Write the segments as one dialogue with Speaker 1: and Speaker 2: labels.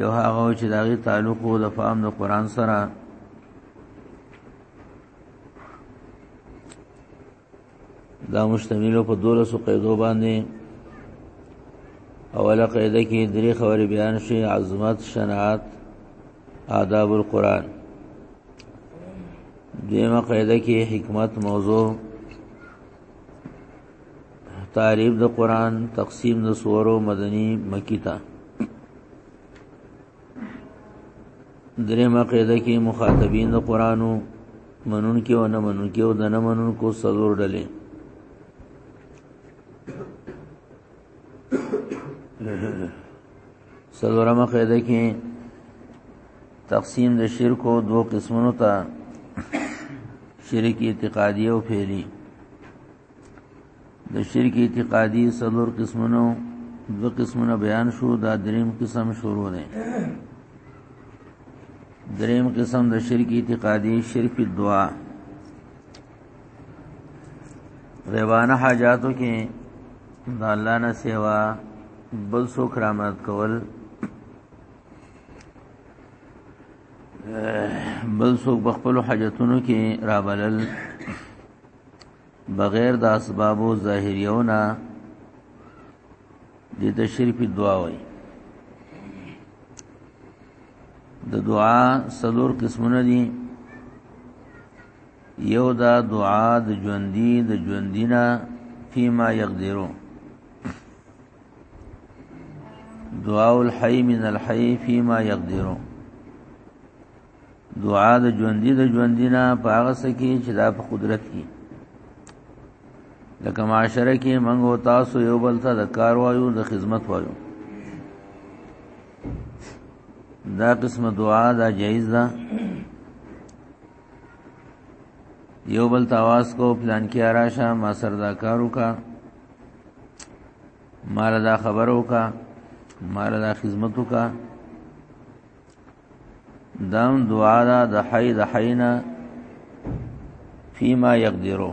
Speaker 1: یو هغه چې د هغې تعلق و د فهم د قرآن سره دا مشتمل په دولسو قیدو باندې اوله قاعده کې درې خبرې بیان شي عظمت شناعت آداب القرآن دیمه قاعده کې حکمت موضوع تعریف د قران تقسیم د سورو مدنی مکی تا درېمه قاعده کې مخاطبین د قرانو منون کې او نه منون کې او د نه منون کو سلور ډلې سلورمه قاعده کې تقسیم د شرک او دو قسمونو ته شرک اعتقادي او فعلی د شرک اعتقادي سلور قسمونو دو قسمونه بیان شو دا دریم قسم شروع دی دریم قسم د شرک اعتقادي شرک دعا غیبانه حاجاتو کې د الله نه سیوا بل سو کرامت کول بل سو بخپل حاجتونو کې رابلل بغیر د اسبابو ظاهریونه د تشریف دعا وای د دعا سلور قسمونه دي یو دا دعا د ژوندۍ د ژوندینا فيما يقدرو دعاء الحي من الحي فيما يقدرو دعا د ژوندۍ د ژوندینا په هغه سکی چې دا په قدرت کې لکه معاشره کې منغو تاسو یو بل ته د کار وایو د خدمت وایو دا قسم دعا دا جایز ده یو بل تواس کو پلان کې راشه ما سر دا کارو کا مال دا خبرو کا مال دا خدمتو کا دام دعا دا د حی د حینا فيما يقدرو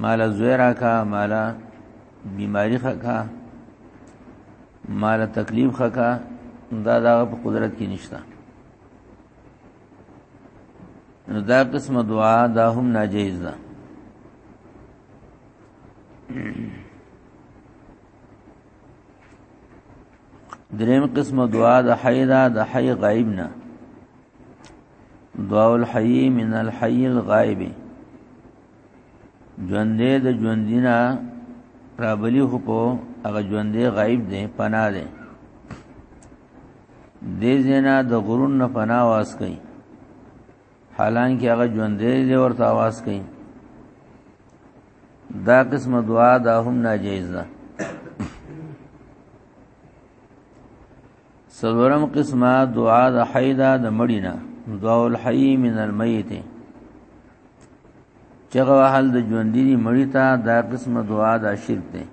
Speaker 1: مال زوی راکا مال بیماری خکا مال تکلیف خکا دا دا په قدرت کې نشتا نو دا قسمه دعا دا هم ناجیز ده دریم قسمه دعا د حی دا د حی غیب نه دعا الحی من الحی الغیبی ژوندې د ژوندینا رابلی خو په هغه ژوندې غایب دی پناه دی دې زینا د غرون نه پناه واس کوي حالانکه هغه ژوندې دی ورته आवाज کوي دا قسمه دعا دا هم ناجیز ده سلورم قسمه دعا د حی دا د مړینا دعا الحی من المیت چغه وحل د ژوندې دی مړی ته دا قسمه دعا دا شرک دی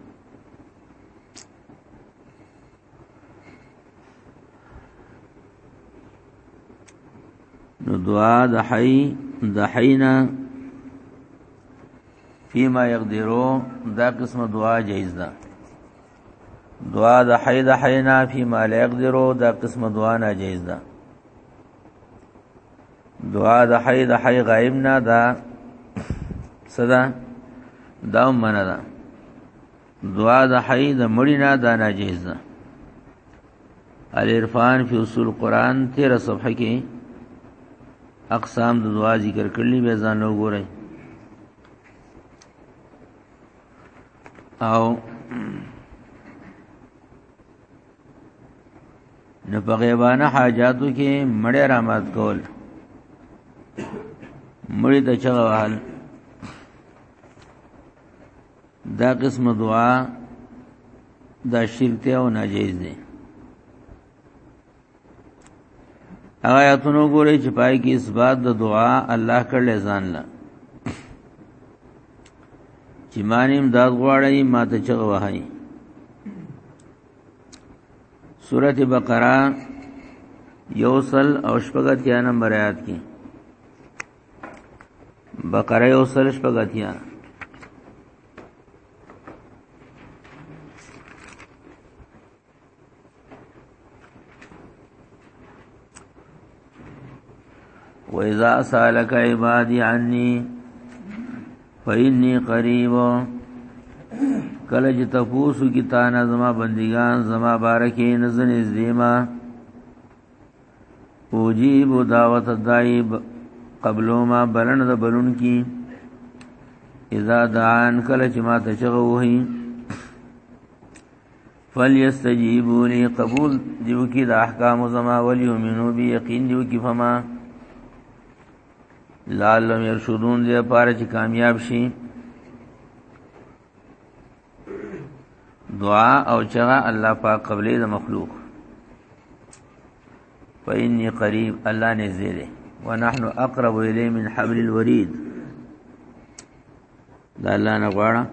Speaker 1: نو دعا د حی د حینا فيما يقدرو دا قسمه دعا جایز ده دعا د حی د حینا فی ما لا یقدرو دا قسم دعا نه جایز ده دعا د حی د حی غائب نه دا صدا دا منه ده دعا د حی د مړی نه دا نه جایز ده الارفان فی اصول قران 13 صفحه کې اقسام د دعا ذکر کړلی به ځان وګورئ او نو په غیبانه حاجاتو کې مړې رامات کول مړې د چغه وهل دا قسم دعا دا شرک ته او ناجیز دی هغه آیاتونو ګوري چې پای کې اثبات د دعا الله کړل ځان لا چې مانیم داد غواړی ما ته چغ وهاي سورته بقره یوصل او شپږتیا نمبر آیات کې بقره یوصل شپږتیا وإذا سألك عبادي عني فإني قريب کله چې تاسو کی تا نه زما بندگان زما بارکه نزن زیما اوجیب دعوت دای قبلو ما بلن د بلون کی اذا دعان کله چې ما ته چغه وهی فلیستجیبوا لی قبول دیو کی د احکام زما ولیؤمنو بی یقین دیو کی فما لعلهم يرشدون دې پاره چې کامیاب شي دعا او چغه الله پاک قبلې د مخلوق فإني قريب الله نزيله ونحن اقرب اليه من حبل الوريد دا الله نه غواړه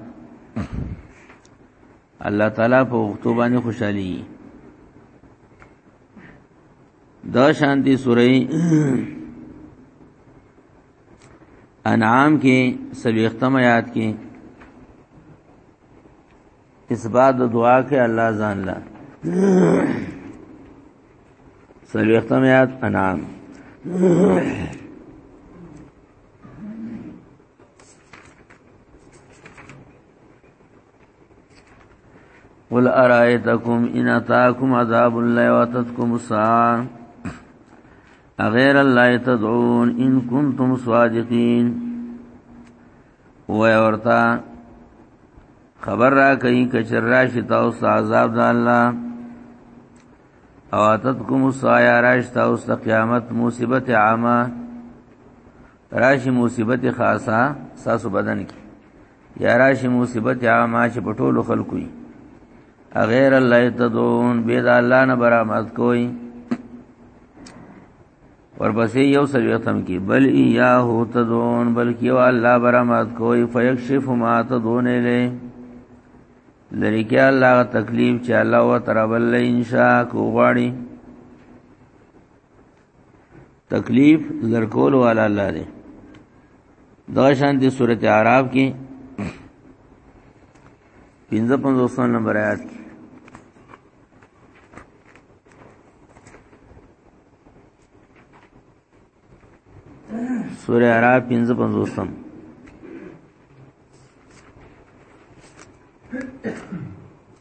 Speaker 1: الله تعالی په وختو باندې خوشحالي دا شانتی سوره انعام کې سلوختم آیات کې اس بعد دعا کې الله ځان لا سلوختم آیات انعام قل ارائیتکم ان اتاکم عذاب الله واتتکم الساعه اغیر الله تدعون ان کنتم صادقین و ورتا خبر را کوي کچر راشي تاسو عذاب د الله او اتتکم السایا راش تاسو د قیامت مصیبت عامه راشي مصیبت خاصه ساسو بدن کې یا راشي مصیبت یا ما چې په ټولو خلکو یې غیر الله تدون به د الله نه برامت کوي ورپسې یو سری ختم کی بل یا هو تدون بلکې یو الله برامت کوي فیکشف ما تدون له لری کې الله تکلیف چې الله و ترابل ان شاء کو غواړي تکلیف درکول والا الله دی دا شان دي سورته اعراف کې 55 نمبر آیات کې سورہ عراب 55 Thank you.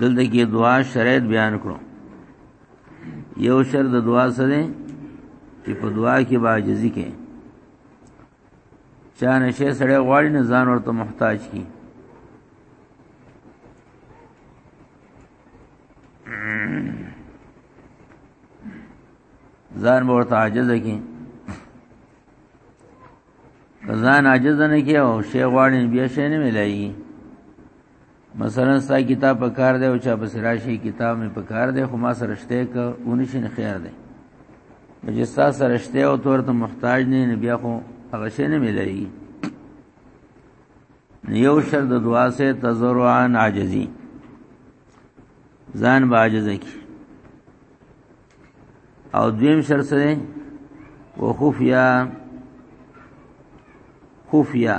Speaker 1: دلته کې دعا شرایط بیان کړو یو شر د دعا سره چې په دعا کې باجزي کې چا نشه سره غواړي نه ځان ورته محتاج کی ځان ورته عاجز کی ځان عاجز نه کی او شی غواړي بیا شی نه ملایي مثلا ستا کتاب په کار دی او چا په سراشي کتاب می په کار دی خو ما سره شته ک اونشین خیر دی چې ستا سره شته او تور ته محتاج نه نه بیا خو هغه شی نه ملایي یو شر د دعا سے تزرعان عاجزی ځان باجز کی او دویم شرط سره و خفیا خفیا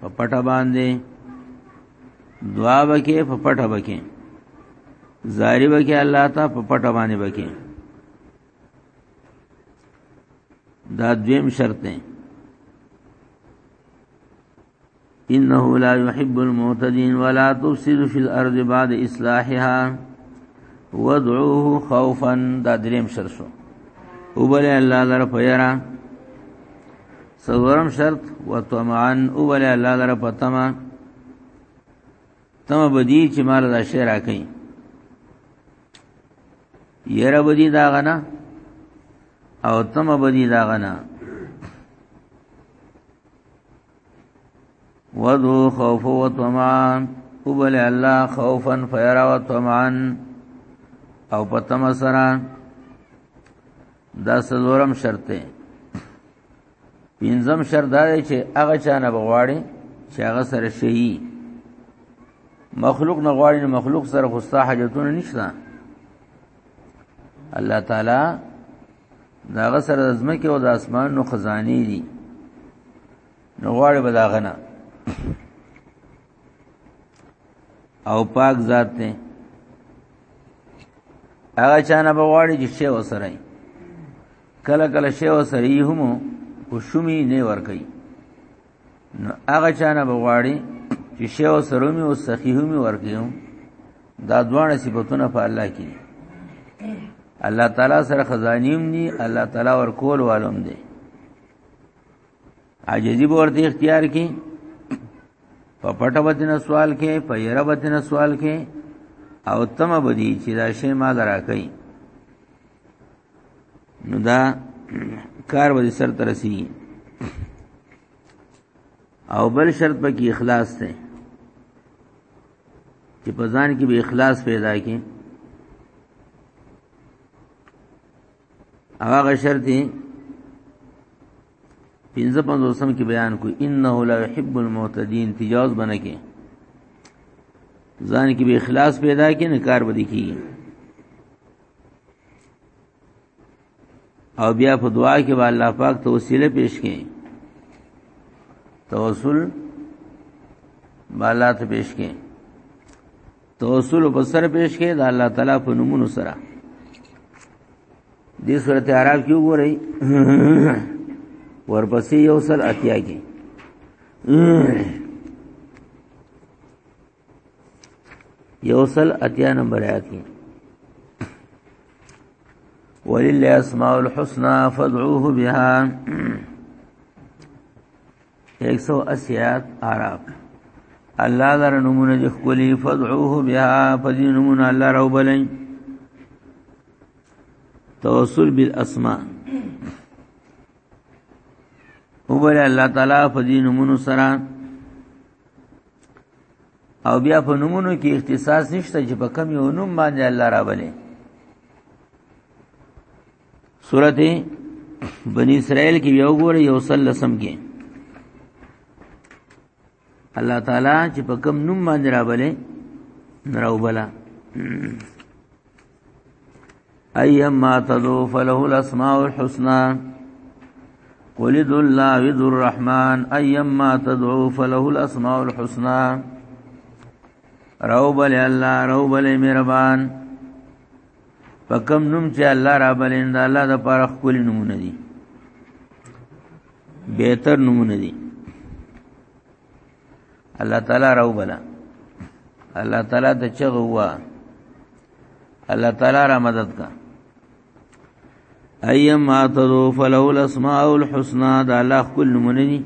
Speaker 1: په پټه باندې دعا وکي په پټه وکي زاری وکي الله تا په پټه باندې وکي دا دویم شرط دی انه لا يحب المعتدين ولا تفسد في الارض بعد اصلاحها ودعوه خوفا دا دریم شرط شو او بل الله لره پیرا سلورم شرط وطمعا او بل الله لره پتما تم بدی چې مال دا شعر راکې یره بدی دا غنا او تم بدی دا غنا وذو خوف و طمعان وبل الله خوفا فيرا و طمعان او پتم سرا دا سلورم شرط دی پینځم شرط دا دی چې هغه چانه بغواړي چې هغه سره شي مخلوق نه غواړي مخلوق سره خوستا حاجتونه نشته الله تعالی داغه سره د زمکه او د اسمان نو خزاني دي نو غواړي بداغنه او پاک ذات ته هغه چانه بغواړي چې شی وسره کله کله شی وسره یې هم کو شومي نه ور کوي نو هغه چانه بغواړي چې شی او سرومي او سخیومي ورکیو دا دوه صفاتونه په الله کې الله تعالی سره خزانیم دي الله تعالی ورکول والوم دي عاجزی ورته اختیار کی په پټه وتنه سوال کې په یره وتنه سوال کې او تم بدی چې دا شی ما درا کوي نو دا کار به سر ترسي او بل شرط پکې اخلاص دی چې په ځان کې به اخلاص پیدا کړي هغه شرط دی پنځه پنځوسم کې بیان کو انه لا يحب المعتدين تجاوز بنه کې ځان کې به اخلاص پیدا کړي نه کار بدی کیږي او بیا په دعا کې به الله پاک ته وسیله پیش کړي توسل بالا ته پیش کړي توسل په سر پیش کړي د الله تعالی په نومونو سره دې سورته عرب کې وګورئ ورپسې یو سل اتیا کې یو سل اتیا نمبر آیات کې ولله اسماء الحسنى فادعوه بها 180 آیات اعراف الله در نمونه د خولي فدعوه بها فدي نمونه الله رو بلای توسل بالاسماء هو بل الله تعالی فدي نمونه سره او بیا په نومونو کې اختصاص نشته چې په کم یو نوم باندې الله راولي سورته بنی اسرائیل کې یو ګوره یو سلسم کې الله تعالی چې په کم نوم باندې راولي نراوبلا ايما تدو فله الاسماء الحسنى قل ادعوا الله وادعوا الرحمن ايما تدعو فله الاسماء الحسنى روب الله روب مهربان پکم نوم چې الله را بلین دا الله د پاره خپل نمونه دي بهتر نمونه دي الله تعالی راو بلا الله تعالی د چغه هوا الله تعالی را مدد کا ايم ما تذو فلو الاسماء الحسنى د الله خپل نمونه دي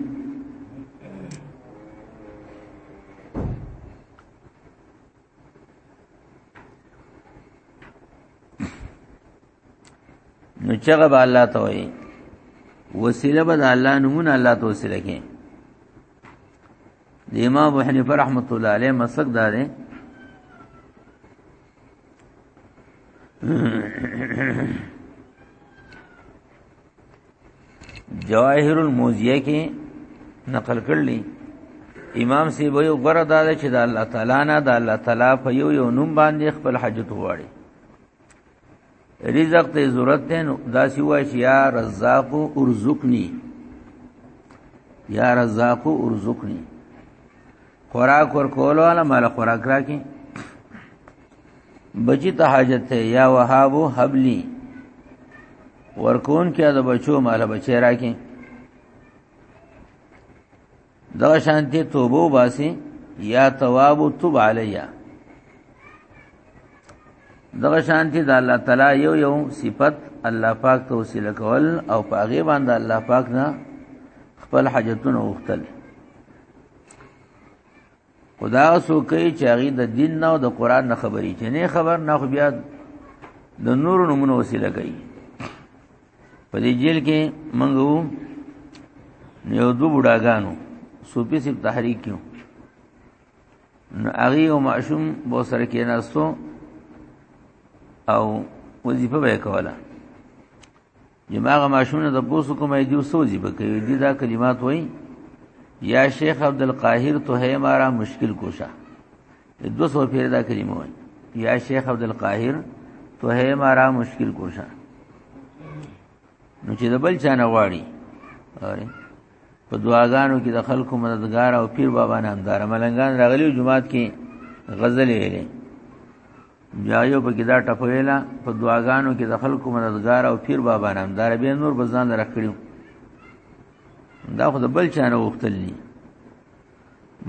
Speaker 1: نو چغه به الله ته وي وسیله به الله نمونه الله ته وسیله کې د امام ابو حنیفه رحمۃ اللہ علیہ مسلک دار دی جواهر الموزیه کې نقل کړلی امام سی به یو غره دا چې د الله تعالی نه د الله تعالی په یو یو نوم باندې خپل حاجت وواړي رزق ته ضرورت ده نو دا سی وای چې یا رزاق ارزقنی یا رزاق ارزقنی خوراک ور کولو والا مال خوراک راکې بچی ته حاجت ته یا وهاب حبلی ورکون کې د بچو مال بچی راکې دا شانتی توبو باسی یا تواب توب علیا دغه شانتی د الله تعالی یو یو صفت الله پاک ته وسیله کول او پاغه باندې الله پاک نه خپل حاجتونه وختل خدا سو کوي چې هغه د دین نه او د قران نه خبري چې نه خبر نه خو بیا د نور نمونه وسیله کوي په دې جیل کې منغو یو دو بډاګانو صوفي سب تحریک کیو نو هغه او معشوم بو سره کې ناستو او وظیفه به کوله دماغه ماشونه د پوسو کومه دی سوځي به کوي دی دا کلمات وای یا شیخ عبد القاهر تو ہے مارا مشکل کوشا 200 پیر دا کلمه وای یا شیخ عبد القاهر تو ہے مارا مشکل کوشا نو چې د بل چانه واړي اره په دعاګانو کې د خلکو مددگار او پیر بابا نامدار ملنګان راغلی جمعات کې غزل ویلې بیا یو پکې دا ټپویلا په دعاګانو کې د خلکو مددگار او پیر بابا نام دار به نور بزان راکړیو دا خو د بل چانه وختل دي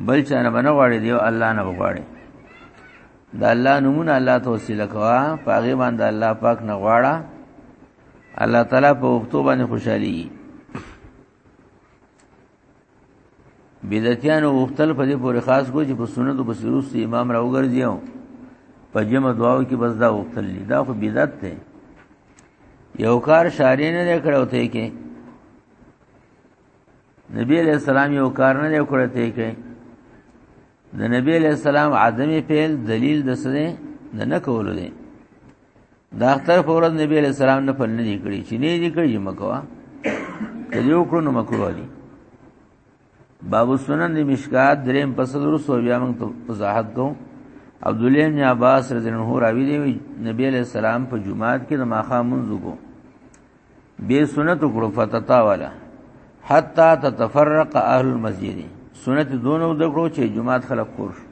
Speaker 1: بل چانه بنه غواړي دی الله نه غواړي دا الله نمونه الله توسل کوا پاغه باندې الله پاک نه غواړه الله تعالی په وختو باندې خوشحالي بدعتیانو وختل په دې پورې خاص کو چې په سنت او بصیروس امام راوګرځیو په جمع دعاو کې بس دا وختل دا خو بدعت دی یو کار شارې نه کړو ته کې نبی علیہ السلام یو کار نه کړو ته کې د نبی علیہ السلام عدم فعل دلیل د سره نه نه کول دي د اختر فورت نبی علیہ السلام نه پلن نه کړی چې نه دي کړی مکوا کله یو کړو نو مکوا دي باب سنن د مشکات دریم پسل رسو بیا موږ وضاحت کوو عبد الله بن عباس رضی الله عنه راوی دی نبی علیہ السلام په جمعات کې د ماخا منځو کو به سنت وکړو فتتاوله حتا تتفرق اهل المسجد سنت دونه وکړو چې جمعات خلق کور شو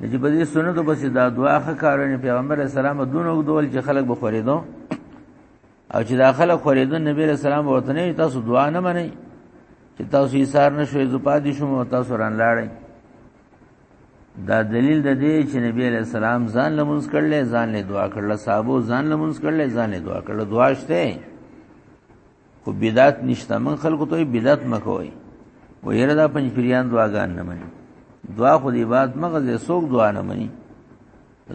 Speaker 1: د دې په دې سنت بس دا دعا ښه کارونه پیغمبر اسلام دونه وکړو چې خلق بخوري دو او چې دا خلق خوري دو نبی رسول الله ورته نه تاسو دعا نه منئ چې تاسو یې سار نشوي زپادې شوم او تاسو ران لاړئ دا دلیل د دې چې نبی علیہ السلام ځان لمونځ کړل ځان له دعا کړل صحابه ځان لمونځ کړل ځان له دعا کړل دعا شته خو بدعت نشته من خلکو ته بدعت مکوئ و یره دا پنځ پیران دعاګان نه مني دعا خو دی بعد مغز سوک دعا نه مني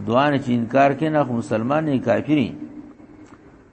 Speaker 1: دعا نه چې انکار کینې خو مسلمان نه کافری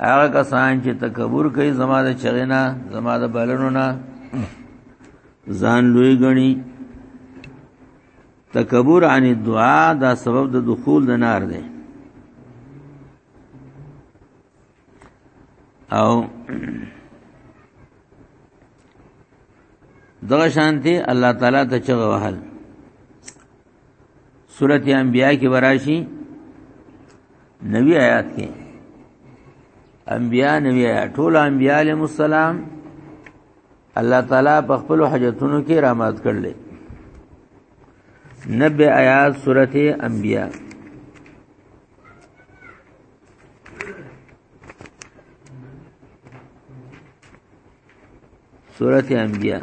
Speaker 1: هغه کسان چې تکبر کوي زما د چغینا زما د بلنو نه ځان لوی غني تکبر عن الدعاء دا سبب د دخول د نار دی او دغه شانتي الله تعالی ته چغه وهل سورت انبیاء کې براشي نوی آیات کې انبیاء نوی آیات ټول انبیاء علیهم السلام الله تعالی په خپل حاجتونو کې رحمت کړل نبی آیات سورت انبیاء سورت انبیاء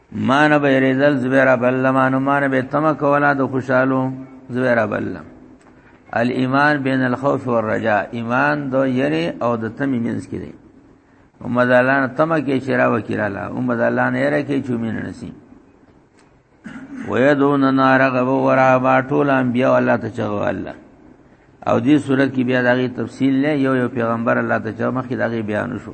Speaker 1: مان به رزل زبیر بل مان مان به تم کولا د خوشالو زبیر بل الايمان بین الخوف والرجاء ایمان دو یری او د تمی منس کې دی امه دالان تم کې شرا وکیرالا امه دالان یې رکه چومین نسی ويدون نارغب ورابا ټول انبیاء الله ته چغو الله او دې صورت کې بیا دغه تفصیل نه یو یو پیغمبر الله ته چغو مخکې دغه بیان شو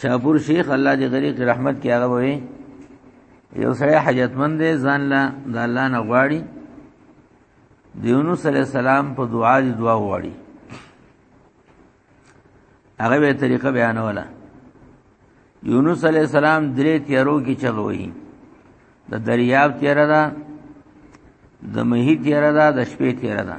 Speaker 1: شاپور شیخ الله دې غریق رحمت کې هغه وي یو سره حاجتمند دی ځان لا د الله نه غواړي دیونو صلی السلام په دعا دی دعا غواړي هغه به طریقه بیانوله یونس علی السلام درې تیارو کې چلوي د دریاب تیار ده د مهی تیار ده د شپې تیار ده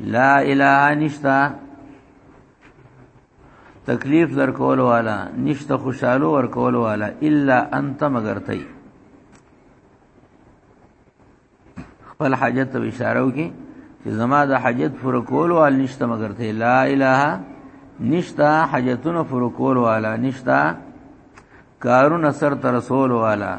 Speaker 1: لا اله نشتا تکلیف در کول والا نشته خوشاله ور کول والا الا انت مگر تی خپل حاجت ته اشاره وکي چې زما د حاجت پر کول وال نشته مگر ته لا اله نشتا حاجتونه پر کول والا نشتا کارونه سر تر رسول والا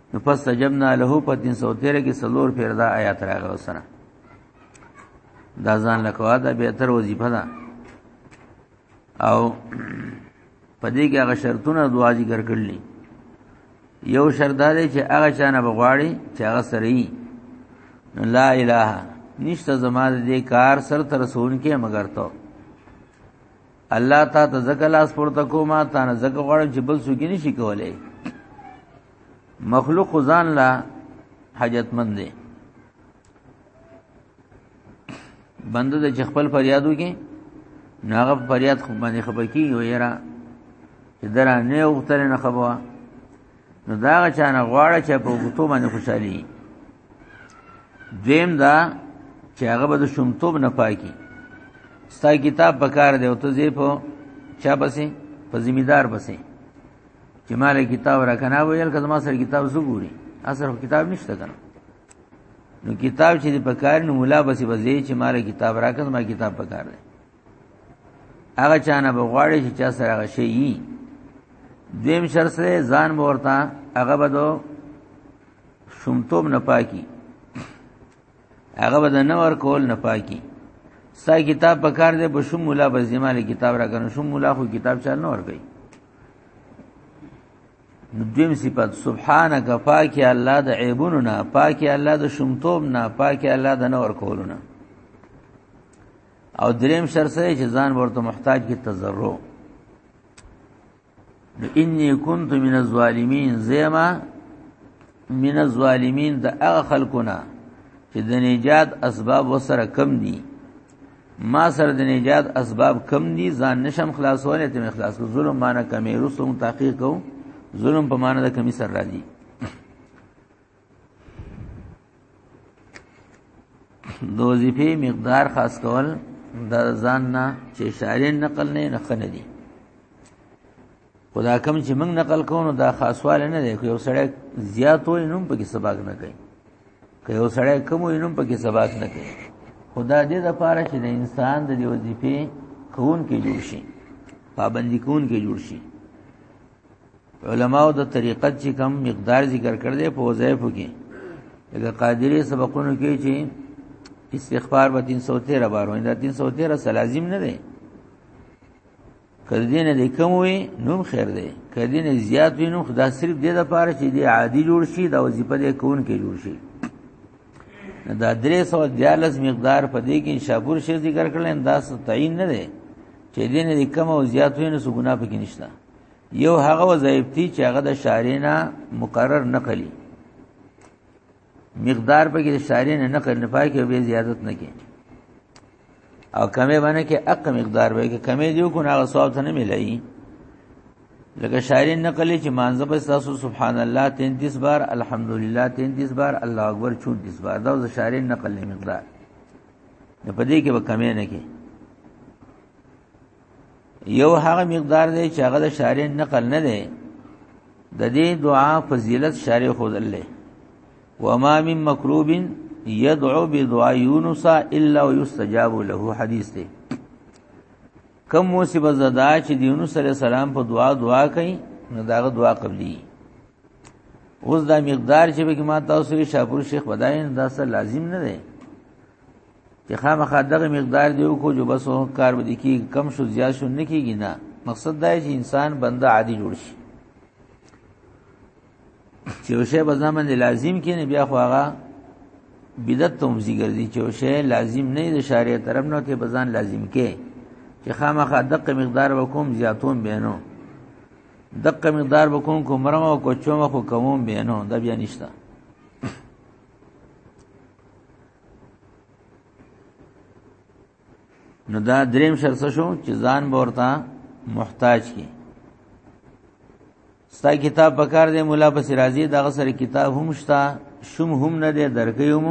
Speaker 1: نو پس سجبنا له په 313 کې سلور پیر دا آیات راغلو سره دا ځان لکوا دا به تر وظیفه ده او پدې کې هغه شرطونه دوا ذکر کړل یو شرط دا دی چې هغه چانه بغواړي چې هغه سره یې لا اله نشته زما دې کار سر تر رسول کې مگر ته الله تا ته زکه لاس پورته کوما تا نه زکه غواړم چې بل څوک نشي کولای مخلوق ځان لا حاجتمند دی بنده د چې خپل فریادو کې ناغه فریاد خو باندې خبر کیږي ویرا چې درا نه وختل نه خبره نو دا چانه غواړه چې په وختو باندې خوشحالي دیم دا چې هغه به د شومتوب نه پاکي ستا کتاب پکار دی او ته زی په چا بسې په ذمہ دار بسې چې مال کتاب را کنه ویل کله ما سره کتاب زګوري اثر کتاب نشته کنه نو کتاب چې په کار نو مولا بسې بځې چې مال کتاب را کنه ما کتاب په کار دی هغه چانه بغواړي چې چا سره هغه شي یي دویم شر سره ځان ورته هغه بدو شومتوب نه پاکي هغه به نه ور کول نه پاکي ستا کتاب په کار دی په شوم مولا په زمال کتاب را کنه شوم مولا خو کتاب چل نه ور کوي دویم صفت سبحانك پاکي الله د عیبونو نه پاکي الله د شومتوب نه پاکي الله د نور کولو نه او دریم شرط سره چې ځان ورته محتاج کی تزرع انی كنت من الظالمین زیما من الظالمین د هغه خلقونه چې د نجات اسباب وسره کم دي ما سره د نجات اسباب کم دي ځان نشم خلاصولې ته خلاص کو ظلم معنی کمی رسوم تحقیق کو ظلم په معنی د کمی سره راځي د وظیفې مقدار خاص کول د ځان نه چې شارې نقل نه نخنه دي خدا کم چې موږ نقل کوو نو دا خاصواله نه دی یو سړی زیات وي نوم په کې سبق نه کوي که یو سړی کم وي نوم په کې سبق نه کوي خدا دې د پاره چې د انسان د دې وظیفې کون کې جوړ شي پابندي کون کې جوړ شي علماو د طریقت چې کم مقدار ذکر کړ دې په وظایف کې لکه قادری سبقونو کې چې استغفار به 313 بار وای دا 313 سلازم نه دی کدی نه د کم وي نوم خیر دی کدی نه زیات وي نو خدا صرف دې د پاره چې دی عادي جوړ شي دا وظیفه دې کون کې جوړ شي دا درې سو دیالس مقدار په دې کې شابور شي ذکر کړل دا تعین نه دی چې دې نه کم او زیات وي نو سګنا پکې نشته یو هغه وظایف دي چې هغه د شارینا مقرر نقلی مقدار په کې د شارینا نقل نه پای کې به زیادت نه کې او کمې باندې کې اق مقدار به کې کمې دیو کو نه ثواب ته نه ملایي لکه شاعرین نقل چې مانزه په تاسو سبحان الله 33 بار الحمدلله 33 بار الله اکبر 34 بار دا د شاعرین نقل مقدار نه پدې کې به کمې نه کې یو هغه مقدار دی چې هغه د شارع نقل نه دی د دې دعا فضیلت شارع خودل وما من مکروب يدعو بدعاء يونس الا ويستجاب له حدیث دی کم مصیبت زدا چې د یونس علی السلام په دعا دعا کوي نو داغه دعا قبلي اوس دا مقدار چې به ما تاسو یې شاپور شیخ بداین دا سره لازم نه دی چې خامخا دغه مقدار دی کو جو بس کار به کی کم شو زیات شو نه کیږي نه مقصد دا چې انسان بنده عادي جوړ شي چې وشه به ځمن لازم کینه بیا خو هغه بدعت ته مزي ګرځي چې وشه لازم نه د شارع طرف نه ته بزان لازم کې چې خامخا دغه مقدار وکوم زیاتون بینو دغه مقدار وکوم کوم مرمه او کوچومه خو کوم بینو دا بیا نشته نو دا دریم شرط شو چې ځان ورته محتاج کی ستا کتاب پکار دی مولا بس راضی دغه سره کتاب هم شتا شوم هم نه دی درکیوم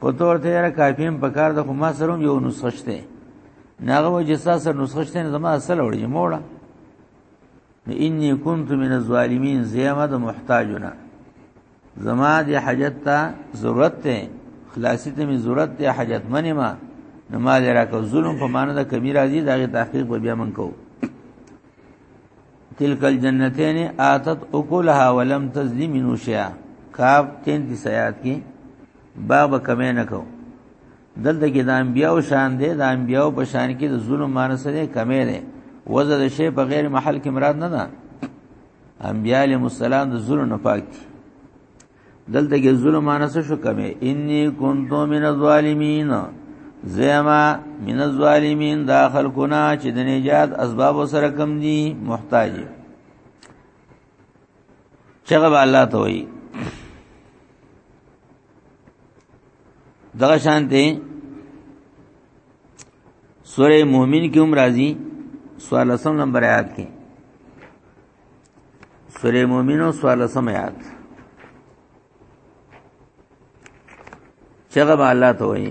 Speaker 1: په تور ته را کافیم پکار د خو ما سره یو نسخه شته ناغه وجه ساسه نسخه شته زما اصل وړي موړه انی كنت من الظالمین زیمه د محتاجونه زما د حاجت ته ضرورت ته خلاصی ته می ضرورت ته حاجت منی ما نو ما لرا کو ظلم په معنی د کمی راځي دغه تحقیق به بیا من کو تلک الجنتین آتت اکلها ولم تظلم منو شیئا کاف 33 آیات کې باغ کمه نه کو دلته کې د انبیاو شان دی د انبیاو په شان کې د ظلم معنی سره کمې ده وزر شی په غیر محل کې مراد نه ده انبیاء علیهم السلام د ظلم نه پاک دي دلته کې ظلم معنی څه شو کمې انی کنت من الظالمین زما من الظالمین داخل کنا چې د نجات اسباب سره کم دي محتاج چغه الله ته وایي دغه شان دی سوره مومن کې هم راځي سوال سم نمبر آیات کې سوره مومن او سوال سم آیات چغه به الله ته وایي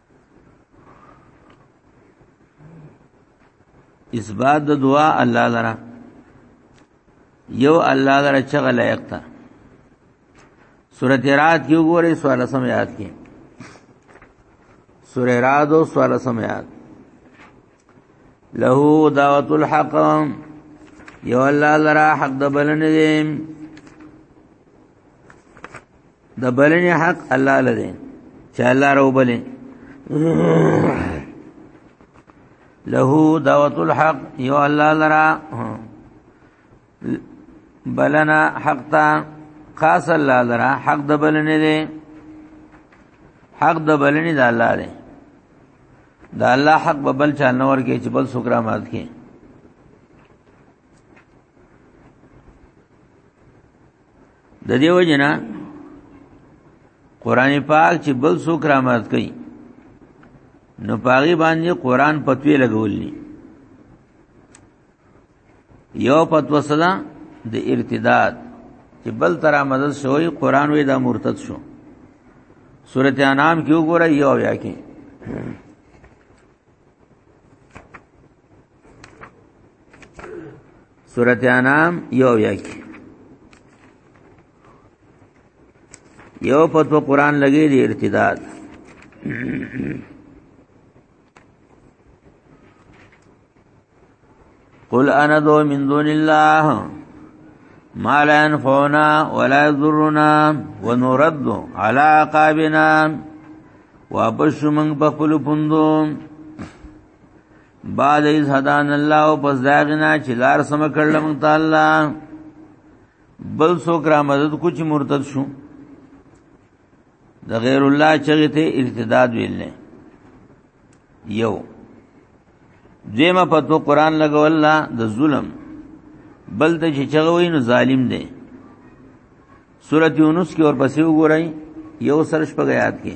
Speaker 1: اثبات د دعا الله لرا یو الله لرا چغه لایق تا سورته رات کې وګوره سوال سم یاد کې سورې رات او سوال سم یاد له دعوت الحق یو الله لرا حق د بلنه دې د بلنې حق الله لري چې الله راو بلې له دعوت الحق یو الله لرا بلنا حق تا خاص الله لرا حق د بلنې دی حق د بلنې د الله دی د الله حق به بل چا نور کې چې بل سوکرا مات کې د دیو جنا قران پاک چې بل څوک را مدد کوي نو پاغي باندې قران پتوی لګولني یو پتو صدا د ارتداد چې بل ترا مدد شوی قران وې دا مرتد شو سورته انعام کې وګوره یو بیا کې سورت انام یو یک یو پتو قرآن لگی دی ارتداد قل انا دو من دون الله ما لا ينفعنا ولا يضرنا ونرد على عقابنا وابشو من بخل پندوم بعد از هدان الله او پس داغنا چې لار سم کړل مونږ تعالی بل څوک را مدد کو چې مرتد شو د غیر الله چغه ته ارتداد ویل نه یو دیمه په تو قران لګول الله د ظلم بل ته چې چغه وای نو ظالم دی سورۃ یونس کې اور پسې وګورئ یو سرش په غیات کې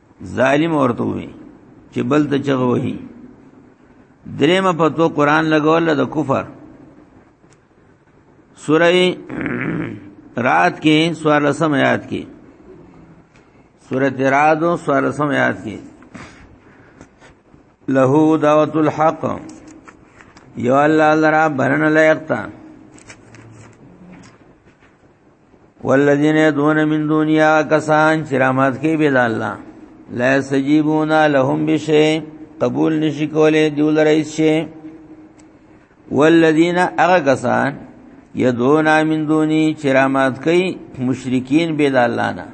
Speaker 1: ظالم ورته وي چې بل ته چغه وهي درېمه په تو قران لګول د کفر سوره رات کې سوال سم یاد کې سوره رات او سوال سم یاد کې له دعوت الحق یو الله لرا برن لایقتا والذین دون من دنیا کسان چې رحمت کوي به الله لا سجیبون لهم بشی قبول نشي کولای دی ولرای شي والذین هغه کسان یدون من دونی چې رحمت کوي مشرکین به الله نه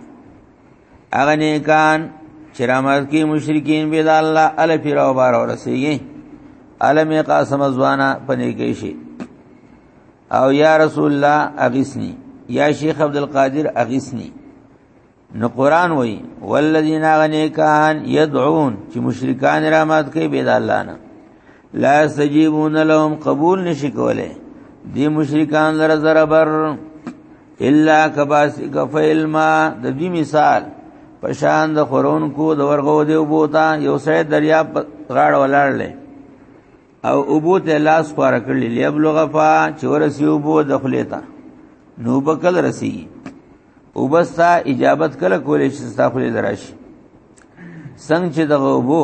Speaker 1: هغه نیکان چې رحمت کوي مشرکین به الله ال پیرو بار ورسیږي علم قاسم ځوانا پنه کې شي او یا رسول الله اغیسنی یا شیخ عبد القادر اغیسنی نو قران وای والذین غنیکان یدعون چې مشرکان را مات کوي بيد الله نه لا استجیبون لهم قبول نشي کوله دی مشرکان لره زربر الا کباس کفیل ما د دې مثال پشان د خورون کو د ورغو دی وبوتا یو سړی دریا غاړه ولاړلې او ابو ته لاس خوار کړل لیبلغ فا چې ورسی ابو د خلیتا نو بکل رسی او بستا اجابت کله کولې چې ستا خلی دراش څنګه چې دغه ابو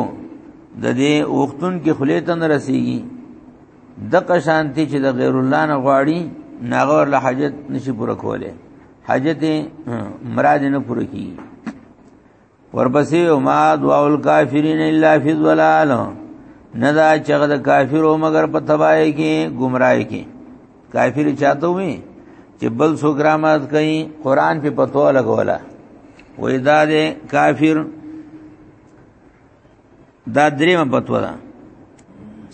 Speaker 1: د دې وختون کې خلیتا نه رسیږي د قشانتی چې د غیر الله نه غواړي ناغور له حاجت نشي پوره کوله حاجت مراد نه پوره کیږي ورپسې ما دعا الکافرین الا فی الضلال نه دا چغه د کافرو مگر په تباہی کې گمراهی کې کافر چاته وي چې بل سو ګرامات کوي قران په پتو لګولا وې دا دې کافر دا دریم پتو ده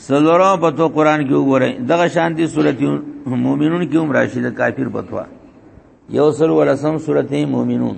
Speaker 1: سلورو پتو قران کې وګورئ دغه شانتي سورته مومنون کې هم راشي د کافر پتو یو سل ولسم سورته مومنون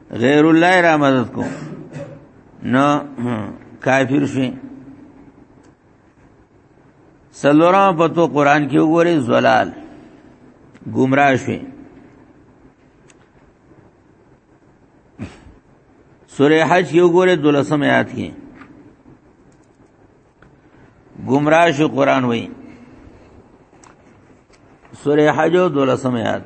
Speaker 1: غیر الله را مدد کو نو کافر شي سلورا په تو قران کې وګوري زلال گمراه شي سورہ حج کې وګوري دولسم آیات کې گمراه شو قران وایي سورہ حج دولسم آیات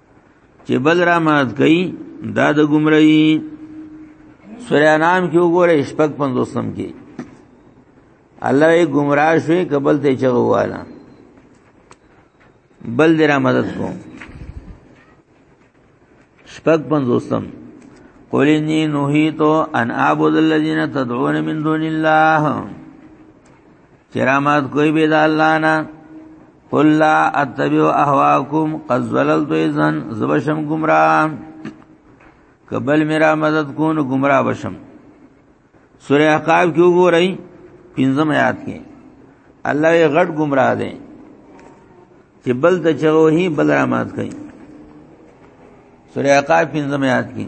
Speaker 1: چې بل را مات کئ دا د گمراهی سورہ انام کې وګوره شپږ پنځوسم کې الله یې گمراه شوی قبل ته چغواله بل درا مدد کو شپږ پنځوسم قل انی نهیتو ان اعبد الذین تدعون من دون الله کرامات کوئی به د الله نه قل لا اتبع اهواکم قد زللت اذا زبشم گمراه قبل میرا مدد کو نو گمراه بشم سورہ احقاف کې وګورئ پنځم آیات کې الله یې غټ گمراه دی چې بل ته چغوهی بل رامات کوي سورہ احقاف پنځم آیات کې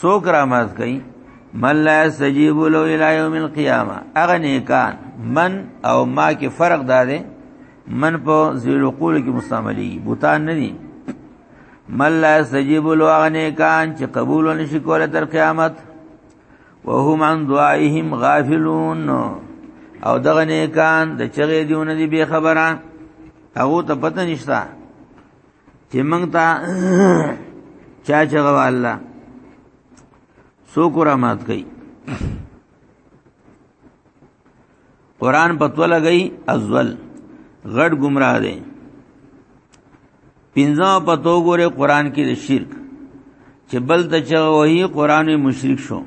Speaker 1: سوک را مات کئی من لا استجیب لو الى یوم القیامه اغه نیکان من او ما کې فرق داده من په ذیل قول کې مستعملی بوتان نه دي من لا استجیب لو اغه نیکان چې قبول نشي کوله تر قیامت وهم عن دعائهم غافلون او دغه نیکان د چغې دیونه دی به خبره هغه ته پته نشته چې موږ ته چا چغه والله سو کرامات کوي قران پتو لګئی ازل غړ گمراه دي پنځه پتو ګوره قران کې د شرک چې بل ته چغه وایي قران مشرک شو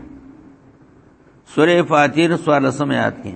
Speaker 1: سوره فاتیر سوال سم یاد کړئ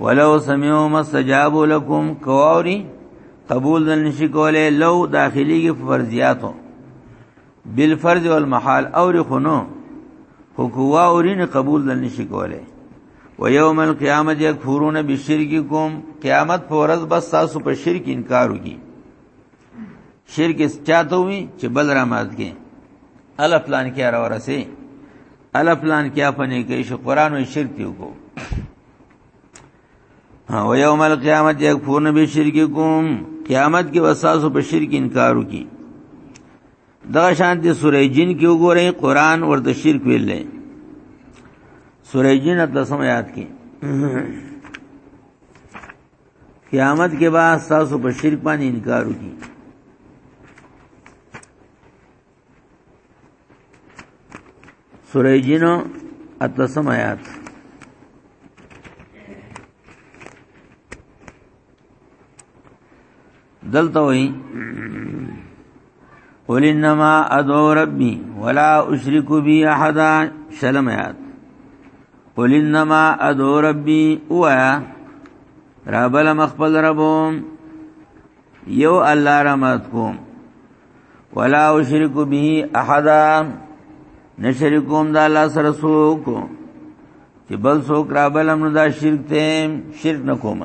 Speaker 1: ولو سمعوا ما استجابوا لكم کوری قبول دل نشی کوله لو داخلي کې فرضياتو بالفرض والمحال اور خنو خو کوا اورین قبول دل نشی کوله و یوم القیامت یکفرون بشرککم قیامت پر ورځ بس تاسو په شرک انکار وکي شرک چاته وي چې بل را مات کې ال پلان کې را ورسه الا پلان کیا پنه کې شو قران او شرک یو کو او یوم القیامت یکفون بشرککم قیامت کې وساسو په شرک انکار وکي دا شان دي سورې جن کې وګورئ قران ورته شرک ویل نه سورې جن د سم یاد کې قیامت کې بعد تاسو په شرک باندې انکار وکي سورې جنو اتلسم آیات دلته وایي قل انما ادعو ربي ولا اشرك به احد شلم آیات قل انما ادعو ربي وایا رب لم خپل ربوم یو الله رحمت کوم ولا اشرک به احد نشرکوم د الله سره څوک چې بل څوک را بل امر دا شرک ته شرک نه کوم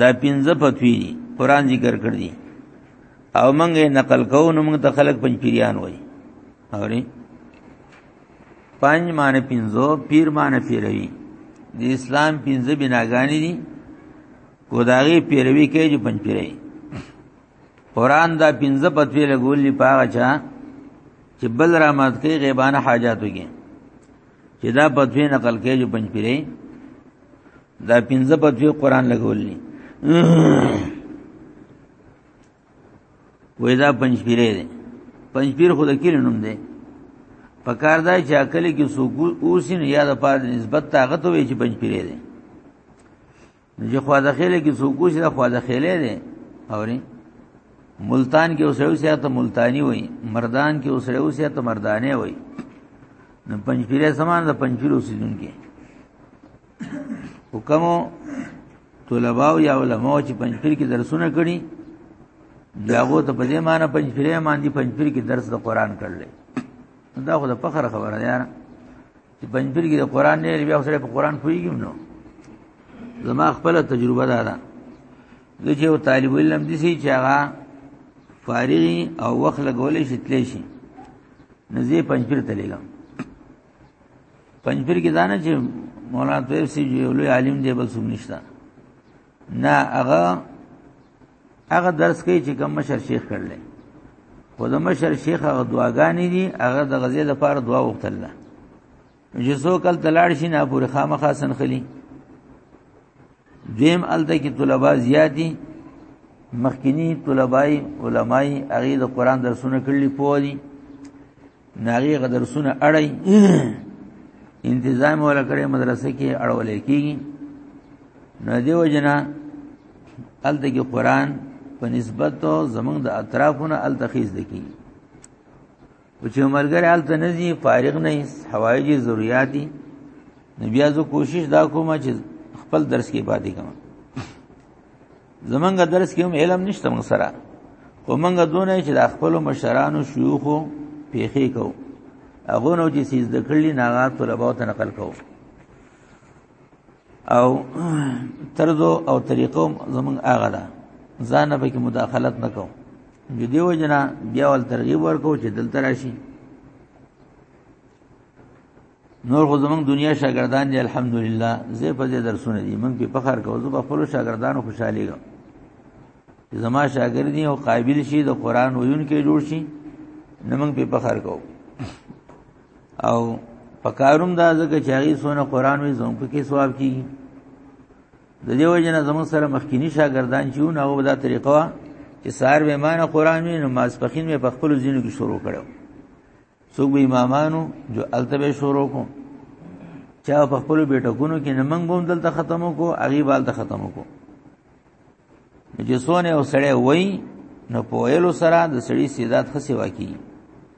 Speaker 1: دا پنځه پتوی قران ذکر کړ دي او منګه نقل کوو نو موږ ته خلق پنځپیریان وای اوري پنځ معنی پنځو پیر معنی پیروي د اسلام پنځه بناګانی دي کو داغي پیروي کوي چې پنځ پیري قران دا پنځه پتوی لګولې پاغه چا چې بل را مات کوي غیبانه حاجات وګي چې دا پتوی نقل کوي چې پنځ پیري دا پنځه پتوی قران لګولې وې دا پنځپیرې دي پنځپیر خو د کلی نوم دی په کار دا چې عقل کې سوق اوسین یا د پاره نسبت طاقت وي چې پنځپیرې دي چې خو د خېلې کې سوق اوسې د خو د خېلې دي اوري ملتان کې اوسره اوسه ته ملتانی وای مردان کې اوسره اوسه ته مردانه وای نو پنځپیرې سمان د پنځپیر اوسیدونکو حکم طلباو یا علماء چې پنځپیر کې درسونه کړي داغو ته په دې معنی پنځپیرې باندې پنځپیر کې درس د قران کړل دا خو د فخر خبره ده یار چې پنځپیر کې د قران نه بیا سره په قران پويږم نو زما خپل تجربه ده دا د چې یو طالب علم دي چې هغه فارغي او وخت لګولې شي تلې شي نزي پنځپیر ته لګم پنځپیر کې دانه چې مولانا طیب سی یو لوی عالم دی بل څوک نشته نه هغه هغه درس کوي چې کوم مشر شیخ کړل خو د مشر شیخ هغه دعاګانې دي هغه د غزې د پاره دعا وکړه چې څو کل تلاړ شي نه پورې خامخا سن خلی دویم الته کې طلبه زیات دي مخکینی طلبای علماي هغه د قران درسونه کړلي پوه دي ناغي غ درسونه اړي انتظام ولا کړي مدرسې کې اړولې کیږي نه دیو جنا الته کې قران په نسبت زمنګ د اطرافونو التخیز دکی او چې مرګره حالت نه زی فارغ نه حوایج ضرورت دي نو بیا زه کوشش دا کوم چې خپل درس کې پاتې کوم زمونږ درس کې هم علم نشته موږ سره خو موږ دونه چې د خپل مشرانو شيوخو پیخې کو هغه نو چې سیز د کړلی ناغات طلباو ته نقل کو او ترزو او طریقو زمون هغه ده ځان به کې مداخلت نکو جو دیو جنا بیا ول ترغیب ورکو چې دلته راشي نور خو زمونږ دنیا شاګردان دي الحمدلله زه په دې درسونه دي مونږ په فخر کوو زه په خپل شاګردانو خوشاله یم زما شاګرد دي او قابل شي د قران ویون کې جوړ شي نو مونږ په فخر کوو او پکاروم دا ځکه چې هغه سونه قران وي زموږ په کې ثواب کیږي د دې وجنه زموږ سره مخکینی شاګردان چې ونه هغه دا طریقه وا چې سار به مان قران وي نو ماس پخین مې په خپل ځینو کې شروع کړو څوک به امامانو جو التبه شروع کو چا په خپل بیٹکونو کې نمنګ بوم دلته ختمو کو اغي بال ته ختمو کو چې سونه او سړی وای نو په ویلو سره د سړی سیدات خسي واکیږي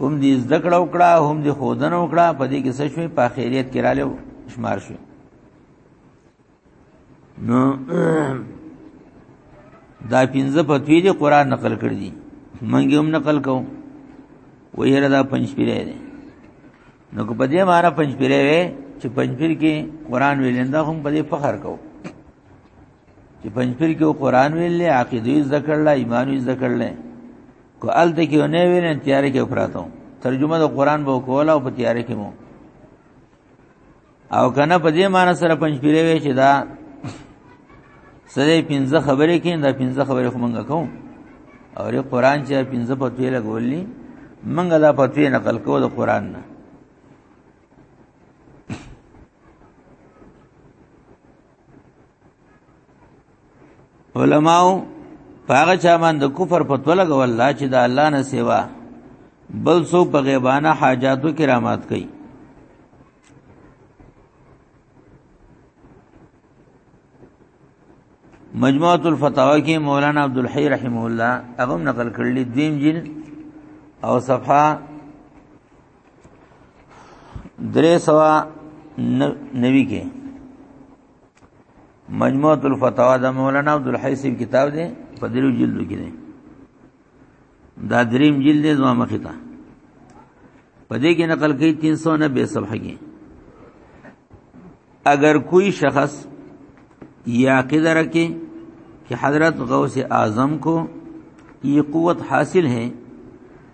Speaker 1: هم دې زده کړه وکړه هم دې خودنه وکړه په دې کې څه شوي په خیریت کې رااله شمار شوي نو دا پنځه فتوی دي قران نقل کړ دي منګي هم نقل کوم ویره دا پنځ پیره دي نو کو پدې مارا پنځ پیره وي چې پنځ پیر کې قران ویلندا هم پدې فخر کو چې پنځپیر کې قرآن ویلې عقیده یې ذکر لا ایمان یې ذکر لې کو ال ته کې نه ویلې تیار کې پراتو ترجمه د قرآن به کولا او په تیار کې مو او کنه په دې معنی سره پنځپیر وی چې دا سره پنځه خبرې کې دا پنځه خبرې خو مونږ کوم او ری قرآن چې پنځه په توې لګولې مونږ دا په توې نقل کوو د قرآن نه علماو پاغه چا باندې کفر پتو لګول لا چې د الله نه سیوا بل سو په غیبانه حاجاتو کرامات کوي مجموعه الفتاوا کې مولانا عبد الحی رحمه الله هغه نقل کړلی دویم جلد او صفحه درې سوا نوی کې مجموعه الفتاوا د مولانا عبد الحی صاحب کتاب دی په درو جلدو کې دی دا دریم جلد دی زما مخې ته په دې کې نقل کوي 390 صفحه کې اگر کوئی شخص یہ عقیدہ رکھے کہ حضرت غوث اعظم کو یہ قوت حاصل ہے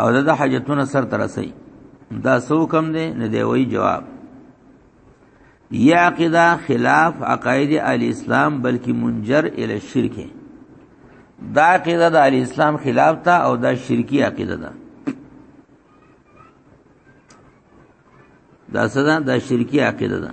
Speaker 1: او د حاجتونه سر ترسي دا سو کم دی نه دی وی جواب یا عقیده خلاف عقاید ال اسلام بلکې منجر ال شرک دا عقیده د ال اسلام خلاف تا او دا شرکی عقیده ده دا سره دا شرکی عقیده ده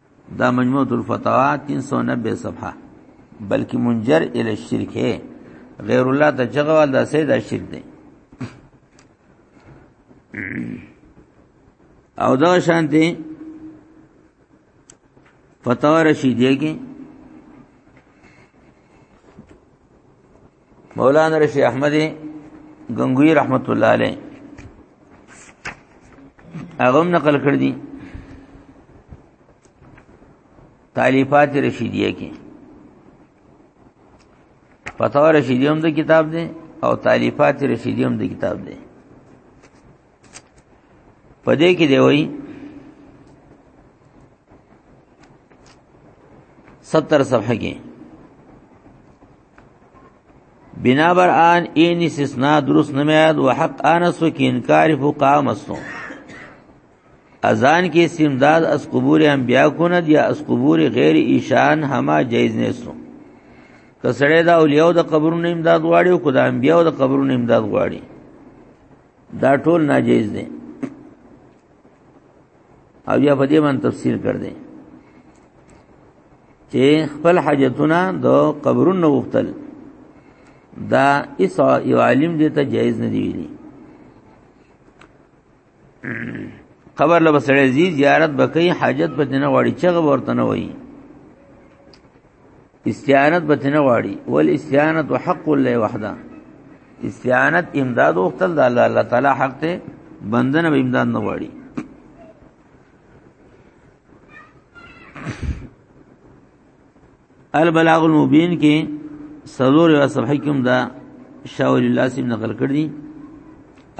Speaker 1: دا مجموعه الفتاوا 390 صفحه بلکې منجر ال شرک ہے غیر الله ته جغوال دا سید شرک دی او دا شانتی فتاوا رشیدیه کې مولانا رفیع احمد غنگوی رحمت الله علیه هغه نقل کړ دي تالیفات رشیدیه کې فتوا رشیدیه هم د کتاب دی او تالیفات رشیدیه هم د کتاب دی پدې کې دی وایي 70 صفحه کې بنا بر آن این استثناء درست نمیاد و حق آنسو کی انکار فقام استو ازان کی استمداد از قبور انبیاء کند یا از قبور غیر ایشان هما جایز نیستو کسړی دا اولیاء د قبرونو امداد غواړي او کدا انبیاء د قبرونو امداد غواړي دا ټول ناجیز دي او یا په دې باندې تفسیر کړ دې چې خپل حاجتونه د قبرونو وختل دا اس یو عالم دې ته جایز نه دی ویلي قبر له بسړې زی زیارت بکې حاجت په دینه واړي چغه ورته نه وایي استعانت به نه غواړي ول استعانت حق الله وحده استعانت امداد وختل د الله الله تعالی حق ته بندنه به امداد نه غواړي البلاغ المبین کې سلور یا صفحه کوم دا شاول الله سیم نقل کړ دي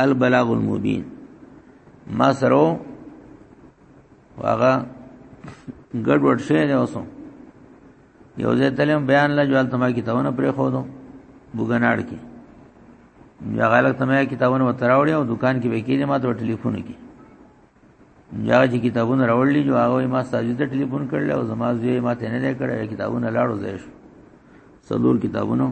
Speaker 1: البلاغ المبین ما سره هغه ګډ وډ شوی دی اوسم یو ځای تلم بیان لا جوال تما کتابونه پرې خو دو بوګناړ کې یا غلط تما کتابونه وتراوړې او دکان کې وکیلې ما ته ټلیفون کې یا چې کتابونه راوړلې جو هغه ما ساجد ته ټلیفون کړل او زما زوی ما ته نه کړل کتابونه لاړو ځای شو څلور کتابونو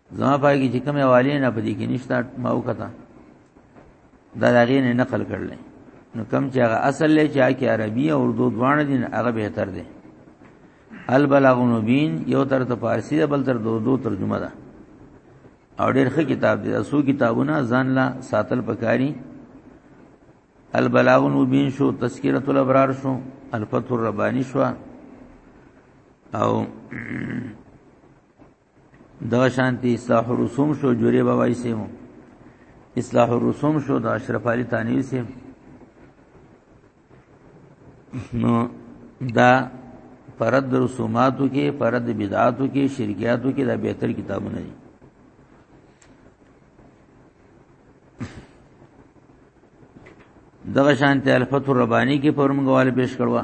Speaker 1: زما پای کې چې کوم حواله نه پدې کې نشته ما وکړه دا هغه نه نقل کړل نو کم چې هغه اصل له چا کې عربي او اردو دواړه دي هغه به تر دي البلاغ مبین یو تر ته فارسی ده بل تر دو دو ترجمه ده او ډېر ښه کتاب دی اسو کتابونه ځان لا ساتل پکاري البلاغ مبین شو تذکرۃ الابرار شو الفتح الربانی شو او دغه شانتی اصلاح الرسوم شو جوړي بابای سیمو اصلاح الرسوم شو د اشرف علي تانوي سیم نو دا پرد رسوماتو کې پرد بدعاتو کې شرکیاتو کې دا بهتر کتابونه دي دغه شانته الفتح الربانی کې پرمګواله پیش کړوا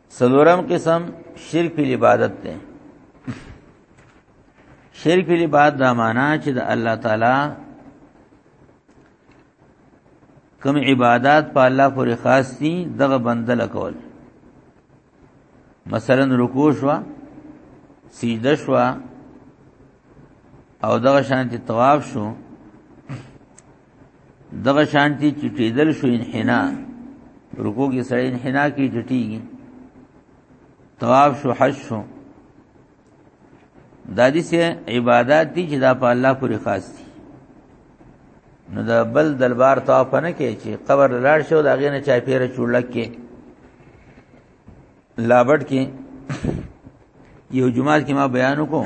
Speaker 1: سلورم قسم شرک په عبادت ده شرک په عبادت دا معنا چې د الله تعالی کوم عبادت په الله پورې خاص دي دغه بنده لکول مثلا رکوع شو سجده شو او دغه شانتي طواف شو دغه شانتی چټیدل شو انحنا رکوع کې سړی انحنا کې چټیږي طواف شو حج شو د دې سه عبادت دي چې دا په الله پورې خاص دي نو دا بل دلبار طواف نه کې چې قبر لاړ شو دا غینه چا پیره چولک کې لابټ کې یو جمعه کې ما بیان وکړ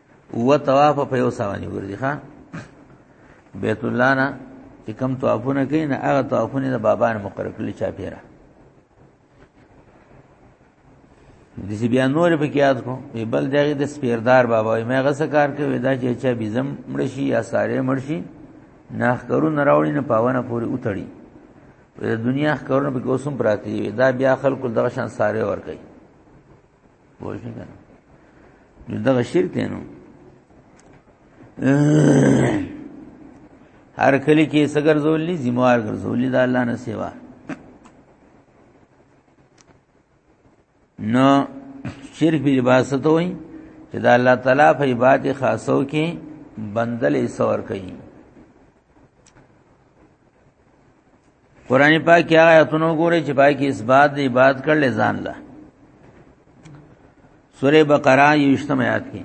Speaker 1: و طواف په یو ساونی ګرځي ښا بیت الله نه چې کم طوافونه کوي نه هغه طوافونه د بابا نه مقرر کړل چا پیرا د سی بیا نور په کېات کو په بل دغه د سپیردار بابا مې غسه کار کوي دا چې چا بيزم مړشي یا ساره مړشي ناخ کرو نه راوړي نه پاونه پوری اوتړي د دنیا خبرونه په کوسم پراتی دا بیا خلکو دغه شان ساره ور کوي پوه شئ کنه نو دا شرک دی نو هر کلی کې سګر زولې زموار ګرځولې د الله نه سیوا نو شرک به عبادت وای چې د الله تعالی په عبادت خاصو کې بندل ایسور کوي قران پاک کې آیاتونو ګوري چې پای کې اثبات دی عبادت کړل ځان لا سوره بقره یوشتم آیات کې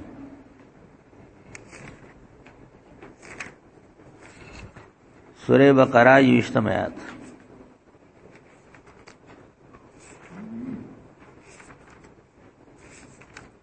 Speaker 1: سوره بقره یوشتم آیات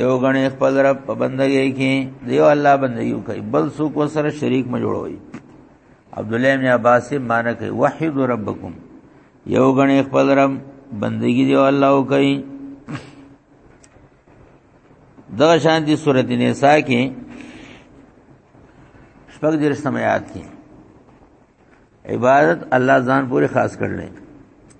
Speaker 1: یو غنی خپل رب په بندګۍ کې دیو الله بندګي کوي بل څوک سره شریک م جوړوي عبد الله بن عباس معنی کوي وحید ربکم یو غنی خپل رب بندگی دیو الله کوي دغه شان دي سورته نساء کې شپږ دیر سمات کې عبادت الله ځان پورې خاص کړل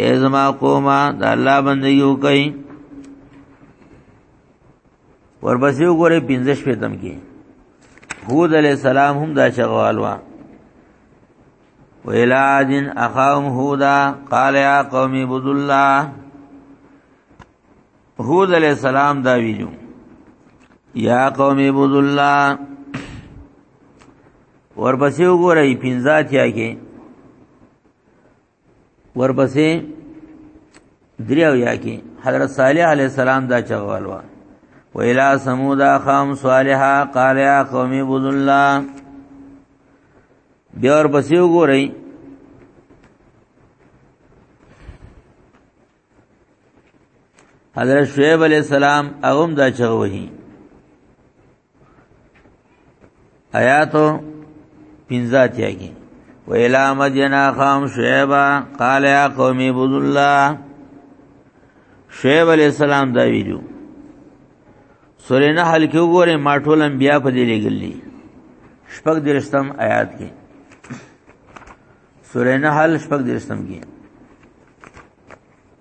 Speaker 1: اے زما قومه د الله بندگی وکئ ورپسې وګوره 15 شپې تم کې هود علی السلام هم دا شغال وا ویلاد اخاهم هودا قال یا قوم عبد الله هود علی السلام دا ویلو یا قوم عبد الله ورپسې وګورئ پنځاتیا کې ورپسې دریو یا کې حضرت صالح علی السلام دا چغوال و و الى ثمود اخم صالحا قال يا قوم اعبدوا الله بیا ورپسې وګورئ حضرت شعیب علیہ السلام اغم دا چغوهی آیاتو پنځات یاګي و الی مدینا قوم شعیبا قال یا قوم عبد الله شعیب علیہ السلام دا ویلو سورې نه حل کې وګوره ما ټول انبیا په دې لګلې شپږ درشتم آیات کې سورې نه حل شپږ درشتم کې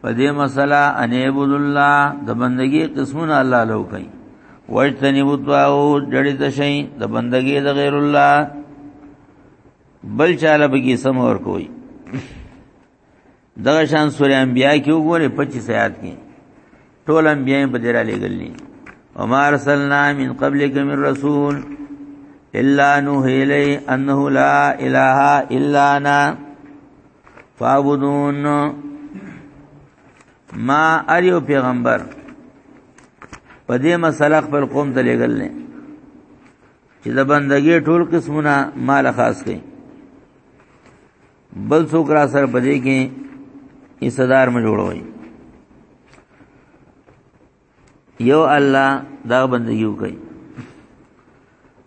Speaker 1: په دې مسله ان عبد الله د بندگی قسمونه الله لو کوي واجتنبوا الطاغوت جړی د شي د بندگی د غیر الله بل چاله به کی سم ور کوي دغه شان سورې انبیا کې وګوره 25 آیات کې ټول انبیا په دې را لګلني وما ارسلنا من قبلك من رسول الا نوحي اليه انه لا اله الا انا فعبدون ما اریو پیغمبر په دې مسله خپل قوم ته لګل نه چې د بندګۍ ټول قسمونه مال خاص کړي بل څوک را سره پدې کې ایصدار م جوړوي یو الله دا بندگی وکي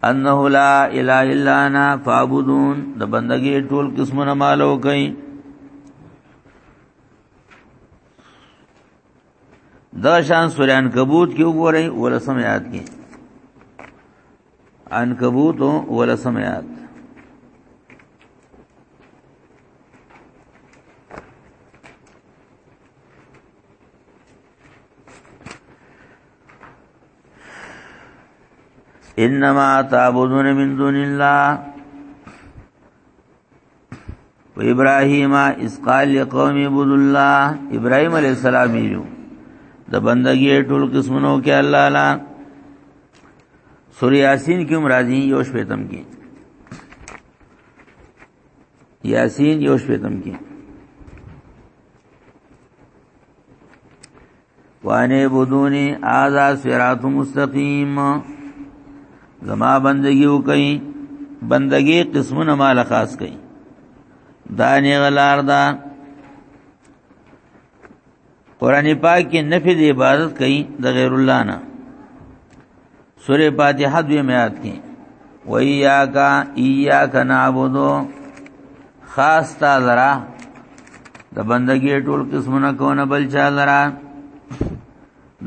Speaker 1: انه لا اله الا انا فعبدون د بندگی ټول قسمونه مالو کوي دا شان سورہ عنکبوت کې وګورئ ولسم یاد کې عنکبوت ولسم یاد انما تعبدون من دون الله و ابراهیم اس قال لقوم عبد الله ابراهیم علیہ السلام یو د بندګی ټول قسمونو کې الله لا سورہ یاسین کې مرادی یو شپیتم کې یاسین یو شپیتم کې وانه بدونی آزا صراط مستقیم زما بندگی وکئ بندگی قسمونه مال خاص کئ دا نه غلار دا قران پاک کې نفي د عبادت کوي د غیر الله نه سوره فاتحه دوی میات کې وَإِيَّاكَ إِيَّاكَ نَعْبُدُ خاص تا لرا د بندګي ټول قسمونه کونه بل چا لرا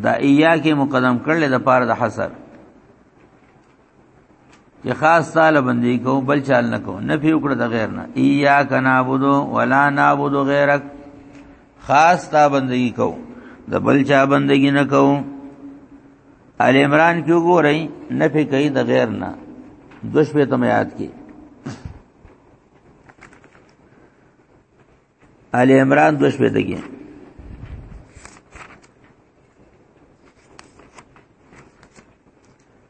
Speaker 1: دا ایا کې مقدم کړل د پاره د حسر چې خاص تعالی بندي کو بل چال نه کو نه پی وکړه د غیر نه ایاک نعبدو ولا نعبدو غیرک خاص تا بندي کو د بل چا بندګی نه کو ال عمران کې وګورئ نه پی کوي د غیر نه دوش په تم یاد کی ال عمران دوش په دګی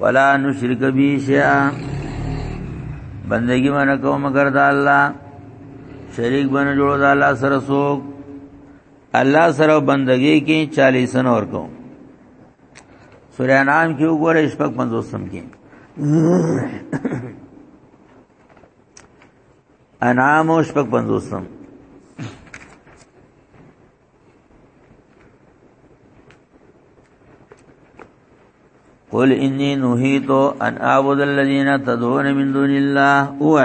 Speaker 1: ولا نشرک بی شیئا بندگی باندې کوم مگر د الله شریک باندې جوړ د الله سره سوک الله سره بندگی کې 40 سن اور کوم سورہ انعام کې وګوره شپږ 50 سم کې انعام شپږ 50 سم قل انی نهیت ان اعبد الذین تدعون من دون الله او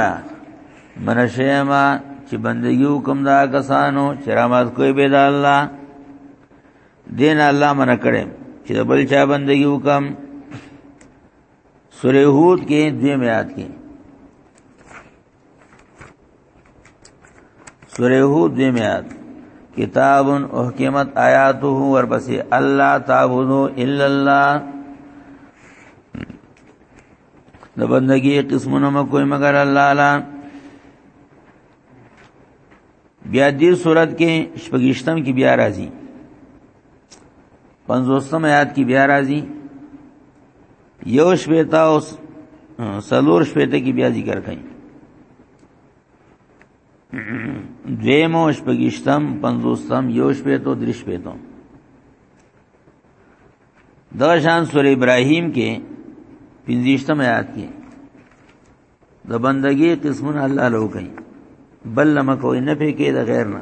Speaker 1: منشیما چې بندگی وکم دا کسانو چې رامات کوی به د الله دین الله منع کړي چې بل چا بندگی وکم سورہ ہود کې دوی میات کې سوره هود دې میات کتاب احکمت آیاته ورپسې الله تعبدو الا الله د بندگی قسمونه مکوې مگر الله لا بیا دې صورت کې شپږشتم کې بیا راځي پنځوستم آیات کې بیا راځي یو شپیتا او سلور شپیتا کی بیا ذکر کړي دیمو شپږشتم پنځوستم یو شپیتو درې شپیتو دا شان سورې ابراهیم کې پنځشتم آیات کې د بندګي قسمونه الله له کوي بل لمه کوي نه پې کې د غیر نه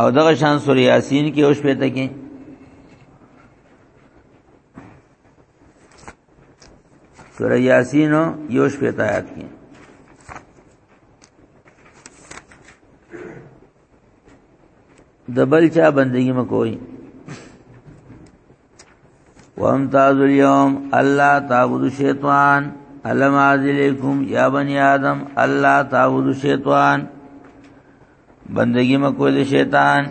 Speaker 1: او دغه شان سورې یاسین کې او شپې ته کې سورې یاسین یو شپې ته آیات کې د بل چا بندگی مکوئ وامتاز اليوم الله تعبد شیطان علم علیکم یا بنی آدم الله تعبد شیطان بندگی مکو د شیطان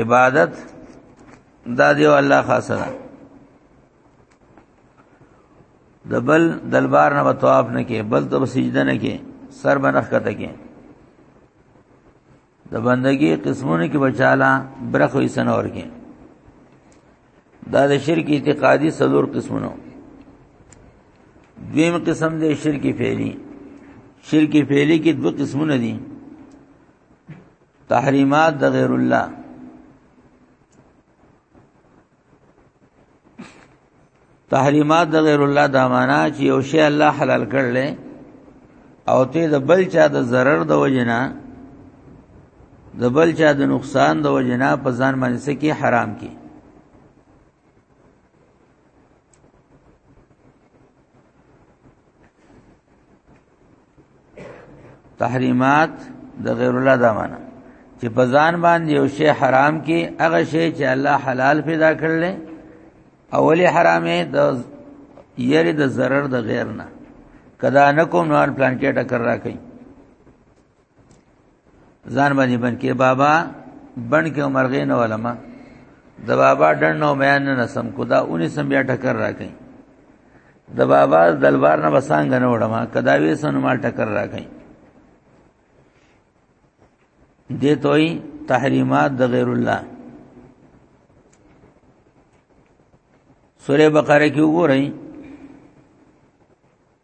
Speaker 1: عبادت دا دیو الله خاصه ده د بل دلبار نه طواف نه کې بل ته سجده نه کې سر بنخ کته کې د بندګي قسمونه کې بچاله برخه یې سنور کې دا د شرک اعتقادي څلور قسمونه دویم قسم د شرک فعلی شرک فعلی کې دوه قسمونه دي تحریمات د غیر الله تحریمات د غیر الله د معنا چې یو شی الله حلال کړل او ته د بل چا د zarar د وجنا د بل چا د نقصان د وجنا په ځان باندې سکی حرام کی تحریمات د غیر الله د معنا چې په ځان باندې یو شی حرام کې هغه شی چې الله حلال پیدا کړل اولی حرامه د یری د zarar د غیر نه کدا نکوم نو پلان کې ټکر را کوي ځان باندې بن کې بابا بن کې عمرغې نه ولما د بابا ډن نو بیان نه سم کو دا اونې سم بیا ټکر راکې د بابا دلبار نه بسانګ نه وړم کدا وې سن مال ټکر راکې دې توي تحریمات د غیر الله سوره بقره کې وګورئ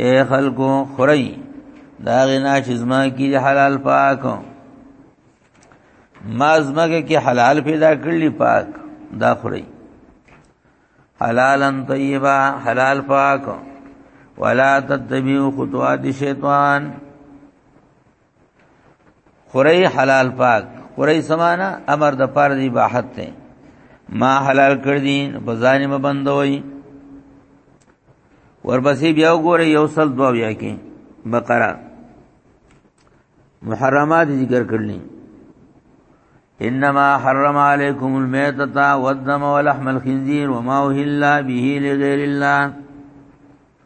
Speaker 1: اے خلکو خوري دا غنا چې زما کې حلال پاک ما زمګه کې حلال پیدا کړلی پاک دا خوري حلالن طیبا حلال پاک ولا تتبعوا خطوات الشیطان خوري حلال پاک خوري سمانا امر د پاره دی باحت ته ما حلال کړ دي په ځان مې بندوي ورپسې بیا وګوره یو سل دو بیا کې بقره محرمات ذکر کړلې انما حرم عليكم الميتة والدم ولحم الخنزير وما أهل به لغير الله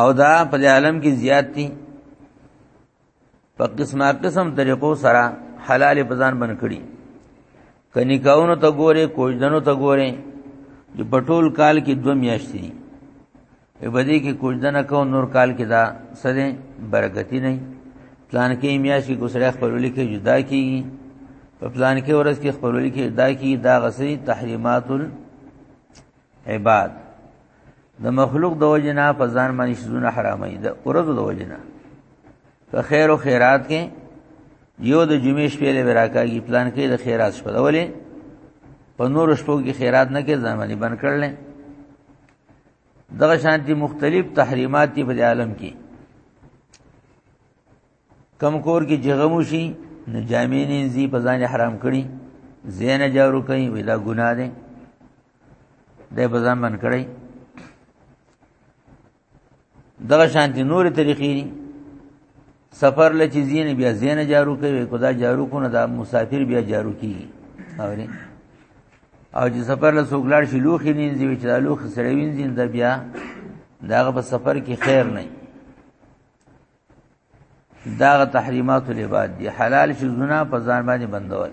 Speaker 1: او دا په عالم کې زیات دي په قسمه قسم طریقو سره حلال په ځان بن کړي کني کاونو ته ګوره کوجدنو ته ګوره چې پټول کال کې دو میاشتې دي په بدی کې کوجدنه کو نور کال کې دا سره برکتی نه پلان کې میاش کې ګسره خپلولې کې جدا کیږي په پلان کې ورځ کې خپلولې کې جدا کیږي دا غسي تحریمات عباد د مخلوق د وجنا په ځان باندې شذونه حرامي د اورغ د وجنا په خیر او خیرات کې یو د جمعې شپې له براکاږي پلان کې د خیرات شپه ده ولې په نور شپو کې خیرات نه کې ځان باندې بن کړل دغه شانتي مختلف تحریمات په عالم کې کم کور کې جغمو شي نو جامې نه زی په ځان حرام کړي زینه جارو کوي ولا ګناه ده دی په ځان باندې کړی دغه شانتي نور طریقې دي سفر لچې زین بیا زین جارو کوي خدا جارو کو نه دا مسافر بیا جارو کیږي اوري او چې سفر له سوګلار شي لوخي نینځي چې دا لوخ سره وینځي دا بیا داغه په سفر کې خیر نه دا غ تحریمات لباد دي حلال شي زنا په ځان باندې بندول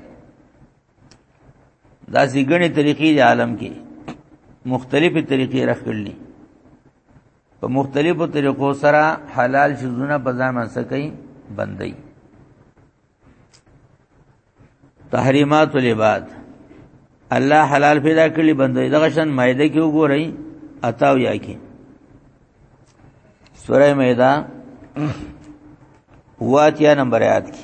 Speaker 1: دا سي غني طریقې د عالم کې مختلفې طریقې راخړلې په مختلفو طریقو سره حلال شي زنا په ځان باندې کوي بندي تحریمات العباد الله حلال پیدا کړی بندوی دغه شان مایده کې وګورئ اتاو یا کې سوره مائده واتیا نمبر آیات کې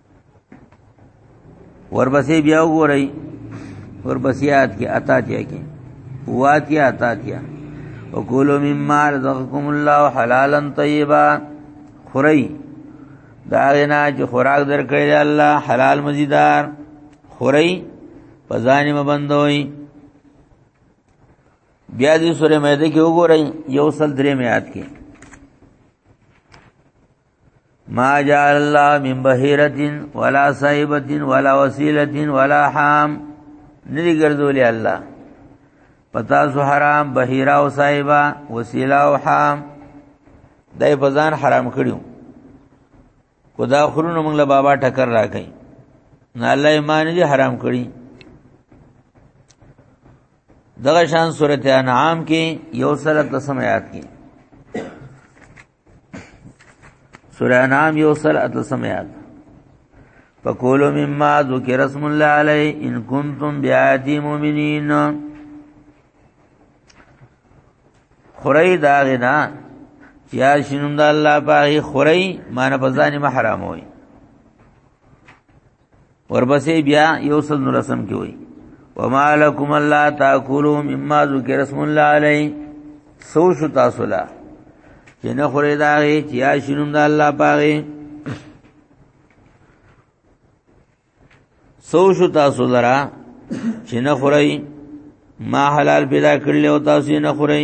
Speaker 1: ورپسې بیا وګورئ ورپسې آیات کې اتا تیا کې واتیا اتا تیا وکولو مما رزقکم الله حلالا طیبا خورئ دا غنا چې خوراک درکړي دی الله حلال مزیدار خورئ پزان مبندوي بیا دې سورې مېده کې وګورئ یو سل درې میات کې ما جعل الله من بحيرة ولا صيبة ولا وسيلة ولا حام ندی ګرځولې الله پتا سو حرام بحيرا او صيبا وسيله او حام دای په ځان حرام کړیو خدا خورونو موږ له بابا ټکر راکې نه الله ایمان دې حرام کړی دغه شان سورته انعام کې یو سره تسمیات کې سورہ نام یو سل اتلسم یاد فکولو مما ذکر اسم الله علی ان کنتم بیاتی مومنین خورای داغنا یا شنم د الله پاهي خورای مان په ځان محرام وي ورپسې بیا یو سل رسم کې وي وما لكم الله تاكلوا مما ذكر اسم الله عليه سو شو تاسو لا چې نه خوري دا غي چې یا شنو د الله پاغي سو شو تاسو لرا چې نه خوري ما حلال پیدا کړل او تاسو نه خوري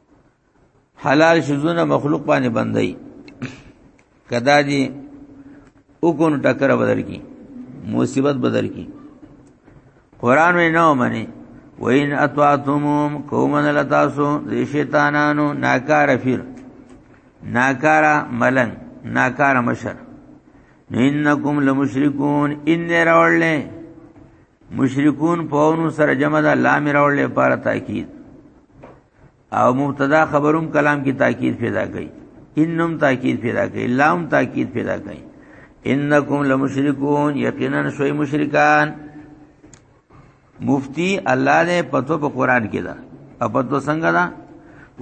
Speaker 1: حلال شذونه مخلوق باندې بندي کدا دي وکون ټکر بدل کی مصیبت بدل کی قران وی نو منی وین اتواتموم کومن لتاسو د شیطانانو ناکار فیر ناکار ملن ناکار مشر نو انکم لمشرکون ان راولنه مشرکون په اونو سره جمع ده لام راوړل لپاره تاکید او مبتدا خبروم کلام کی تاکید پیدا کړي انم تاکید پیدا کړي لام تاکید پیدا کړي انکم لمشرکون یقینا شوی مشرکان مفتی الله دې پتو په قران کې دا اپتو څنګه دا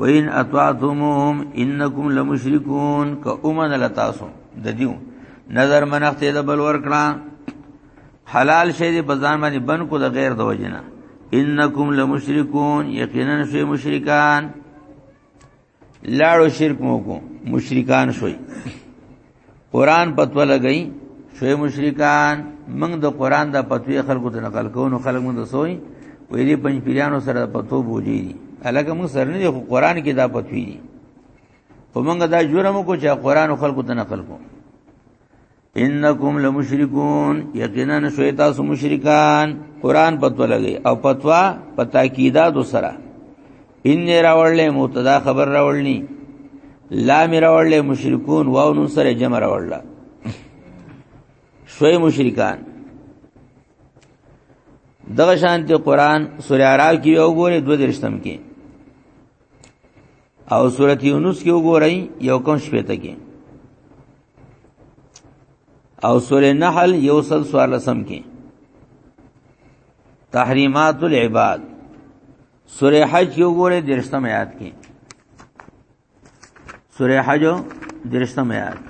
Speaker 1: وین اتواتهم انکم لمشرکون که اومن لتاسو د دیو نظر منخته د بل ور کړه حلال شی دی بزان باندې بن کو د غیر د وجنا انکم لمشرکون یقینا شی مشرکان لاړو شرک مو کو مشرکان شوي قران پتو لګئی شوي مشرکان موږ د قران د پتوې خلکو ته نقل کوو نو خلک موږ د سوې وې دې پنځ پیرانو سره پتو بوجي دي الکه موږ سره نه خو قران کې دا پتوې دي خو موږ دا جرم کو چې قران خلکو ته نقل کوو انکم لمشرکون یقینا شوی تاسو مشرکان قران پتو لګي او پتوا پتا کیدا دو سره ان راولې متدا خبر راولني لا می راولې مشرکون واو نو سره جمع راوللا شوی مشرکان دغه شانت قران سورہ اعراف کې وګوره دو درشتم کې او سورۃ یونس کې وګورئ یو کوم شپته کې او سورې نحل یو سل سوال سم کې تحریمات العباد سورې حج یو ګوره درشتم آیات کې سورې حج درشتم آیات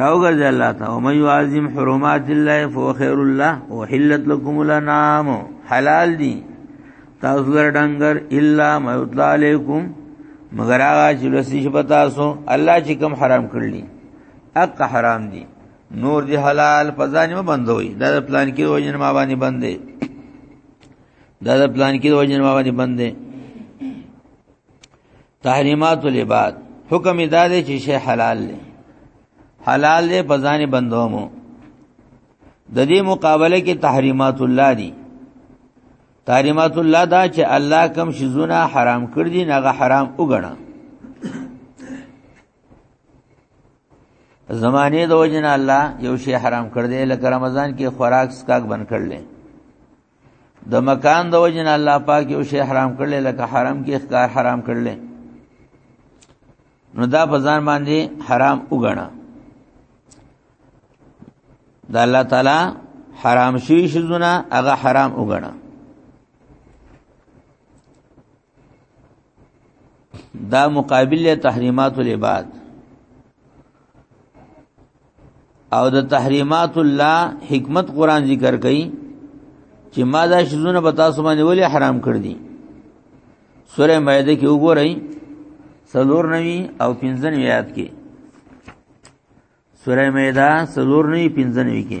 Speaker 1: راوګرځي الله ته او مې عظیم حرمات الله فو خیر الله وحلت لكم الانام حلال دي تاسو ګر ډنګر الا ما یطلع علیکم مگر هغه چې لسی شپتا سو الله چې کوم حرام کړلی اق حرام دي نور دي حلال پزانی ما بندوي دا پلان کې وجن ما باندې بندې دا پلان کې وجن ما باندې بندې تحریمات العباد حکم ادا دی چې شی حلال دی حلال دی په ځان بندومو د دې مقابله کې تحریمات الله دي تحریمات الله دا چې الله کم شزونه حرام کړ دي نه حرام وګڼه زمانه د وجنه الله یو شی حرام کړ دی لکه رمضان کې خوراک سکاک بند کړل د مکان د وجن الله پاک یو شی حرام کړل لکه حرام کې اخکار حرام کړل نو دا په ځان باندې حرام وګڼه دا الله تعالی حرام شي شزونه هغه حرام وګڼه دا مقابل تحریمات العباد او د تحریمات الله حکمت قران ذکر کړي چې ما دا شزونه به تاسو باندې ولې حرام کړ دي سوره مائده کې وګورئ سلور نوی او پنځن یاد کې سوره مائده سلور نوی پنځن وی کې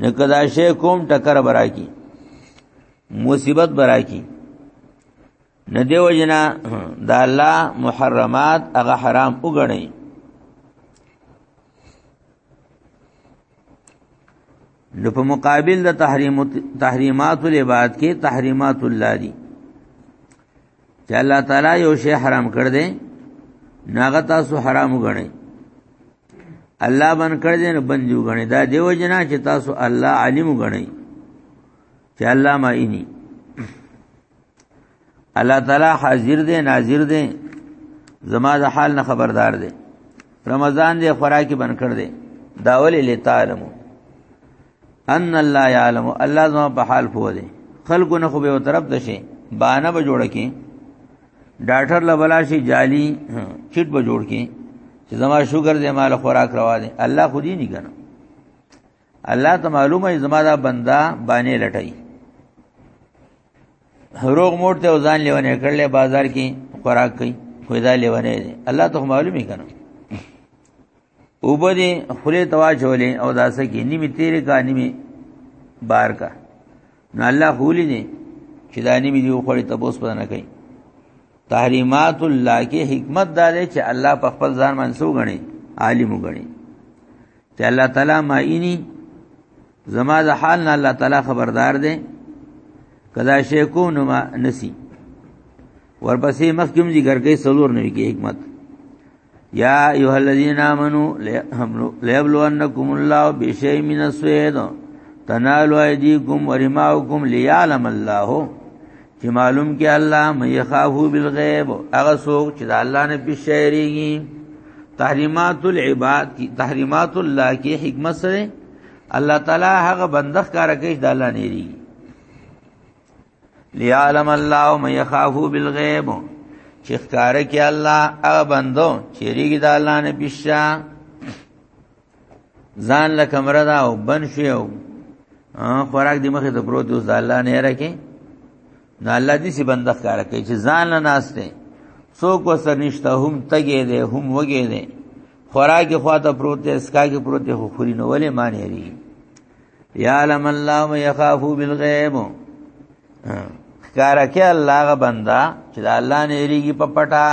Speaker 1: نه کدا شی کوم ټکر برا کی مصیبت برا کی نه دیو جنا د الله محرمات هغه حرام وګڼي نو په مقابل د تحریم تحریمات العباد کې تحریمات الله دي چې الله تعالی یو شی حرام کړ دې ناغه تاسو حرام وګڼئ الله بن کړ دې نه بندي وګڼئ دا دیو جنا چې تاسو الله عالم وګڼئ چې الله ما اینی الله تعالی حاضر دې ناظر دې زما د حال نه خبردار دې رمضان دې خوراکي بن کړ دې داول لتعلمو ان الله يعلم الله زما په حال پوه دی خلکو نه خو به طرف ته شي بانه به جوړ کی ډاکټر لبلا شي جالی چټ به جوړ کی چې زما شوګر دې مال خوراک روا دي الله خو دې نه کنه الله ته معلومه زما دا بندا باندې لټای روغ موټ ته ځان لیونه کړل بازار کې خوراک کوي کوی دا لیونه دي الله ته معلومي کنه اوبه دي خله توا چولې او داسه کې نیمه تیر کا نیمه بار کا نو الله خولي نه چې دا نیمه دی خوړې تبوس پدنه کوي تحریمات الله کې حکمت دا دی چې الله په خپل ځان منسو غني عالم غني چې الله تعالی ما اینی زما د حال نه الله تعالی خبردار دی کدا شی کوم نو ما نسی ورپسې مخکوم ذکر کوي سلور نوي کې حکمت یا ایه الذین آمنو لیبلونکم الله بشیء من الصید تنالوا ایدیکم ورماؤکم لیعلم الله چې معلوم کې الله مې خافو بالغیب هغه څوک چې د الله نه بشیریږي تحریمات العباد کی تحریمات الله کی حکمت سره الله تعالی هغه بندخ کار کوي د الله نيري ليعلم الله من يخافو بالغيب چې ښکار کې الله هغه بندو چې ریګ د الله نه پښا ځان له کمره دا او بن شو خوراک دی مخه ته پروت اوس د الله نه راکې نه الله دې سي بندخ کار کوي چې ځان نه ناشته څوک وسر نشته هم تګې دې هم وګې دې خوراکي خواته پروت دې اسکا کې پروت دې خو خوري نو ولې معنی لري یا لم الله ما يخافو بالغیب کارا کې الله غ بندا چې الله نه ریږي په پټا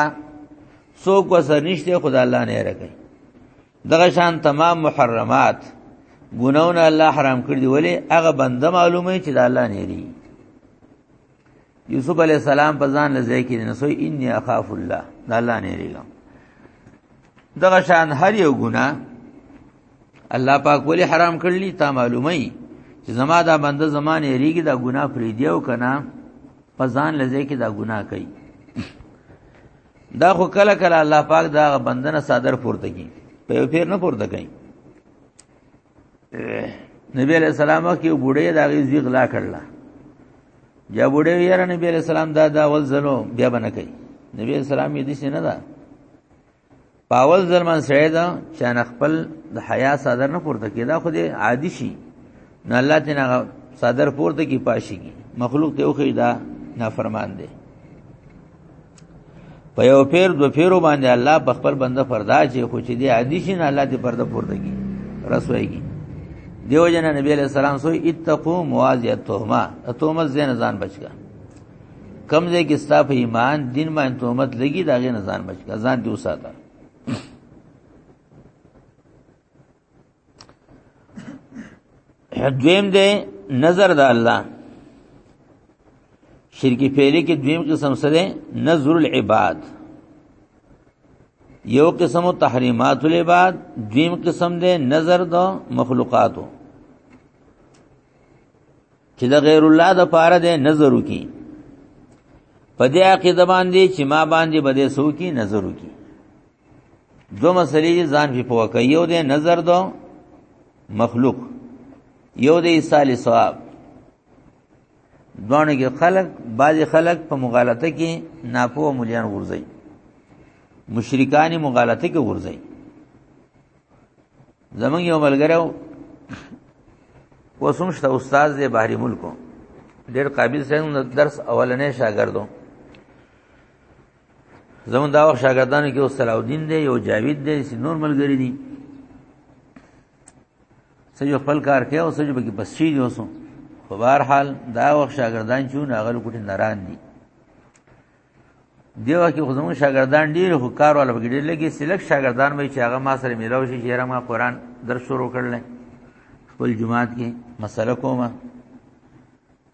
Speaker 1: څوک وسر نشته خدای الله نه رکې دغه شان تمام محرمات ګناونه الله حرام کړی دی ولی هغه بنده معلومه چې د الله نه لري یوسف علی السلام په ځان لځای کې نه سوې انی اخاف الله د الله نه لري دغه شان هر یو ګنا الله پاک ولی حرام کړلی تا معلومه چې زما دا بنده زمانه ریګي دا ګنا پری دیو کنه په ځان لځه کې دا ګنا کوي دا خو کله کله الله پاک دا بندنه صادر پورته کی په یو پیر نه پورته کین نبی علیہ السلام کې بوډې دا غي زی غلا کړل یا بوډې یاره نبی علیہ السلام دا دا ول زلو بیا بنه کوي نبی علیہ السلام یې دې نه دا پاول ظلمان سړی دا چې نه خپل د حیا صادر نه پورته کیدا خو دې عادي شي نه الله دې نه صادر پورته کی پاشي کی مخلوق ته اوخی دا نافرمان دی په یو پیر دو پیرو باندې الله په خپل بنده فردا چې خو چې دې عادي شي نه الله دې پرده پورته کی رسويږي دیو جن نبی علیہ السلام سو اتقو موازی التهمه تهمت زین ځان بچګه کم ځای کې ستا په ایمان دین باندې تهمت لګي دا غي نه ځان بچ کا ځان دی وساته دویم دی نظر د الله شرکی فعلی کې دویم قسم سره نظر العباد یو قسم تحریمات العباد دویم قسم دی نظر د مخلوقاتو چې د غیر الله د پاره د نظر وکي په دې عقیده باندې چې ما باندې بده سو کې نظر وکي دو مسلې ځان په پوکه یو د نظر دو مخلوق یو د ایصال ثواب دوانه کې خلق بعضی خلق په مغالطه کې ناپوه مليان ورځي مشرکان مغالطه کې ورځي زمون یو ملګرو وسوم شته استاد دی بحری ملکو ډیر قابل څنګه درس اولنې شاګردو زمون دا وخت شاګردانو کې اوس صلاح الدین دی یو جاوید دی سی نور ملګری دي سجو خپل کار کوي او سجو بګي بسچی دی اوسو خو بهر حال دا وخت شاګردان چې ناغل کوټي ناران دي دیو کې خو زموږ شاګردان ډیر خو کار ولا بګی ډیر لګي سلیک شاګردان وای چې هغه ما سره میلاو شي چې ما قران درس شروع کړل خپل جمعات کې مسله کومه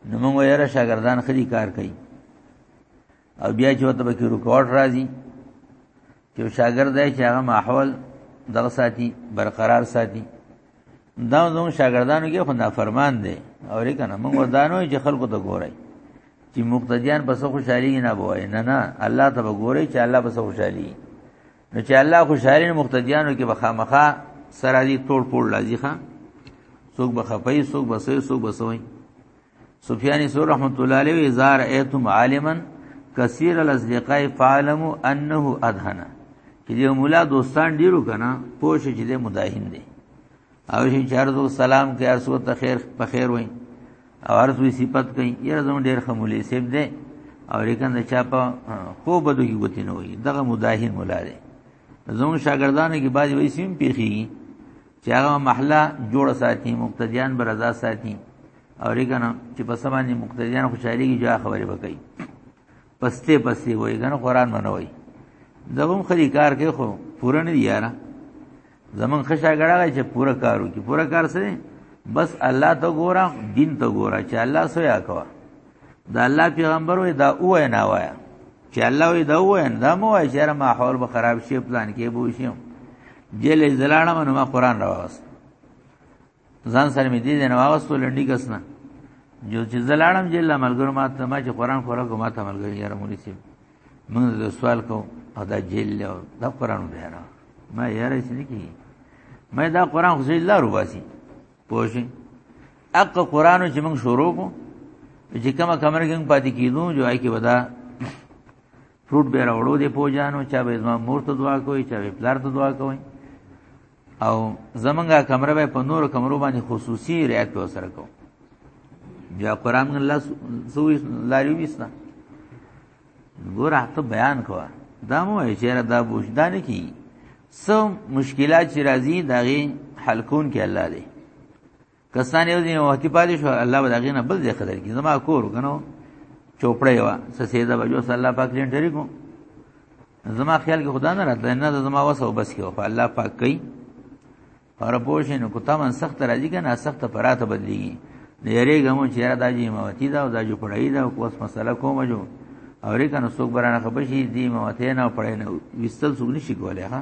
Speaker 1: نو موږ یې شاګردان خري کار کوي او بیا چې وته به کې ریکارډ راځي چې شاګرد یې چې هغه ماحول دغه ساتي برقرار ساتي دا زموږ شاګردانو کې خو نافرمان دي او ریکنه موږ ودانو چې خلکو ته ګورای چې مقتدیان پس خوشحالي نه بوای نه نه الله ته وګوري چې الله پس خوشحالي نو چې الله خوشحالي مقتدیانو کې بخامخه سره دي ټول ټول لازم څوک به خپي څوک به سوي څوک به سوي سفیان ثور رحمت الله علیه زار ایتم عالما کثیر الاصدقاء فعلموا انه ادهنه چې یو مولا دوستان ډیرو کنه پوه شي چې د مداهین دی او شي چارو سلام کې ارسو ته خیر په خیر وای او ارسو صفت کوي یره زمون ډیر خمولې سیب دی او لیکن د چا په خو بدو کې وتی نه وي دغه مداهین مولا دی زمون شاګردانو کې باج وای سیم پیخي چې هغه محله جوړ ساتي مقتدیان بر رضا ساتي او ریګنه چې په سمانه مقتدیان خوشالي کې جا خبرې وکړي پسته پسته وایي غن قران منوي دغه خري کار کې خو پوره نه یاره زمون خشا غړای چې پوره کارو کې پوره کار سره بس الله ته ګورم دین ته ګورم چې الله سویا کوا دا الله پیغمبر وې دا اوه نه وایا چې الله وې دا اوه نه دا مو وایا چې ما حول به خراب شي پلان کې بو شي جیل زلاړه منو ما قران راوست ځان سره مې دې نه واغست لنډی کس نه جو چې زلاړم جیل ملګرو ما ته ما چې قران خورا کو ما ته ملګری یاره مونږ سي موږ د سوال کو او دا جیل له دا قران به را ما یاره څه نه کی ما دا قران خو زیلا رو باسي پوښي اق قران چې موږ شروع کو چې کومه کمر کې پاتې کیدو جو آی کې ودا فروټ به راوړو دی پوجانو چا به زما مور ته دعا کوي چا به پلار ته دعا کوي او زمونږه کمره به په نور کمرو باندې خصوصي رعایت په سره کو بیا قران الله سوې لاري وسنا ګور ته بیان کوه دا مو چیرې دا بوجدان کی سو مشکلات چې راځي داغي حل کون کې الله دی کسان یو ځای وختي پاتې شو الله به دغه نه بل ځای خدای کی زما کور کنو چوپړې وا سسیدا به جو صلی الله پاک لین ټری کو زما خیال کې خدا نه راته نه زما وسه وبس کې خو الله پاک کوي اور پوښینو کو تمن سخت راځي کنه سخت پراته بدلیږي د یری غمو چې را داجی موتی دا او دا جو پړای دا او کوس مسله کوم جو او ری کنه سوق برانه خبشي دی موتی نه پړای نه وستل سوق نشي کولای ها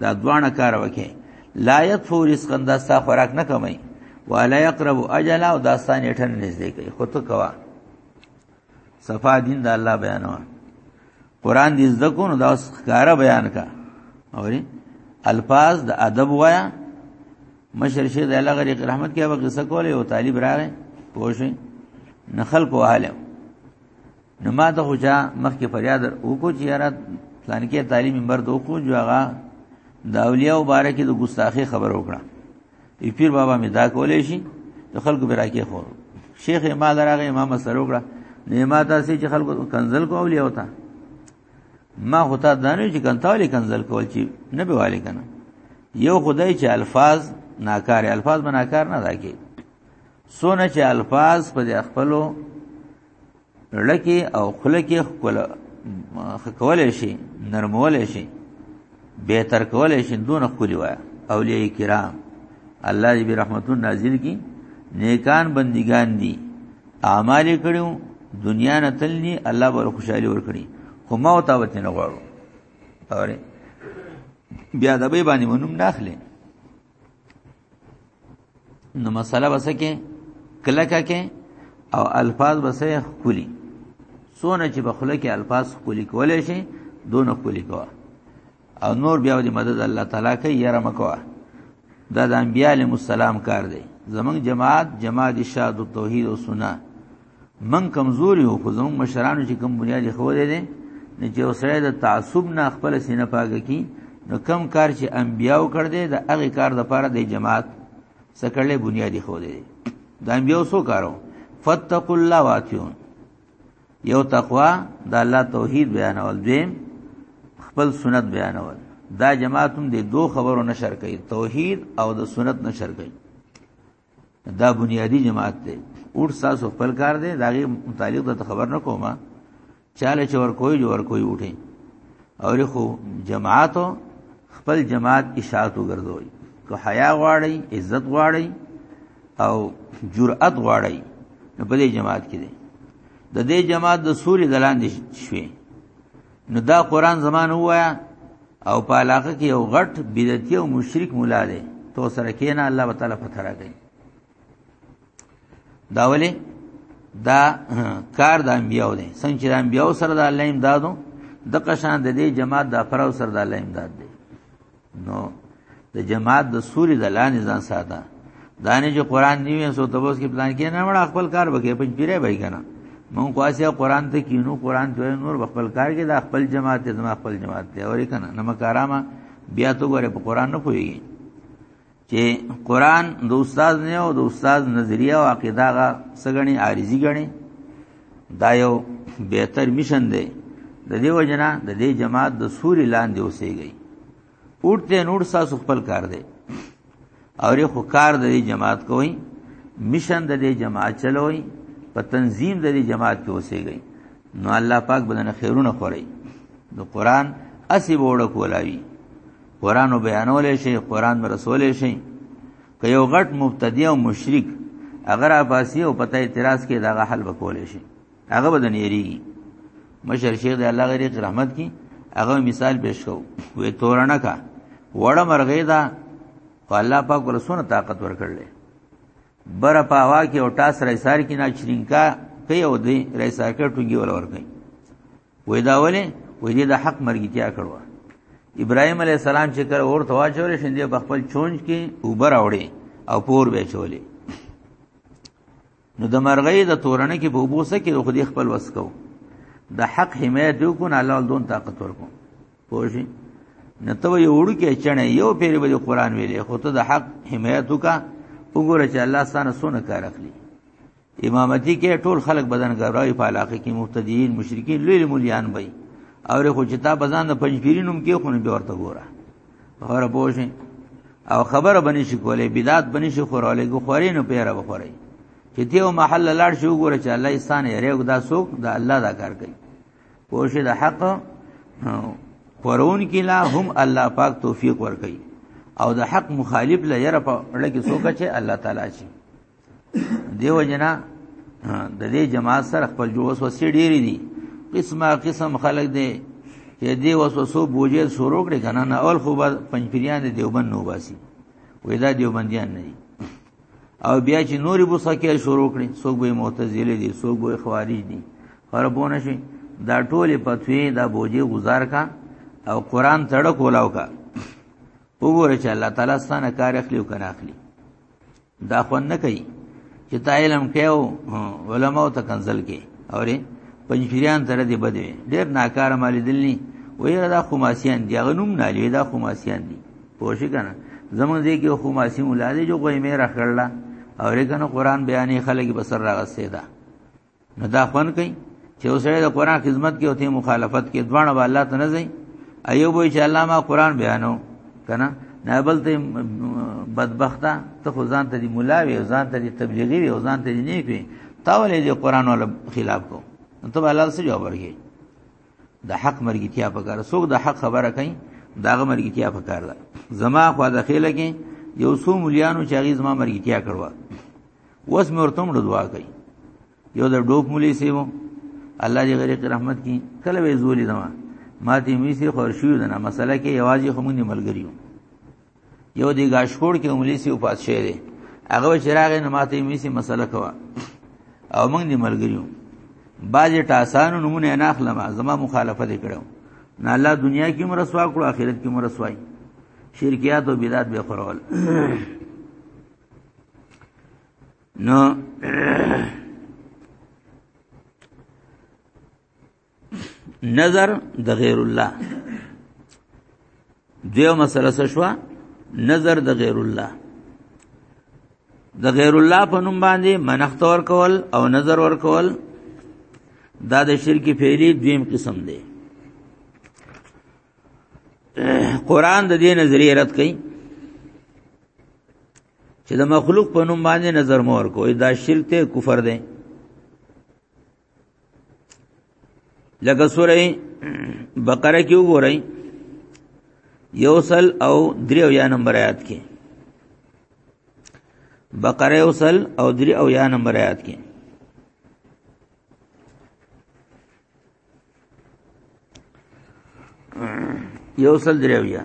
Speaker 1: دا دوانه کار وکي لا يطفو رزقا دا ستا خوراک نه کمي ولا يقرب اجل او داستان اټن نږدې کوي خو ته کوا صفا دین دا الله بیانو قران دې زده کو نو دا ښکارا بیان کا اوري الفاظ د ادب وایا مشر شیخ د الله غریق رحمت کې هغه قصه کوله او طالب راغی پوښي نخل کو عالم نو ما ته خو چا مخکې فریاد وکړو چې یاره پلانکې تعلیم منبر ته وکړو جو هغه د اولیاء مبارک د ګستاخی خبر وکړه ای پیر بابا می دا کولې شي د خلکو برا کې خو شیخ ما دراغه امام سره وکړه نه ما تاسو چې خلکو کنزل کو اولیاء وتا ما هوتا دانه چې کنتاولې کنزل کول چې نه به والي کنه یو خدای چې الفاظ ناکار الفاظ بناکار نه راکې سونه چې الفاظ په خپلو لکه او خلکه خپل خکول شي نرمول شي به تر کول شي دون خپل وای اولیاء کرام الله دې برحمتون نازل کی نیکان بندگان دي اعمال کړو دنیا نه تلنی الله بر خوشالي ور کړی خو ما وتا وته نه غواړو اوره بیا د به باندې مونږ نه اخلي نو مسله بس کې کلکه کې او الفاظ بس خولي سونه چې بخله کې الفاظ خولي کولې شي دون خولي کوا او نور بیا د مدد الله تعالی کوي یره مکوا دا د انبیاء علیهم السلام کار دی زمنګ جماعت جماعت شاد توحید او سنت من کمزوري او زموږ مشرانو چې کوم بنیاد خورې دي نه چې اوسره د تعصب نه خپل سینه پاګه کی نو کم کار چې انبیاو کړ دې د هغه کار د پاره د جماعت سکړلې بنیادی خو دې د انبیاو سو کارو فتقوا الله واتیون یو تقوا د الله توحید بیانول دیم خپل سنت بیانول دا جماعت هم د دوه خبرو نشر کوي توحید او د سنت نشر کوي دا بنیادی جماعت دی اور تاسو خپل کار دی دا غي متعلق د خبر نه کومه چاله چور کوئی جوړ کوئی اٹھے اور خو جماعت خپل جماعت اشاعت وګرځوي کو حیا غواړي عزت غواړي او جرأت غواړي په دې جماعت کې دی د دې جماعت د سوري دلان دي شوي نو دا قران زمانه وایا او په علاقه کې یو غټ بدعتي او مشرک مولا دی تو سره کینا الله تعالی فتح راکړي دا ولې دا کار د انبیو دی څنګه چې د انبیو سره د الله امدادو د قشان د دې جماعت د افراد سره د الله امداد دی نو د جماعت د سوري د لانې ځان ساته دانه چې قران نیو سو تبوس کې پلان کې نه وړ خپل کار وکې پنځ پیره به کنه مون کواسه قران ته کینو قران ته نور خپل کار کې د خپل جماعت ته خپل جماعت ته اورې کنه نمکارامه بیا تو غره په قران نه پوي چې قران د استاد نه او د استاد نظریه او عقیده غا سګنی عارضی غنی دا یو بهتر مشن دی د دې وجنه د دې جماعت د سوري لاندې اوسېږي اوټته نور ساس خپل کار دی او یې خو کار د دې جماعت کوي مشن د دې جماعت چلوي په تنظیم د دې جماعت کې اوسېږي نو الله پاک بدن خیرونه خوري د قران اسی بوړه کولاوي قران بیانولې شي قران رسولې شي که یو غټ مبتدی او مشرک اگر افاسی او پته اعتراض کې دغه حل وکولې شي هغه بدن یریږي مشر شیخ د الله غریق رحمت کی هغه مثال پیش کو وې تورنه کا وړه مرغې دا خو الله پاک ورسونه طاقت ورکړل بر په هوا کې او ټاس رئیسار کې نه چرینکا کوي او دی رئیسار کې ټوګي ول ور کوي وې دا ولې وې دې د حق مرګتیا کړو ابراهيم عليه السلام چې کړه اور ته واچول شندې بخپل چونج کې اوبر اوړي او پور به چولې نو د مرغۍ د تورنه کې په بوسه کې خو دې خپل وسکو د حق حمایت وکړو نه الله دون طاقت ورکو پوجي نه ته یو وړو کې چنه یو پیر به قرآن ویلې خو ته د حق حمایت وکا وګوره چې الله ستانه سونه کار اخلي امامتی کې ټول خلک بدن ګراوي په علاقه کې مبتدیین مشرکین لوی مليان وي او خو چې تا بزان د پنځپیرینوم کې خو نه ورته ګوره خبره پوښې او خبره بنې شي کولې بدعت بنې شي خورولې ګو خورې نه پیره وخورې چې دیو محل لاړ شي وګوره چې الله انسان یې ریګ دا سوق دا الله دا کار کوي پوښې د حق خورون کې لا هم الله پاک توفیق ورکړي او د حق مخالف لا یره په لکه سوکه چې الله تعالی شي دیو جنا د دې جماعت سره خپل جو وسوسې ډېری دي قسمه قسم خلق دي چې دې وسوسو بوجه شروع کړي کنه نه اول خو بعد پنځپریان دې دیوبند نو باسي وې دا دیوبندیان نه دي او بیا چې نوري بوسکه شروع کړي څوک به معتزله دي څوک به خوارج دي خرابونه شي دا ټوله پتوی دا بوجه گزار کا او قران تړه کولاو کا وګوره چې الله تعالی ستانه کار اخلي او کنه اخلي دا خو نه کوي چې تا علم کېو علماء ته کنزل کې اوري پنځپیران تر دې بده ډېر ناکاره مال دلني وې دا خماسيان دي غنوم نه لوي دا خماسيان دي پوښی کنه زمون دې کې خماسي مولا دې جو کوی مې راخړلا اورې کنه قران بیانې خلک بسر راغسته ده نه دا خوان کوي چې اوسړي د قران خدمت کې او ته مخالفت کې دوانه به الله ته نه ځي ایوب وی چې الله ما قران بیانو کنه نه بل ته بدبخته ته خو ځان ته دی مولا وی ځان ته دی تبلیغي وی ځان ته دی نیک وی تا ولې د قران ول خلاف کو ته به الله سره جواب ورګي د حق مرګتیا پکار څوک د حق خبره کوي داغه مرګتیا پکار ده زما خو د خېله کې یو څو مليانو چې هغه زما مرګتیا کړو وس مې ورته مړ دعا کوي یو د ډوب ملي سیمو الله دې غریق رحمت کی کله وې زولې زما ما دې مې سي خور شو نه مسله کې یوازې هم نه ملګریو یو دی گاشکوړ کې انګلیسي او پات شوی دی هغه چې راغی نو ماته یې میسي مسله کوا او موږ دې ملګریو باجې ټاسانو نمونه نه اخلم زما مخالفت کړو نه الله دنیا کې مر رسوا کړو آخرت کې مر رسوای شرکیات او بدعت به خورول نو نظر د غیر الله دیو مسله څه شو نظر د غیر الله د غیر الله په نوم باندې منښت ور کول او نظر ور کول دا د شرک فعلی دویم قسم دی قران د دې نظریه رد کړي چې د مخلوق په نوم باندې نظر مور کوي دا شرک ته کفر دی لکه سوره بقره کې وګورئ یوصل او دریو یا نمبر آیات کې بقره یوصل او دری او یا نمبر آیات کې یوصل دریو یا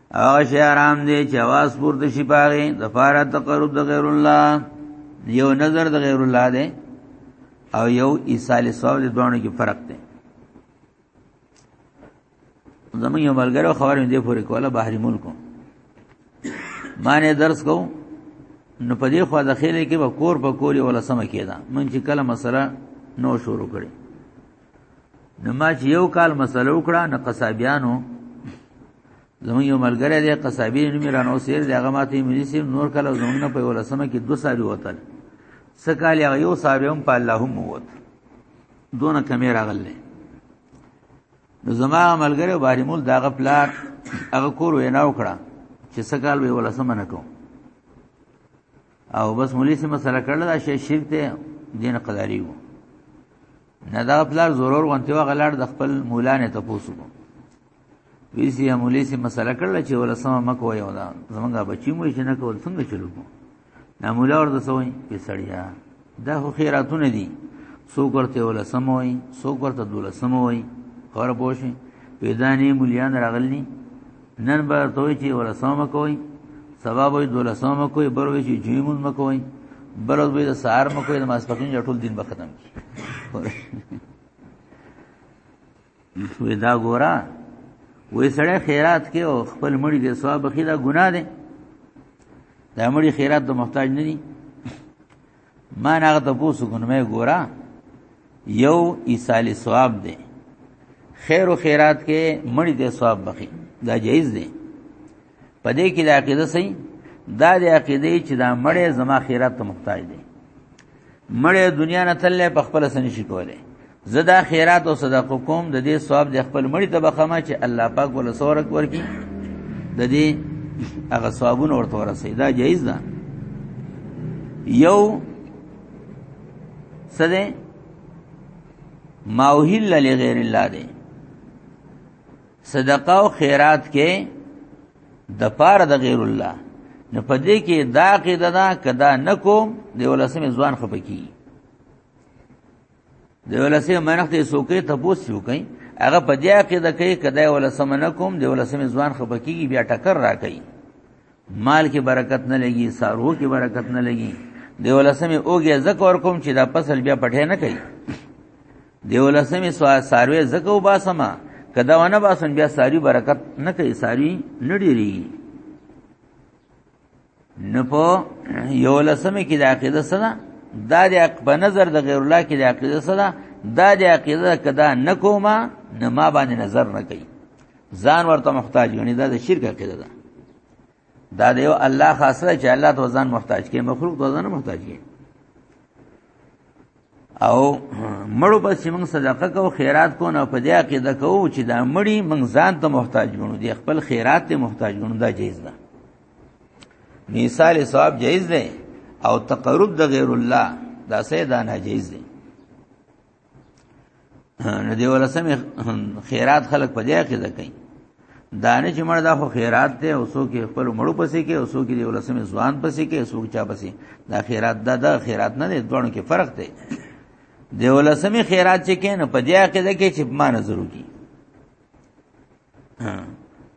Speaker 1: هغه شی حرام دی چې आवाज پورته شي پاره د فاره تقرب د غیر الله یو نظر د غیر الله دی او یو ایصال ثواب د دوه کې فرق دی زمون یو ملګری خبرې دی پورې کوله بحری ملکو معنی درس کو نو په دې خوا د خېلې کې به کور په کوري ولا سم کېدا من چې کله مسله نو شروع کړي نو ما چې یو کال مسله وکړه نه قصابیانو زمون یو ملګری دی قصابی نو میرا نو سیر دی هغه ماته مې سیر نور کله زمون نه په ولسمه کې دوه سال وتل سکال هغه یو صاحب هم په اللهم ووت دونه کمی راغله نو زما ملګری باری مول داغه پلار هغه کور وینا وکړه چې سکال به ولسمه نه کوم او بس مولوی سي مسله کړل دا شی شرک ته دین قداری وو نه دا پلار ضرور غونته وغلاړ د خپل مولا نه تاسو کو وی سي امولي سي مسله کړل چې ولسمه مکو یو دا زمونږ بچی مو چې نه کول څنګه چلو کو نه مولا ورته سوې په سړیا دا خو خیراتونه دي سو کرتے ولسم وای سو کرته دولسم وای خبر پوښي پیدانی مولیان راغلی نن به توې چې ولسم کوي سبب وي دولسم کوي بروي چې جیمون مکوي بلد به د سار مکوې د ماسپخین ټول دین به ختم کی وې دا ګورا وې سړی خیرات کې او خپل مړي د ثواب کې دا ګناه ده دا مړي خیرات د محتاج نه دي ما نه هغه ته پوسو کو مې ګورا یو ایصال ثواب ده خیر او خیرات کې مړي د ثواب بخي دا جایز ده په دې کې د عقیده سي دا د عقیده چې دا مړې زما خیرات ته محتاج دی مړې دنیا نه تللې په خپل سن شي کوله زدا خیرات او صدقه کوم د دې ثواب د خپل مړی ته بخمه چې الله پاک ول سورک ورکی د دې هغه ثوابونه ورته ورسې دا جایز ده یو سده ماوهل لغیر الله دی صدقه او خیرات کې د پار د غیر الله نو په دې کې دا قیدا دا کدا نکوم د ولسمې ځوان خپکی د ولسمې منخت سوکې ته پوسیو کوي هغه په دې کې د کوي کدا ولسم نکوم د ولسمې ځوان خپکی بیا ټکر را کوي مال کې برکت نه لګي سارو کې برکت نه لګي د ولسمې اوګه زکه ور کوم چې دا فصل بیا پټه نه کوي دیولسمه ساروی زکه وباسما کدا ونه باسن بیا ساری برکت نه کوي ساری نډيري نه په یو لسمه کې د عقیده سره دا د په نظر د غیر الله کې د عقیده سره دا د عقیده کدا نه کومه نه ما باندې نظر نه کوي ځان ورته محتاج یعنی دا د شرک عقیده ده دا دیو الله خاصه چې الله ته ځان محتاج کې مخلوق ته ځان محتاج کې او مړو په سیمن صدقه کو خیرات کو نه په دې عقیده کو چې دا مړی من ځان ته محتاج ګڼو دی خپل خیرات ته محتاج ګڼو دا جایز ده مثال ثواب جایز ده او تقرب د غیر الله دا سه دا نه جایز ده نو دی ولسم خیرات خلق په دې کې ځکې دانه چې مړ دا خو خیرات دی او څوک خپل مړو پسې کې او څوک دی ولسم ځوان پسې کې څوک چا پسې دا خیرات دا دا خیرات نه دی دوه کې فرق دی دی ولسم خیرات چې کین په دې کې ځکه چې ما نظر وکي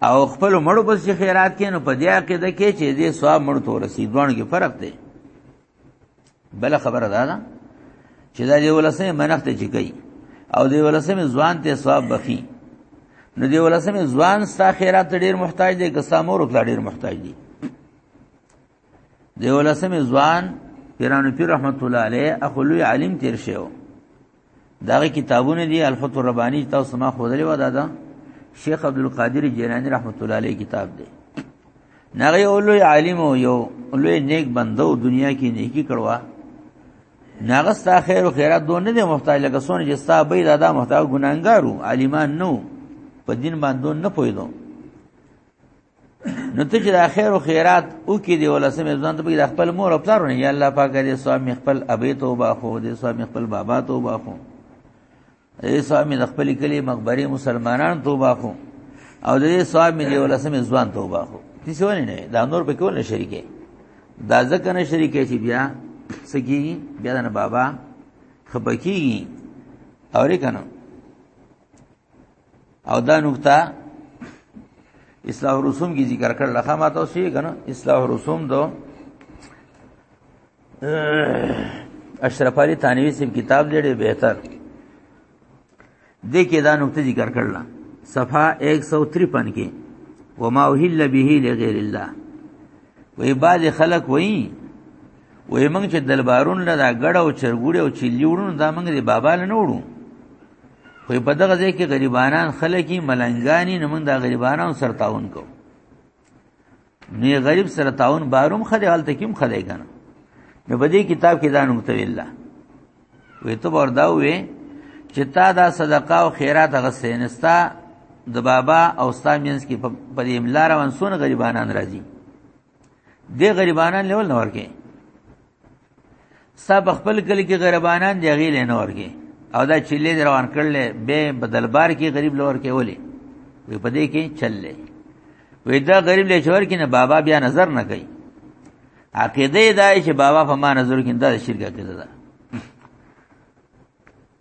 Speaker 1: او خپل مړو پسې خیرات کین په دې کې ځکه چې دې ثواب مړ تو رسیدوان کې فرق دی بل خبره ده دا چې دا دی ولسمه منخت چې کوي او دی ولسمه ځوان ته ثواب بخي نو دی ولسمه ځوان ستا خیرات ډیر محتاج دی که سامور ته ډیر محتاج دی دی ولسمه ځوان پیرانو پیر رحمت الله علیه اخلوی عالم تیر شو داغه کتابونه دي الفتو ربانی تاسو ما خو دلې ودا دا شیخ عبد القادر جیلانی رحمت الله علیه کتاب دی نغه اولوی عالم او یو اولوی نیک بندو دنیا کې نیکی کړوا نغه ستا خیر او خیرات دونه دی محتاج لکه سونه چې ستا به دادا محتاج ګناګارو عالمان نو په دین باندې نه پویدو نو ته چې د خیر او خیرات او کې دی ولا سمې ځان ته د خپل مور او پلار نه یا الله پاک دې سوامي خپل ابي توبه خو دې سوامي خپل بابا توبه خو دې سوامي د خپل کلی مقبره مسلمانان توبه خو او دې سوامي دې ولا سمې ځوان توبه خو تاسو ونه نه دا نور په کول شریکه دا ځکه نه شریکه چې بیا سګي بیا د بابا خپکی او ری کنه او دا نقطه اصلاح رسوم کی ذکر کړل لخوا ما تاسو یې کنه اصلاح رسوم دو اشرف علي تانوي سیم کتاب دی ډېر بهتر دې کې دا نقطه ذکر کړل صفحه 153 کې وما وهل به لغیر الله وې بعض خلک وایي وې موږ چې دلبارون لدا غړ او چرګوړي او چلیوړون دا موږ دی بابا نه وړو خو په دغه ځای کې غریبانان خلک ملنګانی نه موږ د غریبانو سره تعاون کوو نه غریب سره تعاون باروم خدای حالت کیم خدای کنه نو په دې کتاب کې دا نقطه ویلا وې ته وردا وې چې تا دا صدقه او خیرات غسینستا د بابا او سامینس کې په دې املا روان سونه غریبانان راځي دې غریبانان لول نور کې ستا په خپل کلی کې غریبانان دی غیل نه ورګي او دا چلې روان کړل به بدلبار کې غریب لور کې ولي وي په دې کې چلې وې دا غریب له چور کې نه بابا بیا نظر نه کوي عقیده دا چې بابا په ما نظر کې دا شرک کړی دا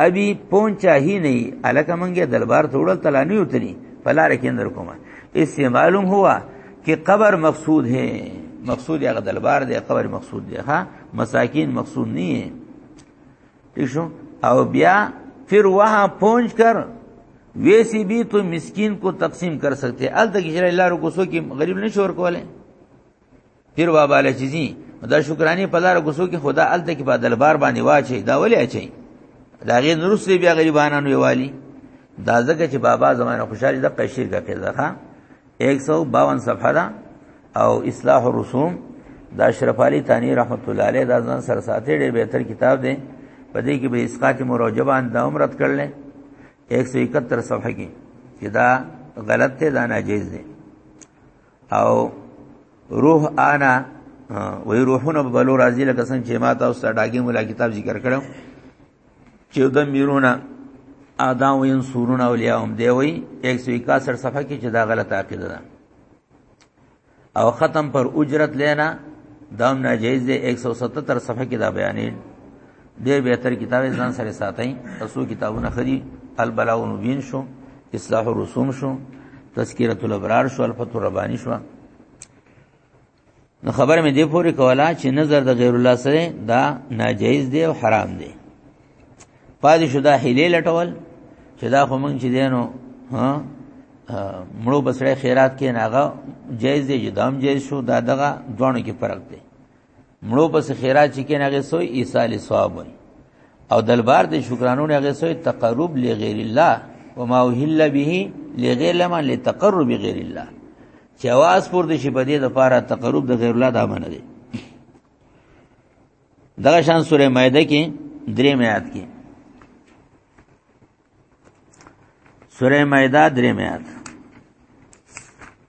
Speaker 1: ابي پون چاهي نه الکه منګه دربار توړل تلانی وتنی پلار کې اندر کومه اس سے معلوم ہوا کہ قبر مقصود ہے مقصود هغه دربار دی قبر مقصود دی ها مساکین مقصود نه ہے ٹھیک شو او بیا پھر وہاں پہنچ کر ویسی بھی تو مسکین کو تقسیم کر سکتے ال تک ہجرہ اللہ رکو سو کی غریب نہیں شور کولے پیر بابا لچزی دا شکرانی په لار غوسو کې خدا الته کې په دلبار باندې واچي دا ولې اچي دا غي نورسته بیا غریبانو یوالي دا ځکه چې بابا زمانه خوشاله د قشیر کا قضا ښا 152 صفحه دا او اصلاح الرسوم دا اشرف علی تانی رحمت الله علیه دا ځان سره ساتي ډېر بهتر کتاب دی په دې کې به اسقاط مروجبان دا عمر رد کړل 171 صفحه کې چې دا غلط ته دا ناجیز دی او روح انا وی روحونه په بلو راځي لکه څنګه چې ما تاسو ته ډاګي مولا کتاب ذکر کړو چې د میرونه آدم وین سورون اولیاء هم دی وی 161 صفحه کې چې دا غلطه عقیده ده او ختم پر اجرت لینا دام ناجیز دی 177 صفحه کې دا بیانې ډیر بهتر کتاب ځان سره ساتي تاسو کتابونه خري البلاء المبین شو اصلاح الرسوم شو تذکرۃ الابرار شو الفتح الربانی شو نو خبر مې دی پوری کولا چې نظر د غیر الله سره دا ناجیز دی او حرام دی پادې شو دا هلې لټول چې دا خو مونږ چې دینو ها مړو بسړې خیرات کې ناغه جایز دی جدام جایز شو دا دغه دوانو کې فرق دی مړو پس خیره چې کین هغه سوی ایصال ثواب وي او دلبار د شکرانو نه هغه سوی تقرب لغیر الله وما اوهل به لغیر لمن لتقرب غیر الله چې आवाज پور دي شي په دې لپاره تقرب د غیر الله د امن دی دغه شان سوره مائده کې درې میات کې سوره مائده درې میات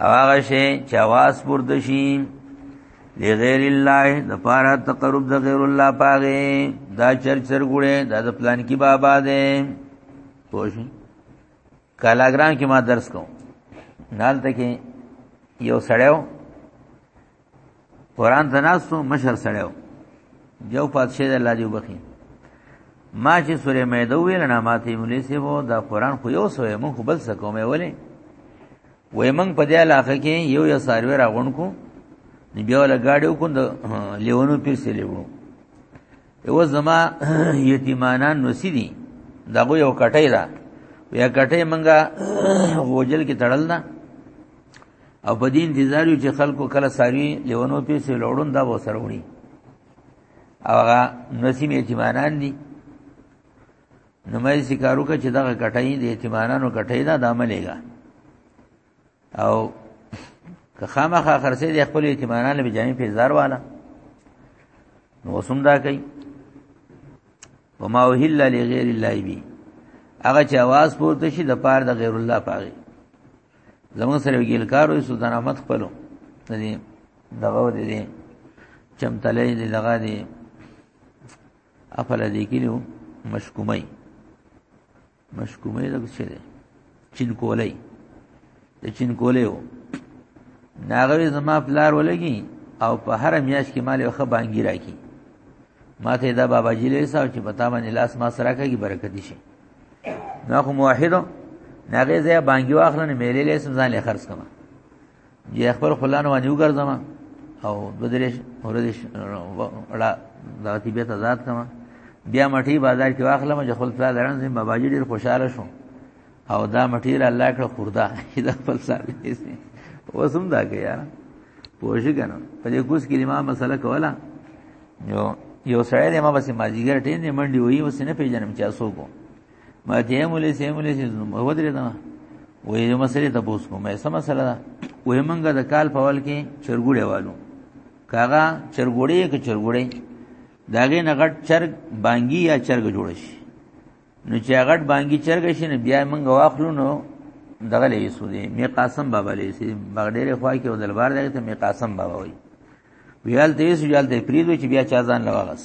Speaker 1: او هغه شی چې आवाज پورته شي لغیر الله د پاره تقرب د غیر الله پاغه دا چر چر ګړې دا د پلان کې بابا ده پوه کالاګرام کې ما درس کوم نال ته کې یو سړیو قران تناسو مشر سړیو جو پاتشه د الله دی وبخي ما چې سورې مېده ویل نه ماته مولې سي وو دا قران خو یو سوې مونږ بل څه کومې ولې وې مونږ په دې علاقه کې یو یو سروي راغون کو نو بیا ولا گاډي وکړ لیونو پیر سي لیو یو زما یتیمانان نوسی دي دغه یو کټای دا یا کټای مونږه غوجل کې تړل نه او په دې انتظار یو چې خلکو کله ساروی لیونو په سه لوړون دا و سره وړي او هغه نسیم یتیمانان دي نو مې سکارو کا چې دا کټای دي یتیمانانو کټای دا داملېګا او که خامخا خرڅې د خپل یتیمانانو به جامې په زار والا نو سم دا کوي وما وهل لغیر الله بی هغه چې आवाज پورته شي د پاره د غیر الله پاره زموږ سره وګیل کارو سلطان احمد خپلو دې دغه ور دي چمتلې دې لغا دي خپل دې کیلو مشکومي مشکومي دا څه دي چین کولای د چین کولای وو ناغوی زما پلار ولګي او په هر میاش کې مال یو خبانګی راکی ما ته دا بابا جیلې صاحب چې پتا باندې لاس ما سره کوي برکت شي نه خو موحدو ناغه زه بانګي واخلن میلې له سم ځان له خرڅ کما جی خپل خلانو باندې وګرځم او بدرش اوردش وړا دغتی بیت آزاد کما بیا مټی بازار کې واخلم چې خپل پلا درن زم بابا جی ډیر خوشاله شو او دا مټی را الله کړه خوردا دا خپل سال اوسم دا کې یار پوښی کنه په دې کوس کې امام مسله کوله یو یو سړی دی ما بس مازیګر ټین دی منډي وایي وس نه پیژنم چا سو کو ما دې مولې سې مولې سې ودرې دا وې یو مسلې ته پوس کوم یې سم مسله ده وې منګه د کال په ول کې چرګوړې والو کاغه چرګوړې کې چرګوړې داګه نه غټ چرګ بانګي یا چرګ جوړ شي نو چې غټ بانګي چرګ شي نه بیا موږ واخلو نو دغه لې سودې می قاسم بابا لې سي بغډېره خوا کې او دلبار دغه ته می قاسم بابا وایي ویل دې سجال دې پریدو چې بیا چا ځان لواغس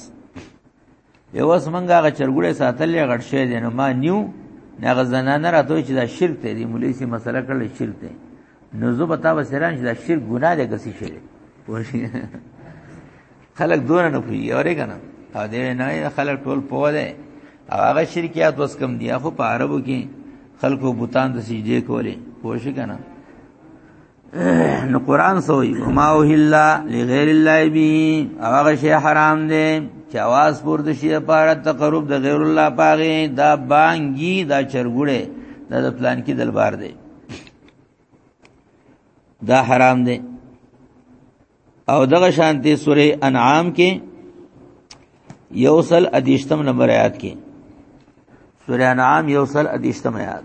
Speaker 1: یو اس منګه غ چرګړې ساتلې غړ شې دې نو ما نیو هغه زنانه راته چې دا شرک ته دی مولوی سي مسله کړل شرک ته نو زه به تا وسران چې دا شرک ګناه دی کسي شي خلک دونه نه کوي اورې کنه او دې نه خلک ټول پوه دي او هغه شرکیات وس کم دي خو په عربو کې خلکو بوتان د سجده کولې پوه شي کنه نو قران سوئی وما اوهلا لغیر الله بی هغه شی حرام دی چې आवाज پورته شي لپاره تقرب د غیر الله پاغه دا بانګي دا چرګوړې دا د پلان کې دلبار دی دا حرام دی او دغه شانتي سوره انعام کې یوصل ادیشتم نمبر آیات کې سوره انعام یوصل ادیشتم آیات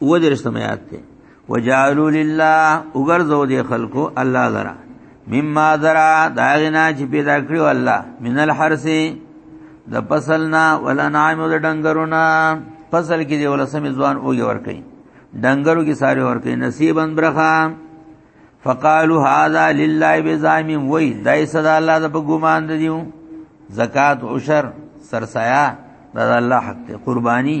Speaker 1: و درسم یاد ته وجعلوا لله وګرځو دې خلکو الله لرا مما ذرا دا غنا چې پیدا کړو الله من الحرث د فصلنا ولا نعم د ډنګرونه فصل کې دی ولسم ځوان اوږي ور کوي ډنګرو کې ساري ور کوي نصیب اندرخه فقالوا هذا لله بزعم وای دای صدا الله د په ګمان دیو زکات عشر سرسایا د الله حق قربانی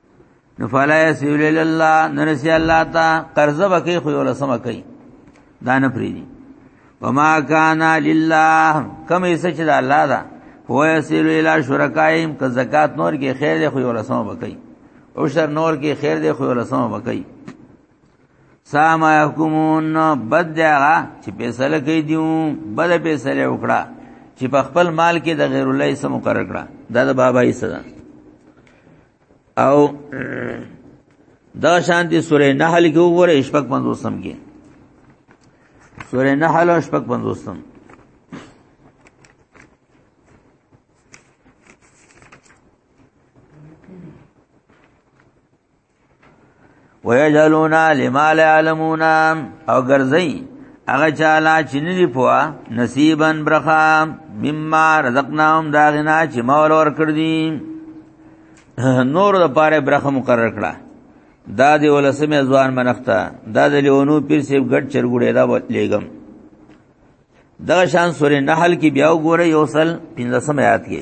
Speaker 1: نفلا یسول الله نرسی الله تا قرض وکي خو ول سم کوي دا نه پریدي وما کان لله کم یې سچ دا الله دا هو یسول الی شرکایم ک زکات نور کې خیر دی خو ول سم وکي او شر نور کې خیر دی خو ول سم وکي ساما يحكمون بد هغه چې فیصله کوي دیو بد فیصله وکړه چې په خپل مال کې د غیر الله سم مقرر کړه دا د بابا یې صدا او دا شانتی سورې نحل کې وګوره شپږ پنځوسم کې سورې نحل او شپږ پنځوسم ويجعلون لما لا يعلمون او ګرځي هغه چاله چې نه دی پوا نصیبا برخا مما رزقناهم داغنا چې مول ور کړ دي نور د پاره برخه مقرر کړه دا دی ولسمه ځوان منخته دا د لیونو پیر سیب ګډ چرګوړې دا لګم دا شان سورې نحل کې بیا وګوره یو سل 15 آیات کې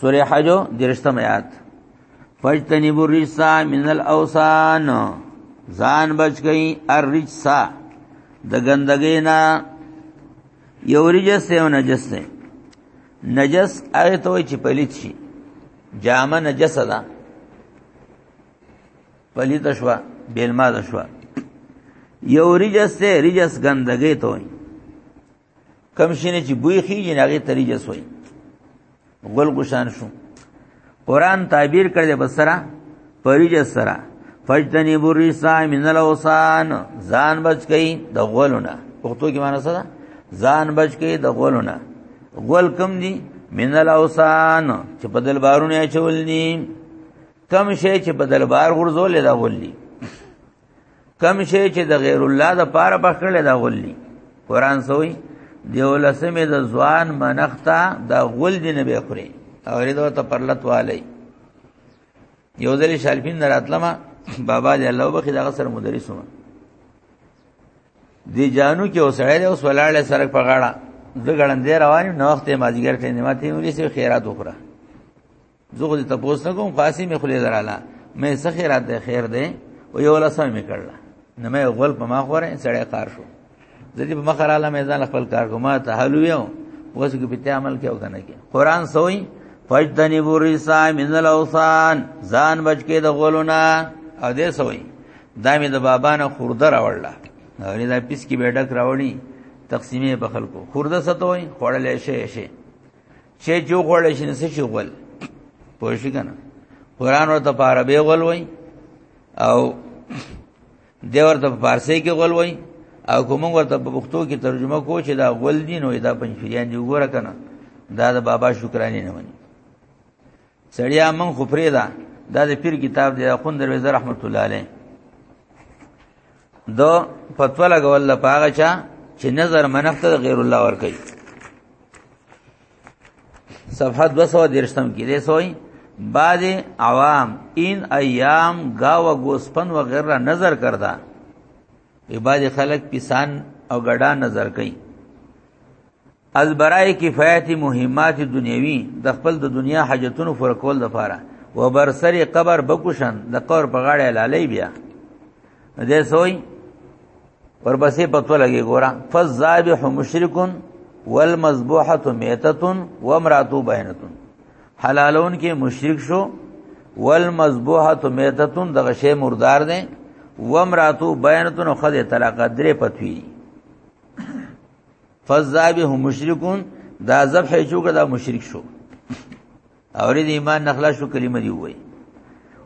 Speaker 1: سوره حج درشتم آیات فجتنبوا الرجس من الاوثان ځان بچ گئی الرجس د ګندګۍ نه یو رجس یو نجس دی نجس هغه ته چې پلیت شي جامه نجس ده پلیت شوا بیلما ده شوا یو رجس ته رجس ګندګۍ ته وي کم شینه چې بوی خيږي ناغه طریقه سوی ګل ګشان شو قران تعبیر کړی بسرا پریج سرا فجتنی بریسا من الاوسان ځان بچ کئ د غولونه پښتو کې معنی څه ده ځان بچ کئ د غولونه غول کم دي من الاوسان چې په دل بارونه چول دي کم شي چې په دل بار غرزول دا غول دي کم شي چې د غیر الله د پاره پخړل دا غلی قران سوی دیو لسمه د ځوان منختا دا غل دی نه بخوري او ریدو ته پرلت والی یو ځلی شالفین دراتلما بابا دی الله وبخي دغه سره مدرس وم دی جانو کې اوسړی دی اوس ولاړې سرک په غاړه زه ګړندې روان نو وخت مازیګر ټینې ماته ولې سي خیرات وخوره زه خو دې تپوس نه کوم خاصی مې خلی دراله مې څه خیرات دی خیر دی او یو لاسه مې کړله نه مې غول په ما خوره سړی کار شو زه دې په مخ رااله مې ځان خپل کار کوم ته حل ویو اوس کې په عمل کې او کنه کې قران سوئی فجتنی بورسا من الاوثان ځان بچ کې د غولونه او دې سوئی دا مې د بابا نه خورده راوړل او دا پیس کې بیٹک راوړی تقسیمې په خلکو خورده ستوي خوړلې شي شي چې جو غول شي نه شي غول پوه شي کنه قران ورته په عربي غول وای او دی ورته په فارسی کې غول وای او کوم ورته په پښتو کې ترجمه کو چې دا غول دي نو دا پنځفریان دی وګوره کنه دا د بابا شکرانه نه ونی سړیا من خو پرې دا دا د پیر کتاب دی اخوند درویزه رحمت الله علیه دو فتوا لګول له پاغه چا چې نظر منښت غیر الله ور کوي صفحه 200 درشتم کې دی سوئی بعد عوام ان ایام گاو گوسپن وغیرہ نظر کردا عباد خلق پسان او غډا نظر کئ البرای کفایت مهمات دنیوي د خپل د دنیا حاجتونو پر کول د پاره و بر سر قبر بکوشن د قبر په غاړه لالې بیا دې سوئی پر بسې پتو لګي ګورا فذابح مشرکون والمذبوحه میته وامراته بینه حلالون کې مشرک شو والمذبوحه میته د غشې مردار دي وامراته بینه خدای طلاق درې پتوی فذابه هم مشرکون دا ذبح چوکه دا مشرک شو اور دې ایمان نخلا شو کلمه دی وای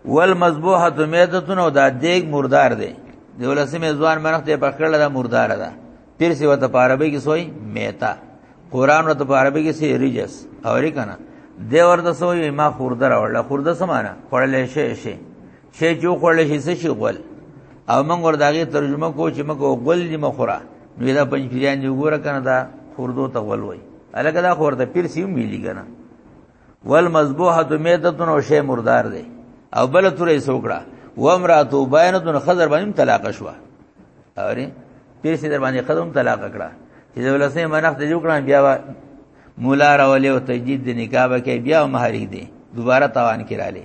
Speaker 1: والمذبوحه میتتون او دا دیګ مردار دی دی ولسمه ځوان منخ ته پخړل دا مردار ده پیر سی وته پاربې کې سوی میتا قران وته پاربې کې سی ریجس اور کنا دی ورته سوی ما خورده راوړل خورده سمانه خړلې شي شي شي چې خوړل شي څه شي غول او موږ ور داغه ترجمه کو چې موږ غول دې مخوره نو دا پنځ پیران دی وګوره کنه دا خوردو ته غول وای الګا دا خورده پیر سیم ویلی کنه ول مذبوحه میتتون او شی مردار دی او بل تورې سوکړه و امراتو بینتون خضر باندې طلاق شوه اوري پیر سي در باندې خدوم طلاق کړه چې ولسې منخ ته جوړ کړم بیا مولا راولې او تجدید د نکاح کې بیا مہر دې دوباره توان کړه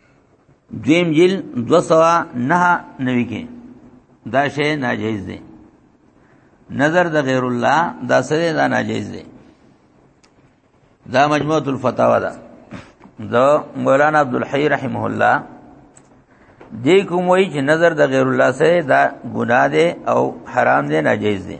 Speaker 1: دویم جل دو سوا نه نوی کې دا شی ناجیز دی نظر د غیر الله دا سره دا ناجیز دی دا مجموعه الفتاوا ده دا مولانا عبد الحی رحمه الله دې کوم وی چې نظر د غیر الله سره دا ګناه ده او حرام ده ناجیز ده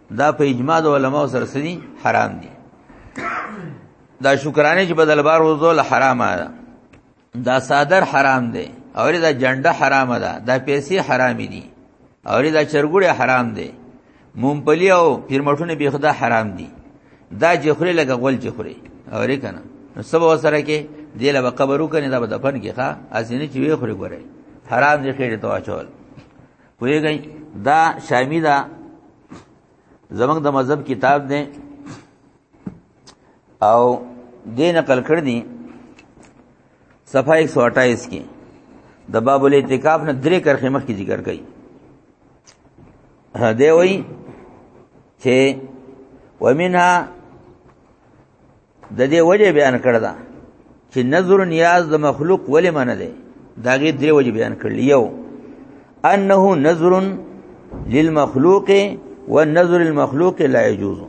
Speaker 1: دا په اجماع د علماو سره سدي حرام دي دا شکرانه چې بدل بار وزول حرامه ده دا صادر حرام دی او دا جنډه حرامه ده دا پیسې حرام دي او دا چرګوړه حرام دی مونپلی او پیرمټونه به خدا حرام دي دا جخري لګه غول جخري او ری کنه نو سبا سره کې دی له قبرو کنه دا دفن کې ښا اسینه چې وی خوري ګوره حرام دي خېټه تو اچول پوهیږئ دا شامی دا زمنګ د مذهب کتاب دی او دین نقل کړ دي صفحه 128 کې د باب الاعتکاف نه درې کرخې مخ کې ذکر کړي دی وایي چې ومنها د دې وجه بیان کړ دا چې نظر نیاز د مخلوق ولې منه دی داګه درې وجه بیان کړل یو انه نظر للمخلوق والنظر المخلوق لا يجوز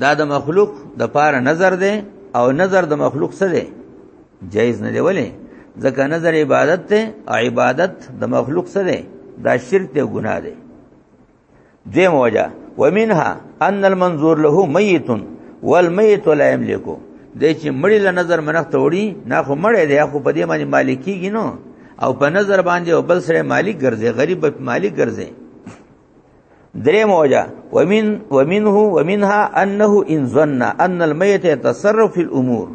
Speaker 1: دا د مخلوق د پاره نظر دی او نظر د مخلوق څه دی جایز نه دی ولې ځکه نظر عبادت ته او عبادت د مخلوق څه دی دا شرک دی ګناه دی دیم وجه ومنها ان المنظور له میت والمیت لا یملکو د چې مړی له نظر منخت وړي نه خو مړی دی خو په دې باندې مالکیږي نو او په نظر باندې او بل سره مالک ګرځي غریب په مالک ګرځي درې موجه ومن ومنه ومنها انه ان ظن ان الميت يتصرف في الامور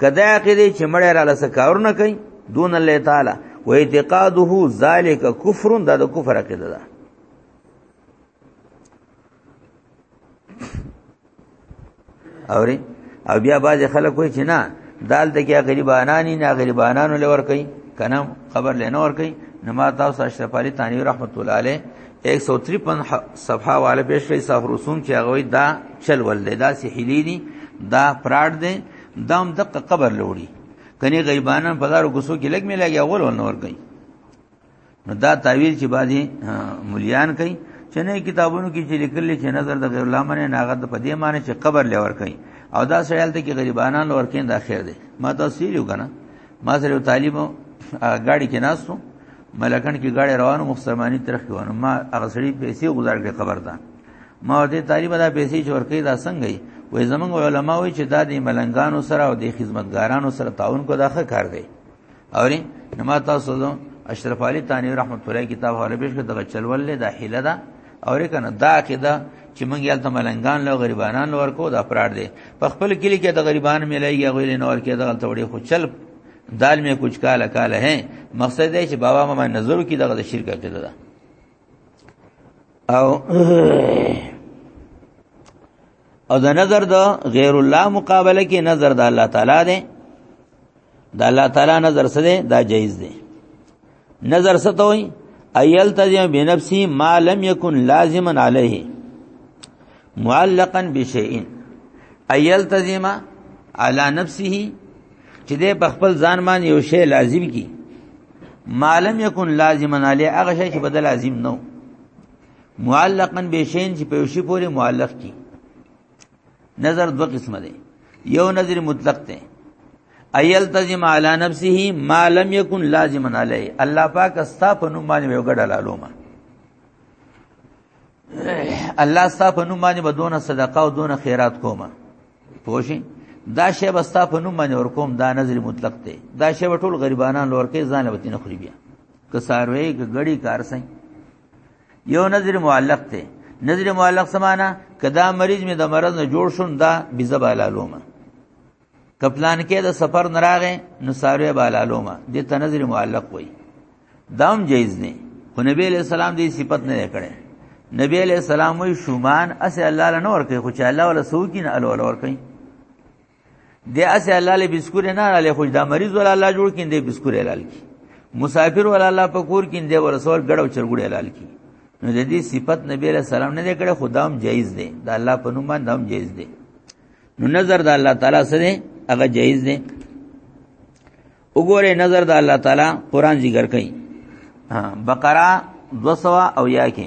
Speaker 1: کدا کې دې چې مړی را لسه کار نه کوي دون الله تعالی و اعتقاده ذالک کفر دا د کفر عقیده ده اوري او بیا باز خلک وای چې نه دال د کې غریبانانی نه غریبانانو لور کوي کنه خبر لنه ور کوي نما تاسو اشرف علي ثاني رحمت الله عليه 153 صفحه والے پیش کړي صاحب رسوم چې هغه دا چل ول دی دا سحیلی دي دا فراډ دی دام دقه قبر لوړي کني غریبانان په دارو غسو کې لګ مې لګي اول ول نور کوي نو دا تعویل چې باندې مليان کوي چې نه کتابونو کې چې لیکل چې نظر د غیر الله منه ناغت په دې معنی چې قبر لور کوي او دا سړیل ته کې غریبانان لور کین دا خیر دی ما تفصیل یو کنه ما سره طالب غاړي کې ناسو ملکن کې غاړي روانو مخسرمانی طرف کې ونه ما هغه سړي پیسې گزار کړې خبر ده ما دې طالب دا پیسې چې ورکې دا څنګه وي وې زمونږ علما وي چې دا د ملنګانو سره او د خدمتګارانو سره تعاون کو داخه کار دی اوري نو ما تاسو ته اشرف علي تاني رحمت الله کتاب هغه پیش کړ دغه چلول له داخله ده اوري کنه دا کده چې مونږ یالته ملنګان له غریبانان لور کو دا پراړ دي په خپل کلی کې د غریبان ملایږي غویل نه ور کې دغه توړي خو چل دال می کچھ کاله کاله ہے مقصد دی چې بابا ما نظر کی دغه شرک کړه ده او او د نظر د غیر الله مقابله کې نظر د الله تعالی دی د الله تعالی نظر څه دی دا جایز دی نظر څه ته وي ايل تزم بنفسي ما لم يكن لازما عليه معلقا بشيء ايل تزم على نفسه چې دې په خپل ځان باندې یو شی لازم کی ما لم يكن لازما عليه هغه شی چې بدل لازم نو معلقا بشيء چې په یو شی پورې معلق کی نظر دو قسمه دی یو نظر مطلق دی ایل تزم علی نفسه ما لم یکن لازما علی الله پاک استا په نوم باندې یو ګډه لالومه الله استا په نوم باندې بدون صدقه او دون خیرات کومه پوښی دا شی بستا په نوم باندې ورکوم دا نظر مطلق دی دا شی ټول غریبانان لور کې ځان لوتینه خوري بیا که ساروی که غړي کار سي یو نظر معلق ته نظر معلق سمانا کدا مریض می د مرض نه جوړ شون دا بيزه بالالومه کپلان کې د سفر نراغه نو ساروی بالالومه د تنظر معلق وای دام جایز نه خو نبی علیہ السلام دې صفت نه کړي نبی علیہ السلام وی شومان اس الله لنور کوي خو چې الله ولا سو کین الله ولور کوي دی اسه الله له بسکور نه لاله خوش دا مریض ول الله جوړ کین دی بسکور لال کی مسافر ول الله پکور کین دی ورسول ګړو چرګړ لال کی نو د دې صفت نبی له سلام نه کړه خدام جایز دی دا الله په نوم باندې هم جایز دی نو نظر د الله تعالی سره هغه جایز دی وګوره نظر د الله تعالی قران ذکر کوي بقره 200 او یا کې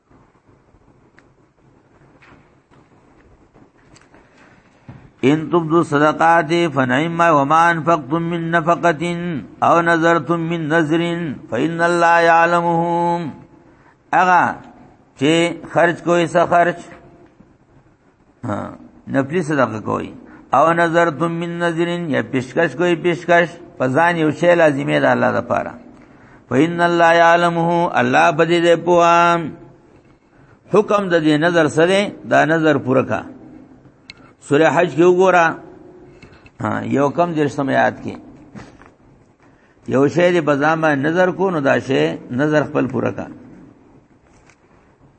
Speaker 1: ان تبدو صدقات فنعم وما انفقتم من نفقه او نذرتم من نذر فان الله يعلمه اغا چې خرج کوئی څه خرج نفلی صدقه کوي او نظرتم من نظرین یا پیشکش کوي پیشکش په ځان یو شی لازمه ده الله لپاره فإن الله يعلمه الله بدې دې پوام حکم د دې نظر سره دا نظر پوره کا سوره حج کې وګوره یو کم دیر سمیات کې یو شی دې بزامه نظر کو نو دا شی نظر خپل پوره کا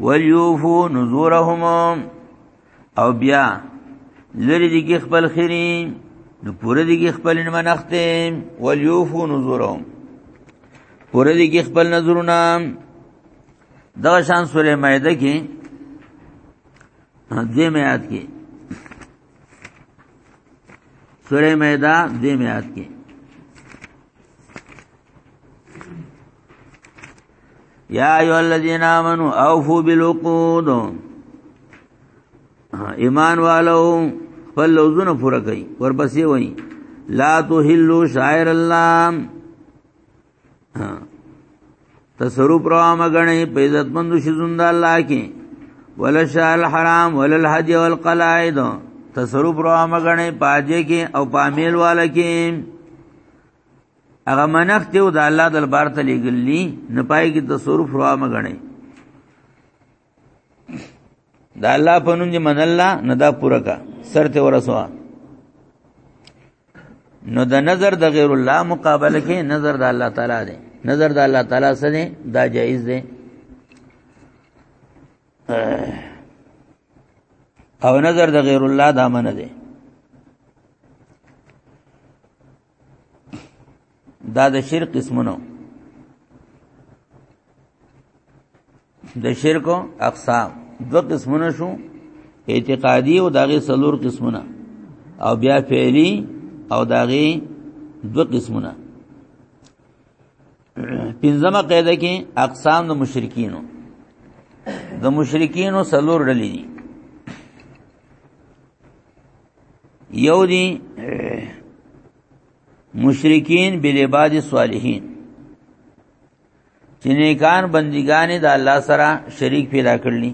Speaker 1: ولیوفو نذورهم او بیا لری دی کی خپل خیری نو پوره دی کی خپل منخته ولیوفو نذورهم پوره دی کی خپل نذرونه دا شان سوره مائده کې دې میات کې سوره مائده دې میات کې یا ایو الذین آمنو اوفو بالعقود ایمان والو خپل لوزونه پوره کړئ ورپسې وایي لا تحلوا شاعر الله تصرف را مګنې په عزت مند شي زند الله کې ولا شال حرام ولا الحج والقلائد تصرف را مګنې پاجې کې او پامیل والا کې هغه منخ ته د الله دربار ته لګلی نه پای کې تصرف روا مګنی دا الله په نوم دې من الله نه دا پوره کا سر ته ورسوا نو د نظر د غیر الله مقابله کې نظر د الله تعالی دی نظر د الله تعالی سره دی دا جایز دی او نظر د غیر الله دا منه دی دا د شرک قسمونو د شرک اقسام دو قسمونه شو اعتقادي او داغه سلور قسمونه او بیا فعلی او داغه دو قسمونه پنځمه قاعده کې اقسام د مشرکینو د مشرکینو سلور ډلې دي یو دی مشرکین بالعباد الصالحین چې نیکان بندگان د الله سره شریک پیدا کړلی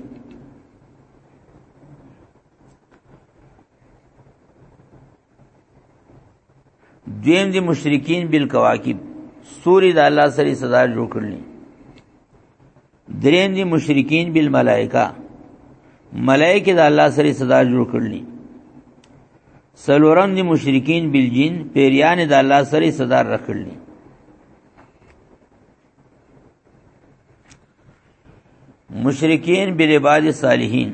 Speaker 1: دویم دی مشرکین بالکواکب سوري د الله سره صدا جوړ کړلی دریم دی مشرکین بالملائکه ملائکه د الله سره صدا جوړ کړلی سلورم دی مشرکین بالجن پیریان د الله سره صدا رکړلی مشرکین بالعباد صالحین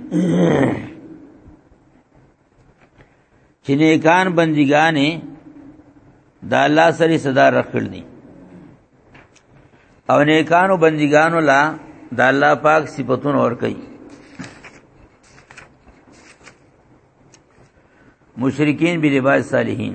Speaker 1: چې نیکان بندګانې د الله سره صدا رکړل دي او نیکانو بندګانو لا د الله پاک صفاتونه ور کوي مشرکین بلباس صالحین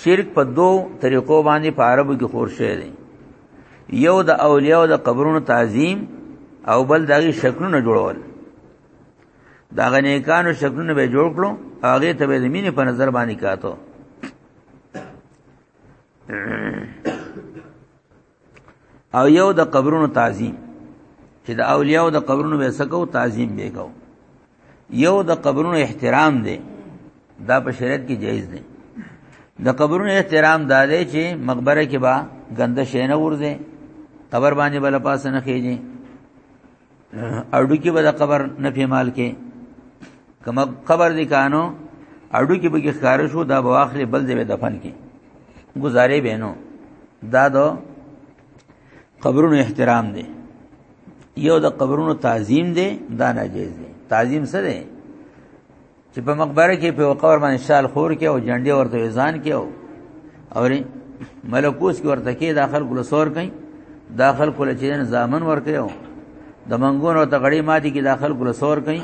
Speaker 1: شرک په دو طریقو باندې په عربو کې خور شوی دی یو د اولیاء او د قبرونو تعظیم او بل دغه شکلونه جوړول دا غنیکانو شکلونه به جوړ کړو هغه ته به زمینه په نظر باندې کاتو او یو د قبرونو تعظیم چې د اولیاء د قبرونو به سکو تعظیم به کو یو د قبرونو احترام دی دا په شریعت کې جایز دی د قبرونو احترام دا دی چې مقبره کې با غنده شینه ورځي قبر باندې بل پاس نه خېږي اډو کې به د قبر نه پیمال کې کوم قبر دي کانو اډو کې به کې ښکار شو دا به واخلې بل دې دفن کې گزارې بینو دا دو قبرونو احترام دی یو د قبرونو تعظیم دی دا ناجیز دی تعظیم سره چې په مقبره کې په قبر باندې شال خور کې او جنډي ورته ځان کې او اوري ملکوس کې ورته کې داخل کول سور کئ داخل کول چې نه ځامن ور کئ او د منګونو ته غړي ماتي کې داخل کول سور کئ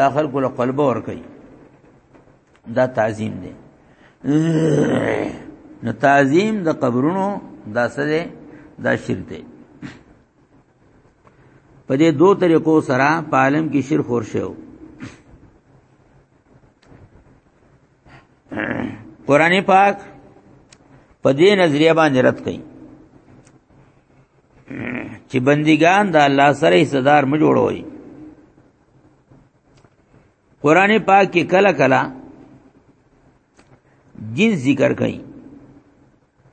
Speaker 1: داخل کول قلب ور کئ دا تعظیم دی نو تعظیم د قبرونو دا سره دا شرک دی په دې دوه طریقو سره په عالم کې شرک خور شو قران پاک په دې نظریه باندې رد کړي چې بندگان د الله سره حصدار م جوړوي قران پاک کې کله کله جنس ذکر کړي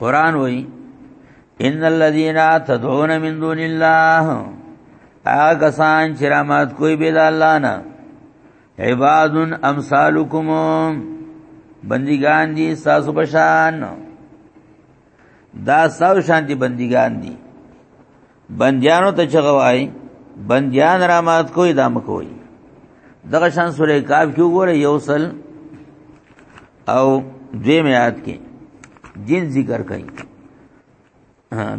Speaker 1: قران وای ان الذين تدعون من دون الله هغه سان چې رحمت کوئی به الله نه عباد امثالکم بندگان دي ساسو بشان دا ساو شانتی بندگان دي بندیانو ته چغوای بندیان را مات کوی دام کوی دغه شان سورې کاف کې وګوره یو سل او دوی میات کې جن ذکر کوي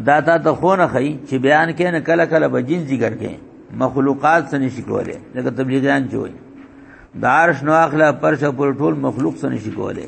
Speaker 1: دا تا ته خونه خي چې بیان کې نه کله کله به جن ذکر کوي مخلوقات څه نشي کوله لکه تبلیغیان جوړي دارش نو اخلا پرشه پر ټول مخلوق څه نشي کوله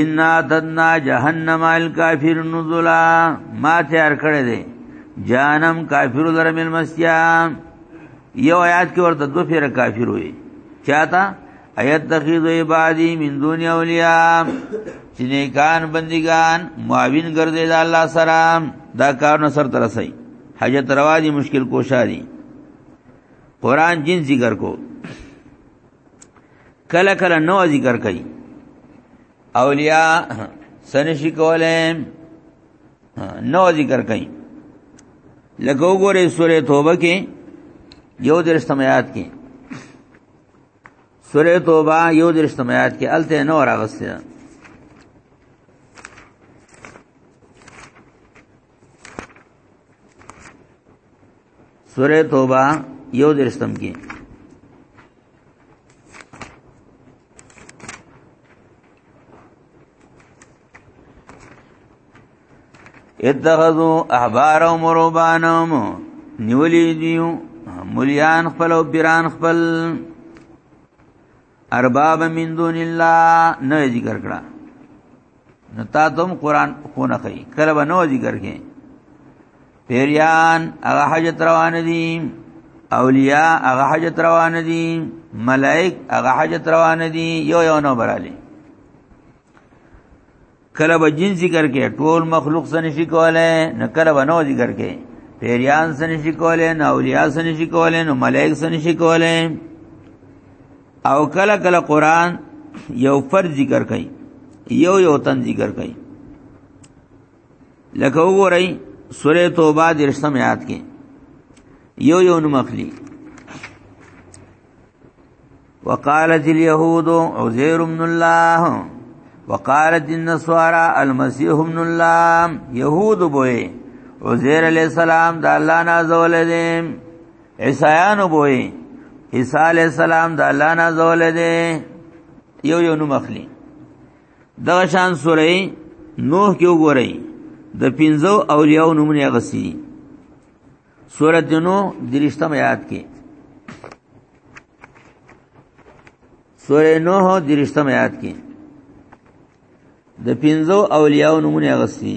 Speaker 1: ان تدنا جهنم الکافر نزلا ما تیار کړی دی جانم کافر لرم المسیا یو آیات کې ورته دو پیر کافر وي چاته ایت تخیذ عبادی من دون اولیاء چې نیکان بندگان معاون ګرځي د الله سره دا کار نو سر تر سي حاجت روا دي مشکل کوشا دي قران جن ذکر کو کله کله نو ذکر کوي اولیاء سنشي کوله نو ذکر کوي لکه وګوره سوره توبه کې یو درس تمیات کې سوره توبه یو درس تمیات کې الته نو راغسته سوره توبه یو درستم کې اتخذوا احبارهم ورهبانهم نیولی دیو مليان خپل او پیران خپل ارباب من دون الله نه ذکر کړه نو تا تم قران خو نه کوي کله به نو ذکر کې پیریان هغه حاجت روان دي اولیاء هغه حاجت روان دي ملائک هغه حاجت روان دي یو یو نو برالی کله به جن ذکر کې ټول مخلوق سن شي کوله نه کله به نو ذکر کې پیریان سن شي کوله نه اولیاء سن شي کوله نه ملائک سن شي کوله او کله کله قران یو فرض ذکر کوي یو یو تن ذکر کوي لکه وګورئ سوره توبه د رسم یاد کې یو یو نو مخلی وقالت اليهود عزير ابن الله وقالت النصارى المسيح ابن الله يهود بوي عزير عليه السلام د الله نازول دي عيسایان بوي عيسى عليه السلام د الله نازول دي یو یو نو مخلي دغه شان سورې نوح کې وګورئ د پنځو اولیاء نمونه غسی سورۃ دنو درشتم آیات کې سورې نوح درشتم آیات کې د پنځو اولیاء نمونه غسی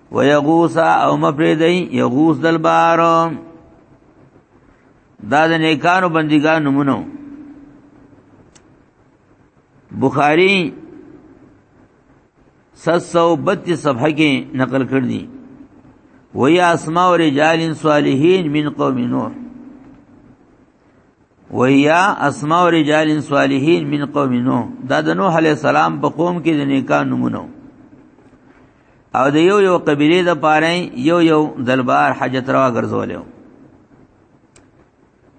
Speaker 1: ويغوث او مفردي يغوث دلبار دا د نیکانو بندګانو نمونه بخاری 732 صفحه کې نقل کړ دي وی اسماء رجال صالحین من قوم نوح ویا اسماء رجال صالحین من قوم نوح دا د نوح علی السلام په قوم کې د نیکانو نمونه او د یو یو قبیله د پاره یو یو دلبار حاجت روا ګرځولیو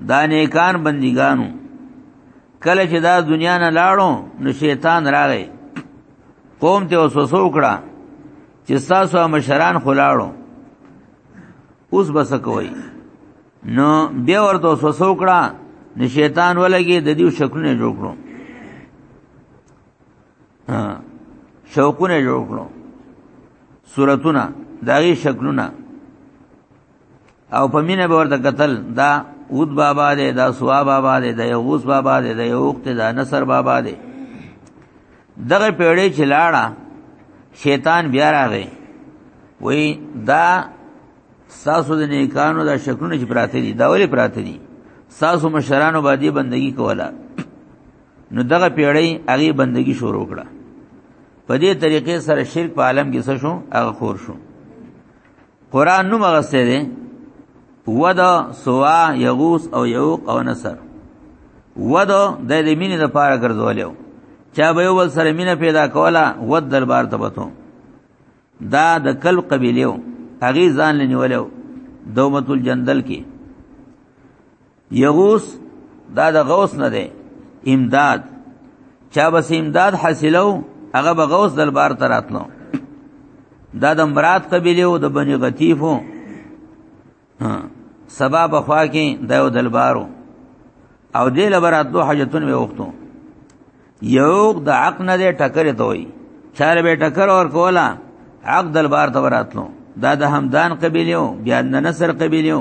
Speaker 1: دا نیکان بندګانو کله چې دا دنیا نه لاړو نو شیطان راغی قوم ته وسوسه وکړه چې تاسو مشران خلاړو اوس بس کوي نو بیا ورته وسوسه وکړه نو شیطان ولګي د دې شکلونه جوړ کړو شوقونه جوړ کړو صورتونه داغي شکلونه او په مینه به ورته قتل دا اود بابا دې دا سوا بابا دې دا یوغوس بابا دې دا یوخت دا نصر بابا دې دغه پیړې چې لاړه شیطان بیا راغی وای دا ساسو د نیکانو دا شکلونه چې پراته دي دا ولې پراته دي ساسو مشرانو باندې بندگی کوله نو دغه پیړۍ هغه بندگی شروع کړه په دې طریقې سره شرک په عالم کې څه شو هغه خور شو قران نو مغسته ده ودا سوا یغوس او یوق او نصر ودا د دې مینې د پاره ګرځولیو چا به یو ول سره مینه پیدا کوله ود دربار ته بتو دا د کل قبیلیو هغه ځان لنیولیو دومت الجندل کې یغوس دا د غوس نه دی امداد چا بس امداد حاصلو هغه به غوس دلبار ته راتلو دا د مراد قبیله او د بنی غتیفو سبا په خوا کې د یو دلبارو او دې لبرات دوه حاجتونه به وختو یو د عق نه دې ټکر ته وي چار به ټکر اور کولا عق دلبار ته وراتلو دا د همدان قبیلیو بیا د نصر قبیلیو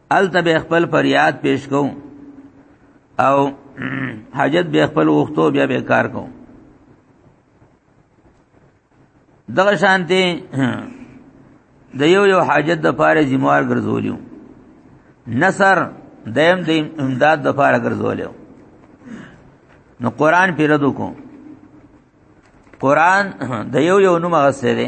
Speaker 1: الته به خپل فریاد پیش کوم او حاجت به خپل وختو بیا به کار کوم دغه شانته د یو یو حاجت د پاره ذمہوار ګرځولیو نصر دیم د امداد د پاره ګرځولیو نو قران پیرد کو قران د یو یو نوم غسه دی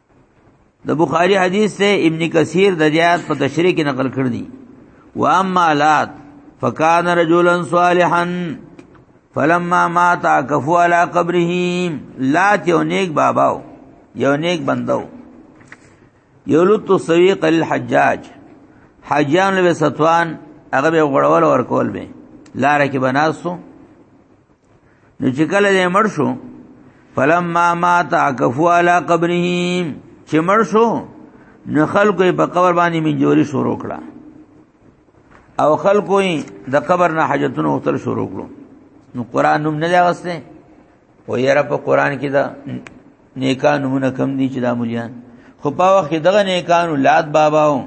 Speaker 1: د بخاری حدیث ته ابن کثیر د زیات په تشریح کې نقل کړ دی و اما لات فکان رجلا صالحا فلما مات عكفوا على قبره لات یو نیک بابا یو نیک بندو یو لوت سویق الحجاج حجان له ستوان هغه به غړول ورکول به لار کې بناسو نو چې کله دې مړ شو فلما مات عكفوا على قبره چې مړ شو نو خلکو په قبر باندې منجوري شروع کړه او خلکو د قبر نه حاجتونه وتل شروع کړو نو قران نوم نه لغسته و یره په قران کې دا نیکان نمونه کم دي چې دا مليان خو په وخت کې دغه نیکانو لات باباو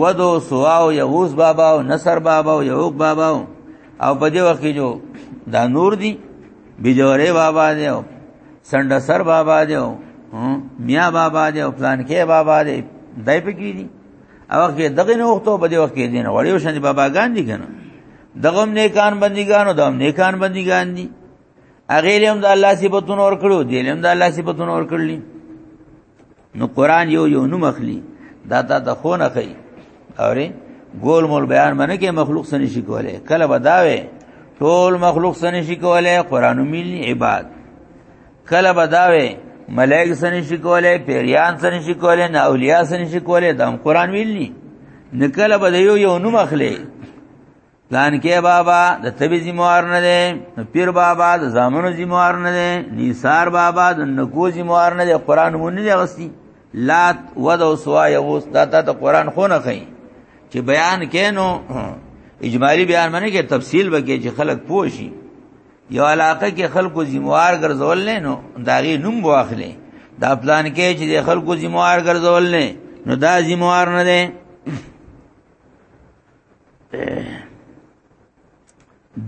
Speaker 1: ودو سواو یغوس باباو نصر باباو یوک باباو او په دې وخت کې جو دا نور دي بجوره بابا دی او سندسر بابا دی او میا بابا دی او پلان کې بابا دی دای په کې دي او کې دغه نو وخت په دې وخت کې دي نو وړیو شان باباګان دي کنه دغه نیکان بندګانو دغه نیکان بندګان دي هغه لیم د الله صفاتونه ور کړو دی لیم د الله صفاتونه ور کړلی نو قران یو یو نو مخلی دا تا د خونه کوي اوري ګول مول بیان باندې کې مخلوق سن شي کوله کله بداوي ټول مخلوق سن شي کوله قران مل عباد کله بداوي ملائک سن شي کوله پیریان سن شي کوله نه اولیاء سن شي کوله دم قران ویلی نکله بده یو یو نو مخلی پلان کې بابا د تبي زموار نه دی پیر بابا د زامنو زموار نه دی نیثار بابا د نکو زموار نه دی قران مونږ نه غستی لات ود او سوا یوس دا ته قران خو نه خي چې بیان کینو اجمالی بیان باندې کې تفصیل وکړي چې خلک پوښي یو علاقه کې خلکو زموار ګرځول نه نو داغي نوم واخلې دا پلان کې چې خلکو زموار ګرځول نه نو دا زموار نه دی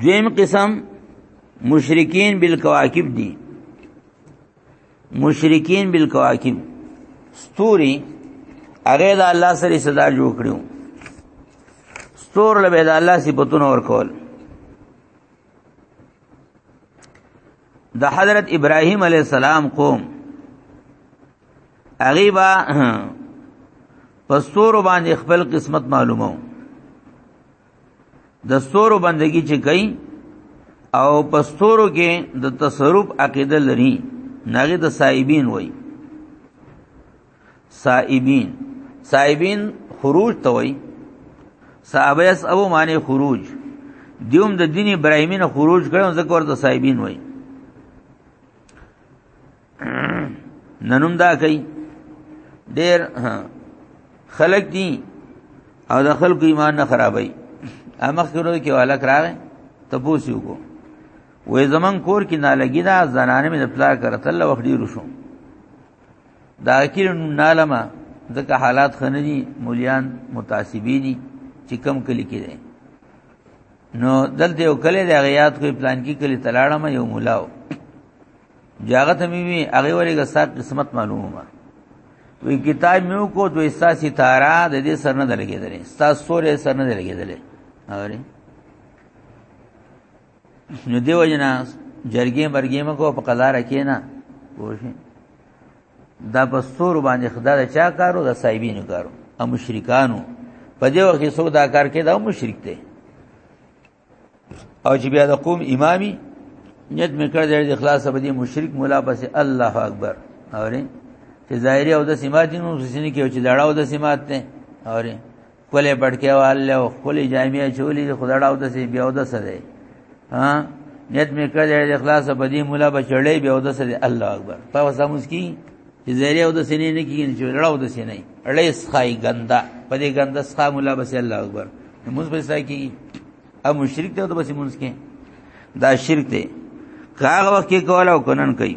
Speaker 1: دویم قسم مشرکین بالکواکب دي مشرکین بالکواکب ستوري هغه د الله سره صدا جوړ کړو ستور له د الله صفاتونه ورکول د حضرت ابراهيم عليه السلام قوم اغيبا پستور باندې خپل قسمت معلومو د ستورو بندگی چې کوي او پستورو کې د تصرف عقیده لري ناغه د صاحبین وای سائبین سائبین خروج ته وای صحابه اس ابو معنی خروج دیوم د دین ابراهیمی نه خروج کړو ځکه ورته سائبین وای ننوم دا کوي ډیر خلق دي او د خلکو ایمان نه خرابای امخ کړو کې والا کراغه ته پوسیو کو وې زمون کور کې نالګی دا زنانه مې د پلار کرتل وخت ډیر شو دا اکیر نالما ځکه حالات خنه دي مولیان متعصبی دي چې کم کلی کې دي نو دلته یو کلی د غیات کوئی پلان کې کلی تلاړم یو مولاو جاغه ته مې وی هغه ورګه سات قسمت معلومه وی کتاب میو کو دوی ستا ستاره د دې سر نه دلګېدلې ستا سورې سر نه دلګېدلې اوري نو دیو جنا جرګې مرګې مکو په قلار کې نه وښي دا پستور باندې خدا د چا کارو د صاحبینو کارو او مشرکانو په دې وخت کې څو دا کار کې دا مشرک دی او چې بیا د قوم امامي نیت مې کړ دې اخلاص به دې مشرک مولا پس الله اکبر اورې چې ظاهري او د سمات نو سینې کې چې داړه او د سمات ته اورې کله بډکه والله او خپل جامع چولی د خدړاو د سی بیا د سره ها نیت می کړل د اخلاص په دې مولا بچړې بیا د سره الله اکبر په وسموس کی چې زیری او د سینې نه کیږي چې لړاو د سینې اړې سخای ګندا په دې ګندا سخا مولا بس الله اکبر موږ به سای کی ا مشرک ته د بس موږ کې دا شرک دی کاغه وخت کې کول او کنن کوي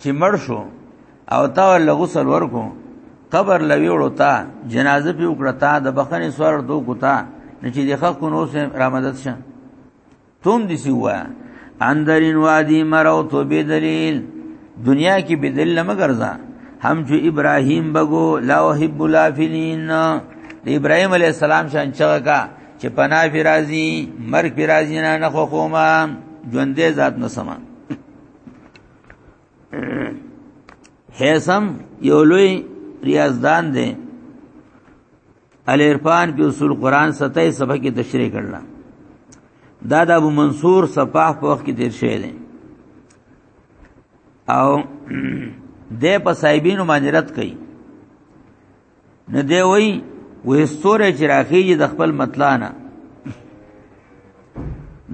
Speaker 1: چې مړ شو او تا ول غسل ورکو قبر لوي وړو تا جنازه په وکړه تا د بخنې سوار دو کو تا نه چې د خلکو نو سه را مدد شه توم دي سی وا اندرین وادي مرو تو به دلیل دنیا کې به دلیل مگر ځه هم چې ابراهیم بګو لا وحب لافلین د ابراهیم علی السلام شان چغه کا چې پنا فی راضی مرګ فی راضی نه نه خو کومه ژوندې ذات نه سمان حیثم یو لوی ریاضدان دی الارفان په اصول قران 27 صفحه کې تشریح کړل دا د ابو منصور صفاح په وخت کې تیر شوی دی او د په صاحبینو باندې رد کړي نه دی وای وې ستوره چې راخیږي د خپل مطلانه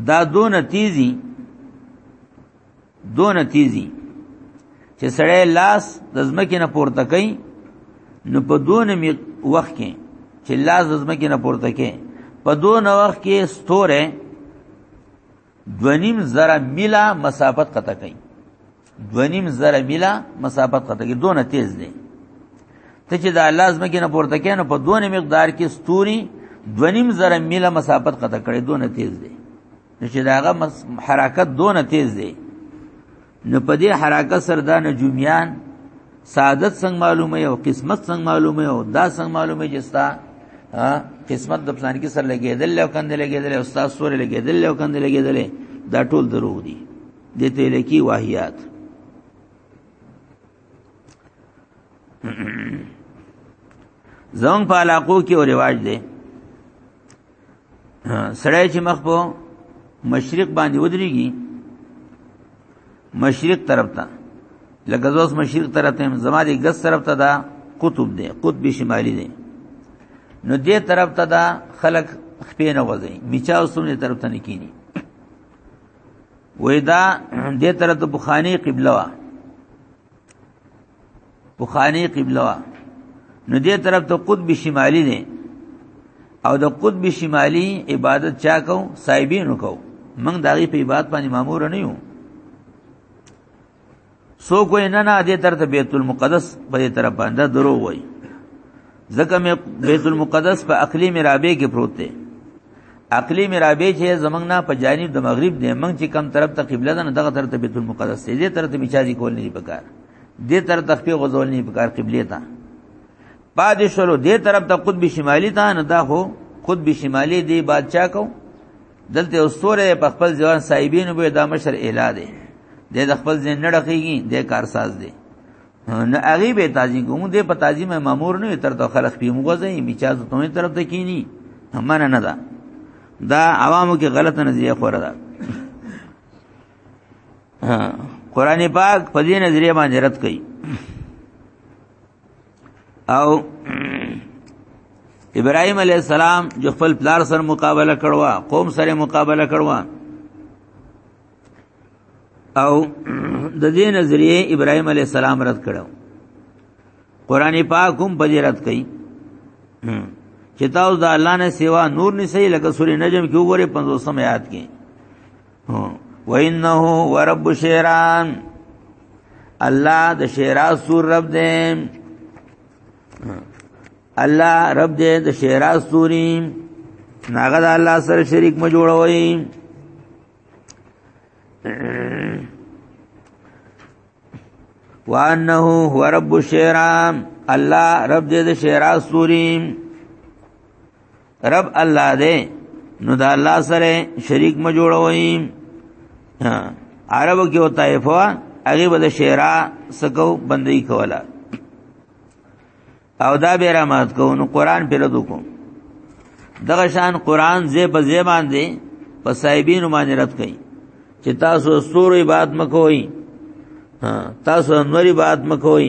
Speaker 1: دا دون تیزی دون تیزی چې سړی لاس د زمکه نه پورته کوي نو په دون می وخت کې چې لاس د زمکه نه پورته کوي په دون وخت کې ستوره دونیم زره میلا مسافت قطع کوي دونیم زره میلا مسافت قطع کوي دون تیز دی ته چې د الله زمکه نه پورته کینو په دونه مقدار کې ستوري دونیم زره میله مسافت قطع کړي دونه تیز دی نو چې داغه حرکت دونه تیز دی نو په دې حرکت سره دا نجومیان سعادت څنګه معلومه او قسمت څنګه معلومه او دا څنګه معلومه چې ستا قسمت د پلان کې سره لګېدل او کندې لګېدل او استاد سورې لګېدل او کندې لګېدل دا ټول دروغ دي د تلکی واهیات زنګ په علاقو کې او رواج دی سړی چې مخ په مشرق باندې ودرېږي مشرق طرف ته لکه زوس مشرق طرف ته زما دې ګس طرف ته دا قطب دی قطب شمالي دی نو دې طرف ته دا خلق خپې نه وځي میچا اوسونه طرف ته نه کینی وې دا د تر د بخاری قبله وا بخاری قبله وا نو دې طرف ته قطب شمالي دي او د قطب شمالي عبادت چا کو صاحبینو کو موږ دغه په عبادت باندې مامور نه یو سو کوی نه نه دې ترته بیت المقدس په دې طرف باندې درو وای ځکه مې بیت المقدس په عقلی مرابع کې پروت دی عقلی مرابع چې زمنګ نه په جانب د مغرب دی منګ چې کم طرف ته قبله ده نه دغه طرف ته بیت المقدس دی دې طرف ته بچاځي کول نه پکار دې طرف ته خپل غزول نه پکار قبله ته پادشلو دې طرف ته قطب شمالي ته نه دا هو قطب شمالي دی بادشاہ کو دلته استوره په خپل ځوان صاحبینو به دا مشر اله دی د خپل ځین نه ډقېږي د کارساز دی نه هغه به تعظیم کوم د په تعظیم مامور نه تر د خلق په موږ ځای میچاز ته طرف ته کینی همانه نه ده دا عوامو کې غلط نظریه خوره ده قران پاک په دې نظریه باندې رد کړي او ابراهيم عليه السلام جو خپل پلار سره مقابله کړوا قوم سره مقابله کړوا او د دې نظریه ابراهيم عليه السلام رد کړو قران پاک هم په دې رد کړي چې تاسو د الله نه سیوا نور نسې لکه سورې نجم کې وګوره 500 آیات کې وانه ورب شیران الله د شیرا سور رب دې الله رب دې د شیرا سوري ناغه د الله سره شریک م جوړوي وانه هو رب الشیرام الله رب دې د شیرا سوري رب الله دې نو دا الله سره شریک م جوړوي عربو کې وتا ایفوا هغه به شعرا سکو بندي کولا او دا به رحمت کو نو قران په رد کو دغه شان قران زې په زې باندې په صاحبین باندې رد کړي چې تاسو سورې باد مکوئ تاسو نوري باد مکوئ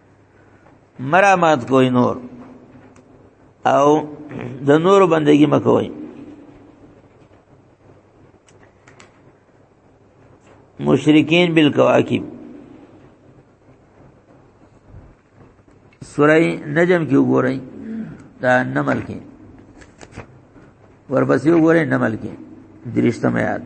Speaker 1: مرامات کوي نور او د نور بندگی مکوي مشرکین بالکواکب سورہ نجم کې وګورئ دا نمل کې ورپسې وګورئ نمل کې درشتم آیات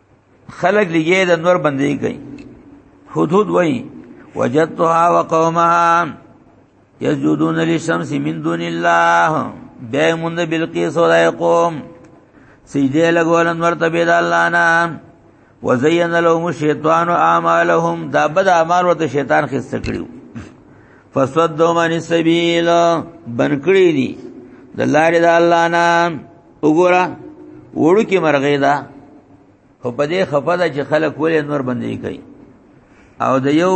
Speaker 1: خلق لګي د نور بندي کوي حدود وای وجدتها وقومها یسجدون للشمس من دون الله بیا مند بلقیس او قوم سجده لګول انور ته بيد الله نه وزين لهم الشیطان اعمالهم دا بد اعمال ورته شیطان خسته کړیو فسدوا من السبيل بنکړی دي د لارې د الله نه وګوره وړو کې مرغې ده خو په دې خفه ده چې خلک ولې نور بندي کوي او د یو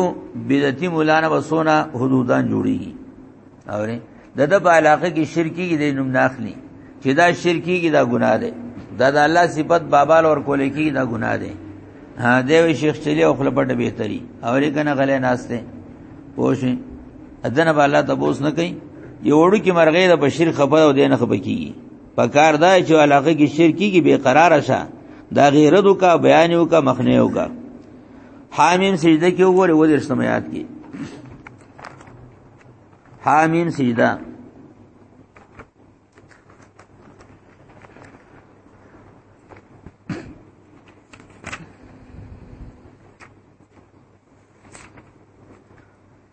Speaker 1: بدعتي مولانا وسونه حدودان جوړیږي اوري د د په علاقه کې شرکی کې د نوم ناخلی چې دا شرکی کې دا ګناه ده دا د الله صفت بابا لور کول کې دا ګناه ده ها دیو شیخ چلی او خپل پټ بهتري اوري کنه غلې ناشته پوښي اذن به الله تبوس نه کوي یو وړو کې مرغې د بشیر خبر او دین خبر کیږي پکار دا چې علاقه کې شرکی کې بے قرار شه دا غیرت کا بیان او کا مخنه او کا حامیم سجده کې وګوره و دې سمات کې حامیم سجده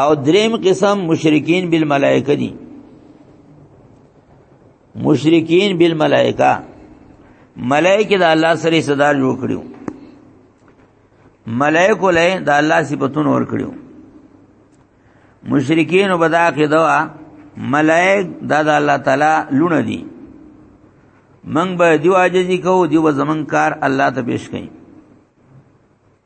Speaker 1: او دریم قسم مشرکین بالملائکه دي مشرکین بالملائکه ملائکه د الله سره صدا جوړ کړیو ملائکه له د الله صفاتونه ور کړیو مشرکین وبدا کې دوا ملائک د الله تعالی لونه دي من به دیو عاجزی کو دیو زمون کار الله ته پیش کړي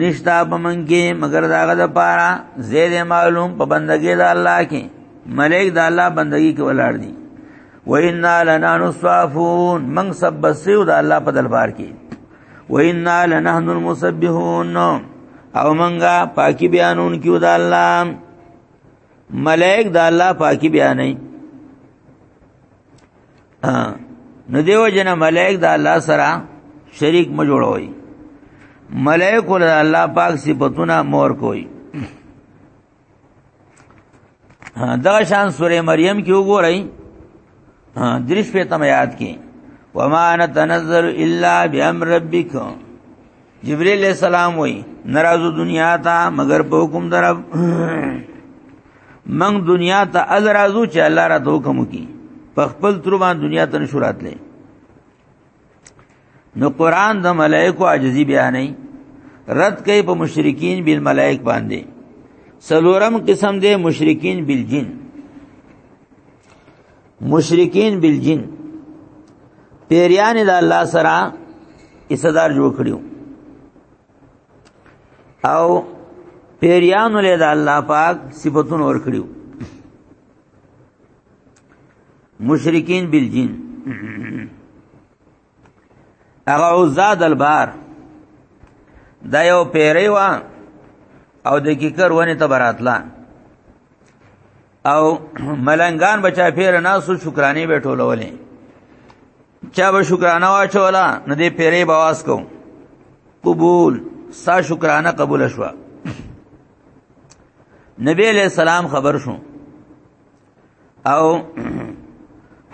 Speaker 1: نشتا بمنګي مگر داغه د پاره زید معلوم په بندګی د الله کې ملائک د الله بندگی کې ولاړ دي و انا لنحن الصافون من سبسیو د الله په دربار کې و انا لنحن المسبحون او منګه پاکي بیانون کیو د الله ملائک د الله پاکي بیانې نو دیو جن ملائک د الله سره شریک م جوړوي ملائک ول الله پاک صفاتونه مور کوي دا شان سوره مریم کې وګورئ درش په تم یاد کې وما نتنزل الا بامر ربک جبريل عليه السلام وای ناراضو دنیا ته مگر په حکم درب من دنیا ته از راضو چې الله را حکم کی په خپل تر باندې دنیا ته نشورات لې نو قران د ملائکو عاجزی بیانې رد کوي په مشرکین بل ملائک باندې سلورم قسم دې مشرکین بل جن مشرکین بالجن پیریان د الله سره ایصدار جوړ کړیو او پیریان له د الله پاک صفاتون ور کړیو مشرکین بالجن هغه عزا دلبار دا یو پیری وا او د کیکر ونی ته براتلا او ملنګان بچا پیر ناسو شکرانی به ټولولې چا به شکرانه واچولا نه دې پیری بواس کو قبول سا شکرانه قبول شوا نبی علیہ السلام خبر شو او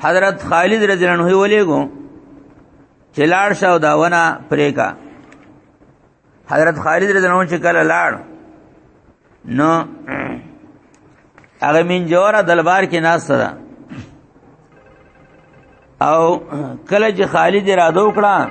Speaker 1: حضرت خالد رضی الله عنه ولېګو چې لاړ شاو دا ونه پرېکا حضرت خالد رضی الله عنه چې کله لاړ نو هغه من جوړه دلبار کې ناس سره او کله چې خالد اراده وکړه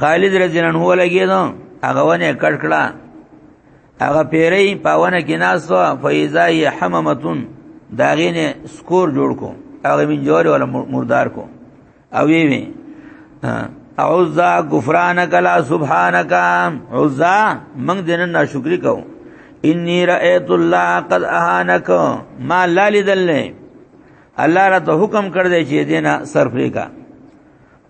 Speaker 1: خالد رضی الله عنه لګیدو هغه ونه کټ کړه هغه پیری پاونه کې ناسو فیزای حممتون داغینه سکور جوړ کو هغه من جوړ ولا مردار کو او وی وی اعوذا غفرانک لا سبحانک عوذا من دین ناشکری کو انی رأیت الله قد اهانک ما لالیدل الله را ته حکم کړ دې چې دینا صرف کا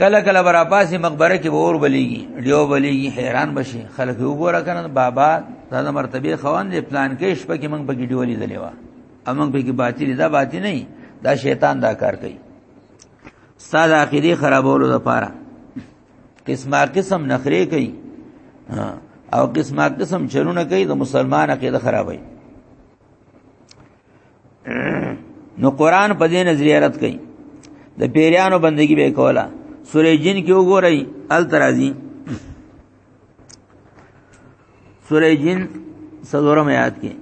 Speaker 1: کله کله برا پاسې مقبره کې به اور بلیږي ډیو بلیږي حیران بشي خلک یو ګوره کنه بابا دا د مرتبه خوان دې پلان کې شپه کې موږ پکې ډیو لیدلې و امنګ پکې باطل دا باطل نه دا شیطان دا کار کوي ستاد اخیری خرابولو لپاره قسمه قسم نخري کوي او قسمه قسم چلونه کوي د مسلمان عقیده خرابوي نو قران په دې نظریه رد کړي د پیریانو بندگی به کوله سورې جن کې وګورئ ال ترازی سورې جن سلورم آیات کې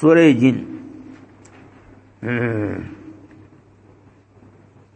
Speaker 1: سورې جن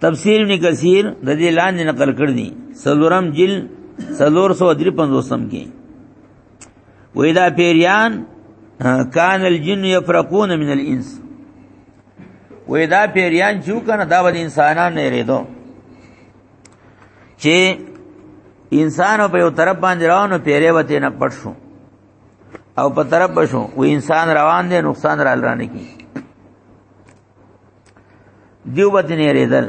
Speaker 1: تفسیر ابن کثیر د دې لاندې نقل کړی سلورم جل سلور سو ادری پنځوسم کې وې دا پیریان کان الجن یفرقون من الانس وې دا پیریان چې کنه دا ول انسانان نه ریدو چې انسان په یو طرف باندې راونو پیری وته نه پټ شو او په طرف بشو و انسان روان دی نقصان را لرانه کی دیو بدن ریدل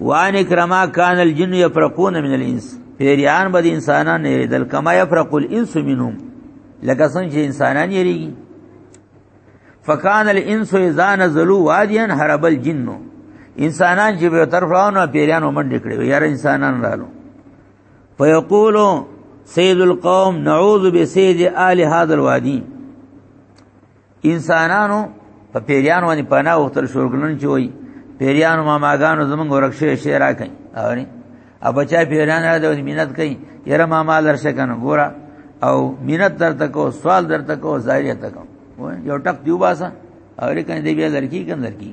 Speaker 1: وان کرما کان الجن یفرقون من الانس پیریان بد انسانان نه ریدل کما یفرق الانس منهم لکه څنګه چې انسانان یریږي فکان الانس اذا نزلوا واديا هرب الجن انسانان چې به طرف راونو پیریان ومنډ کړي یار انسانان رالو فیقولو سید القوم نعوذ بسید آل هذا الوادی انسانانو په پیریانو باندې پناه وختل شروع کړل چې وای پیریانو ما ماګانو زمونږ ورکشه شي راکې او نه ا بچا پیران را دوی مینت کوي یره ما مال درشه کنه ګورا او مینت درته کو سوال درته کو ظاهر ته کو یو ټک دیو باسا او لکه دې بیا لړکی کم لړکی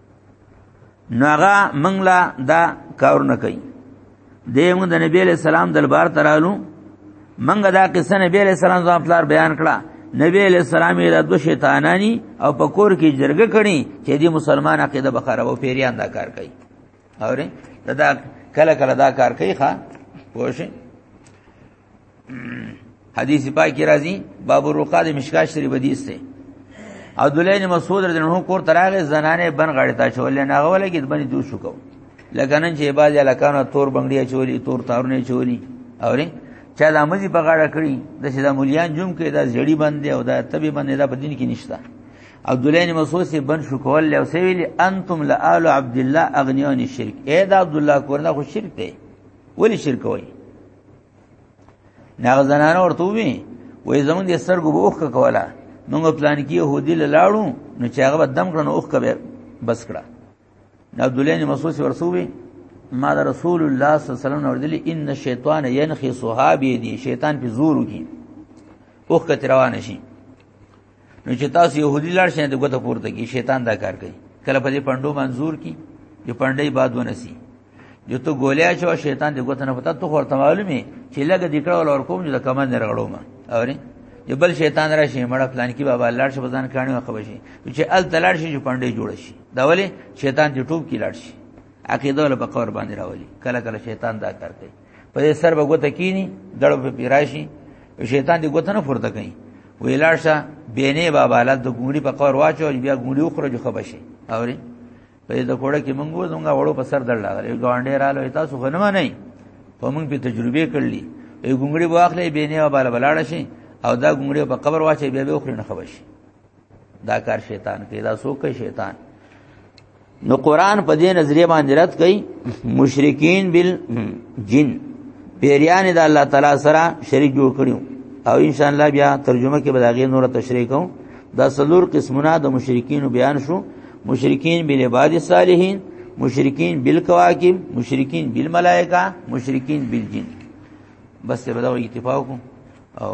Speaker 1: نو هغه موږ لا دا کار نه کوي د موږ د نبی له سلام دربار ترالو موږ دا قصه نبی له سلام ځان پلار بیان کړه نبی له سلام یې د دو شیطانانی او په کور کې جرګه کړي چې دی مسلمان عقیده بخاره او پیریان دا کار کوي اورې دا کله کله دا کار کوي ښا پوه شئ حدیث پاک کی راځي باب الرقاد مشکا شریف حدیث ته عبد الله بن مسعود رضی الله عنه کور تراغه زنانه بن غړی تا شولې نه غولې کې باندې دوه شو کو لکه نن چې باز الکانو تور بنگړیا چولی تور تارونه چولی اوري چا د امزي په غاړه کړی د چې د مليان جون کې دا زړی باندې او دا تبي باندې دا بدین کې نشته عبد الله بن مسعود سے بن شو کول له سویل انتم لآل عبد الله اغنیان شرک اے دا عبد الله کورنا خو شرک دی ولی شرک وای ناغه زنانه ورته وی وې زمون دې سترګو بوخ کولا موږ پلان کې يهودي لاړو نو چې هغه دم کړنو اوخ کبه بس کړه نو عبد الله مسعود ورسوي ما دا رسول الله صلی الله علیه وسلم وردلی ان الشیطان ينخي صحابي دي شیطان په زور وکي اوخ کتروان شي نو چې تاسو يهودي لار شې د ګوته پورته کی شیطان دا کار کوي کله په دې پندو منزور کی جو پندې باد ونسی جو ته ګولیا شو شیطان دې ګوته نه پتا ته ورته معلومه چې لګ دې کړه ول اور کوم چې کمن نه رغړو ما اوري جو بل شیطان راشي مړه پلان کی بابا لاړ شي بزن کاني خبر شي چې ال تلاړ شي چې پندې جوړ شي دا ولې شیطان دې ټوب کی لاړ شي عقیده له بقور باندې راولي کله کله شیطان دا کار کوي په دې سر به ګوته کینی دړ په پیراشي شیطان دې ګوته نه پورته کوي ویلاشه بینه بابا لد د ګونډي په قور واچو بیا ګونډي وخره جو خبشه اوري په دې د کوړه کې مونږ زونګه وړو په سر دړ لاغره ګاونډې رالو تاسو غنمه نه په مونږ په تجربه کړلی ای ګونګړي واخلې بینه او بالا بلاړ شي او دا ګونګړي په قبر واچي بیا به خوري نه خوش دا کار شیطان کوي دا سوک شیطان نو قران په دې نظریه باندې رد کوي مشرکین بل جن پیریان د الله تعالی سره شریک جوړ کړیو او ان شاء الله بیا ترجمه کې بداغه نور تشریح کوم دا سلور قسمونه د مشرکین بیان شو مشرکین بل عباد صالحین مشرکین بالکواکب مشرکین بالملائکه مشرکین بالجن بس په دا اتفاق او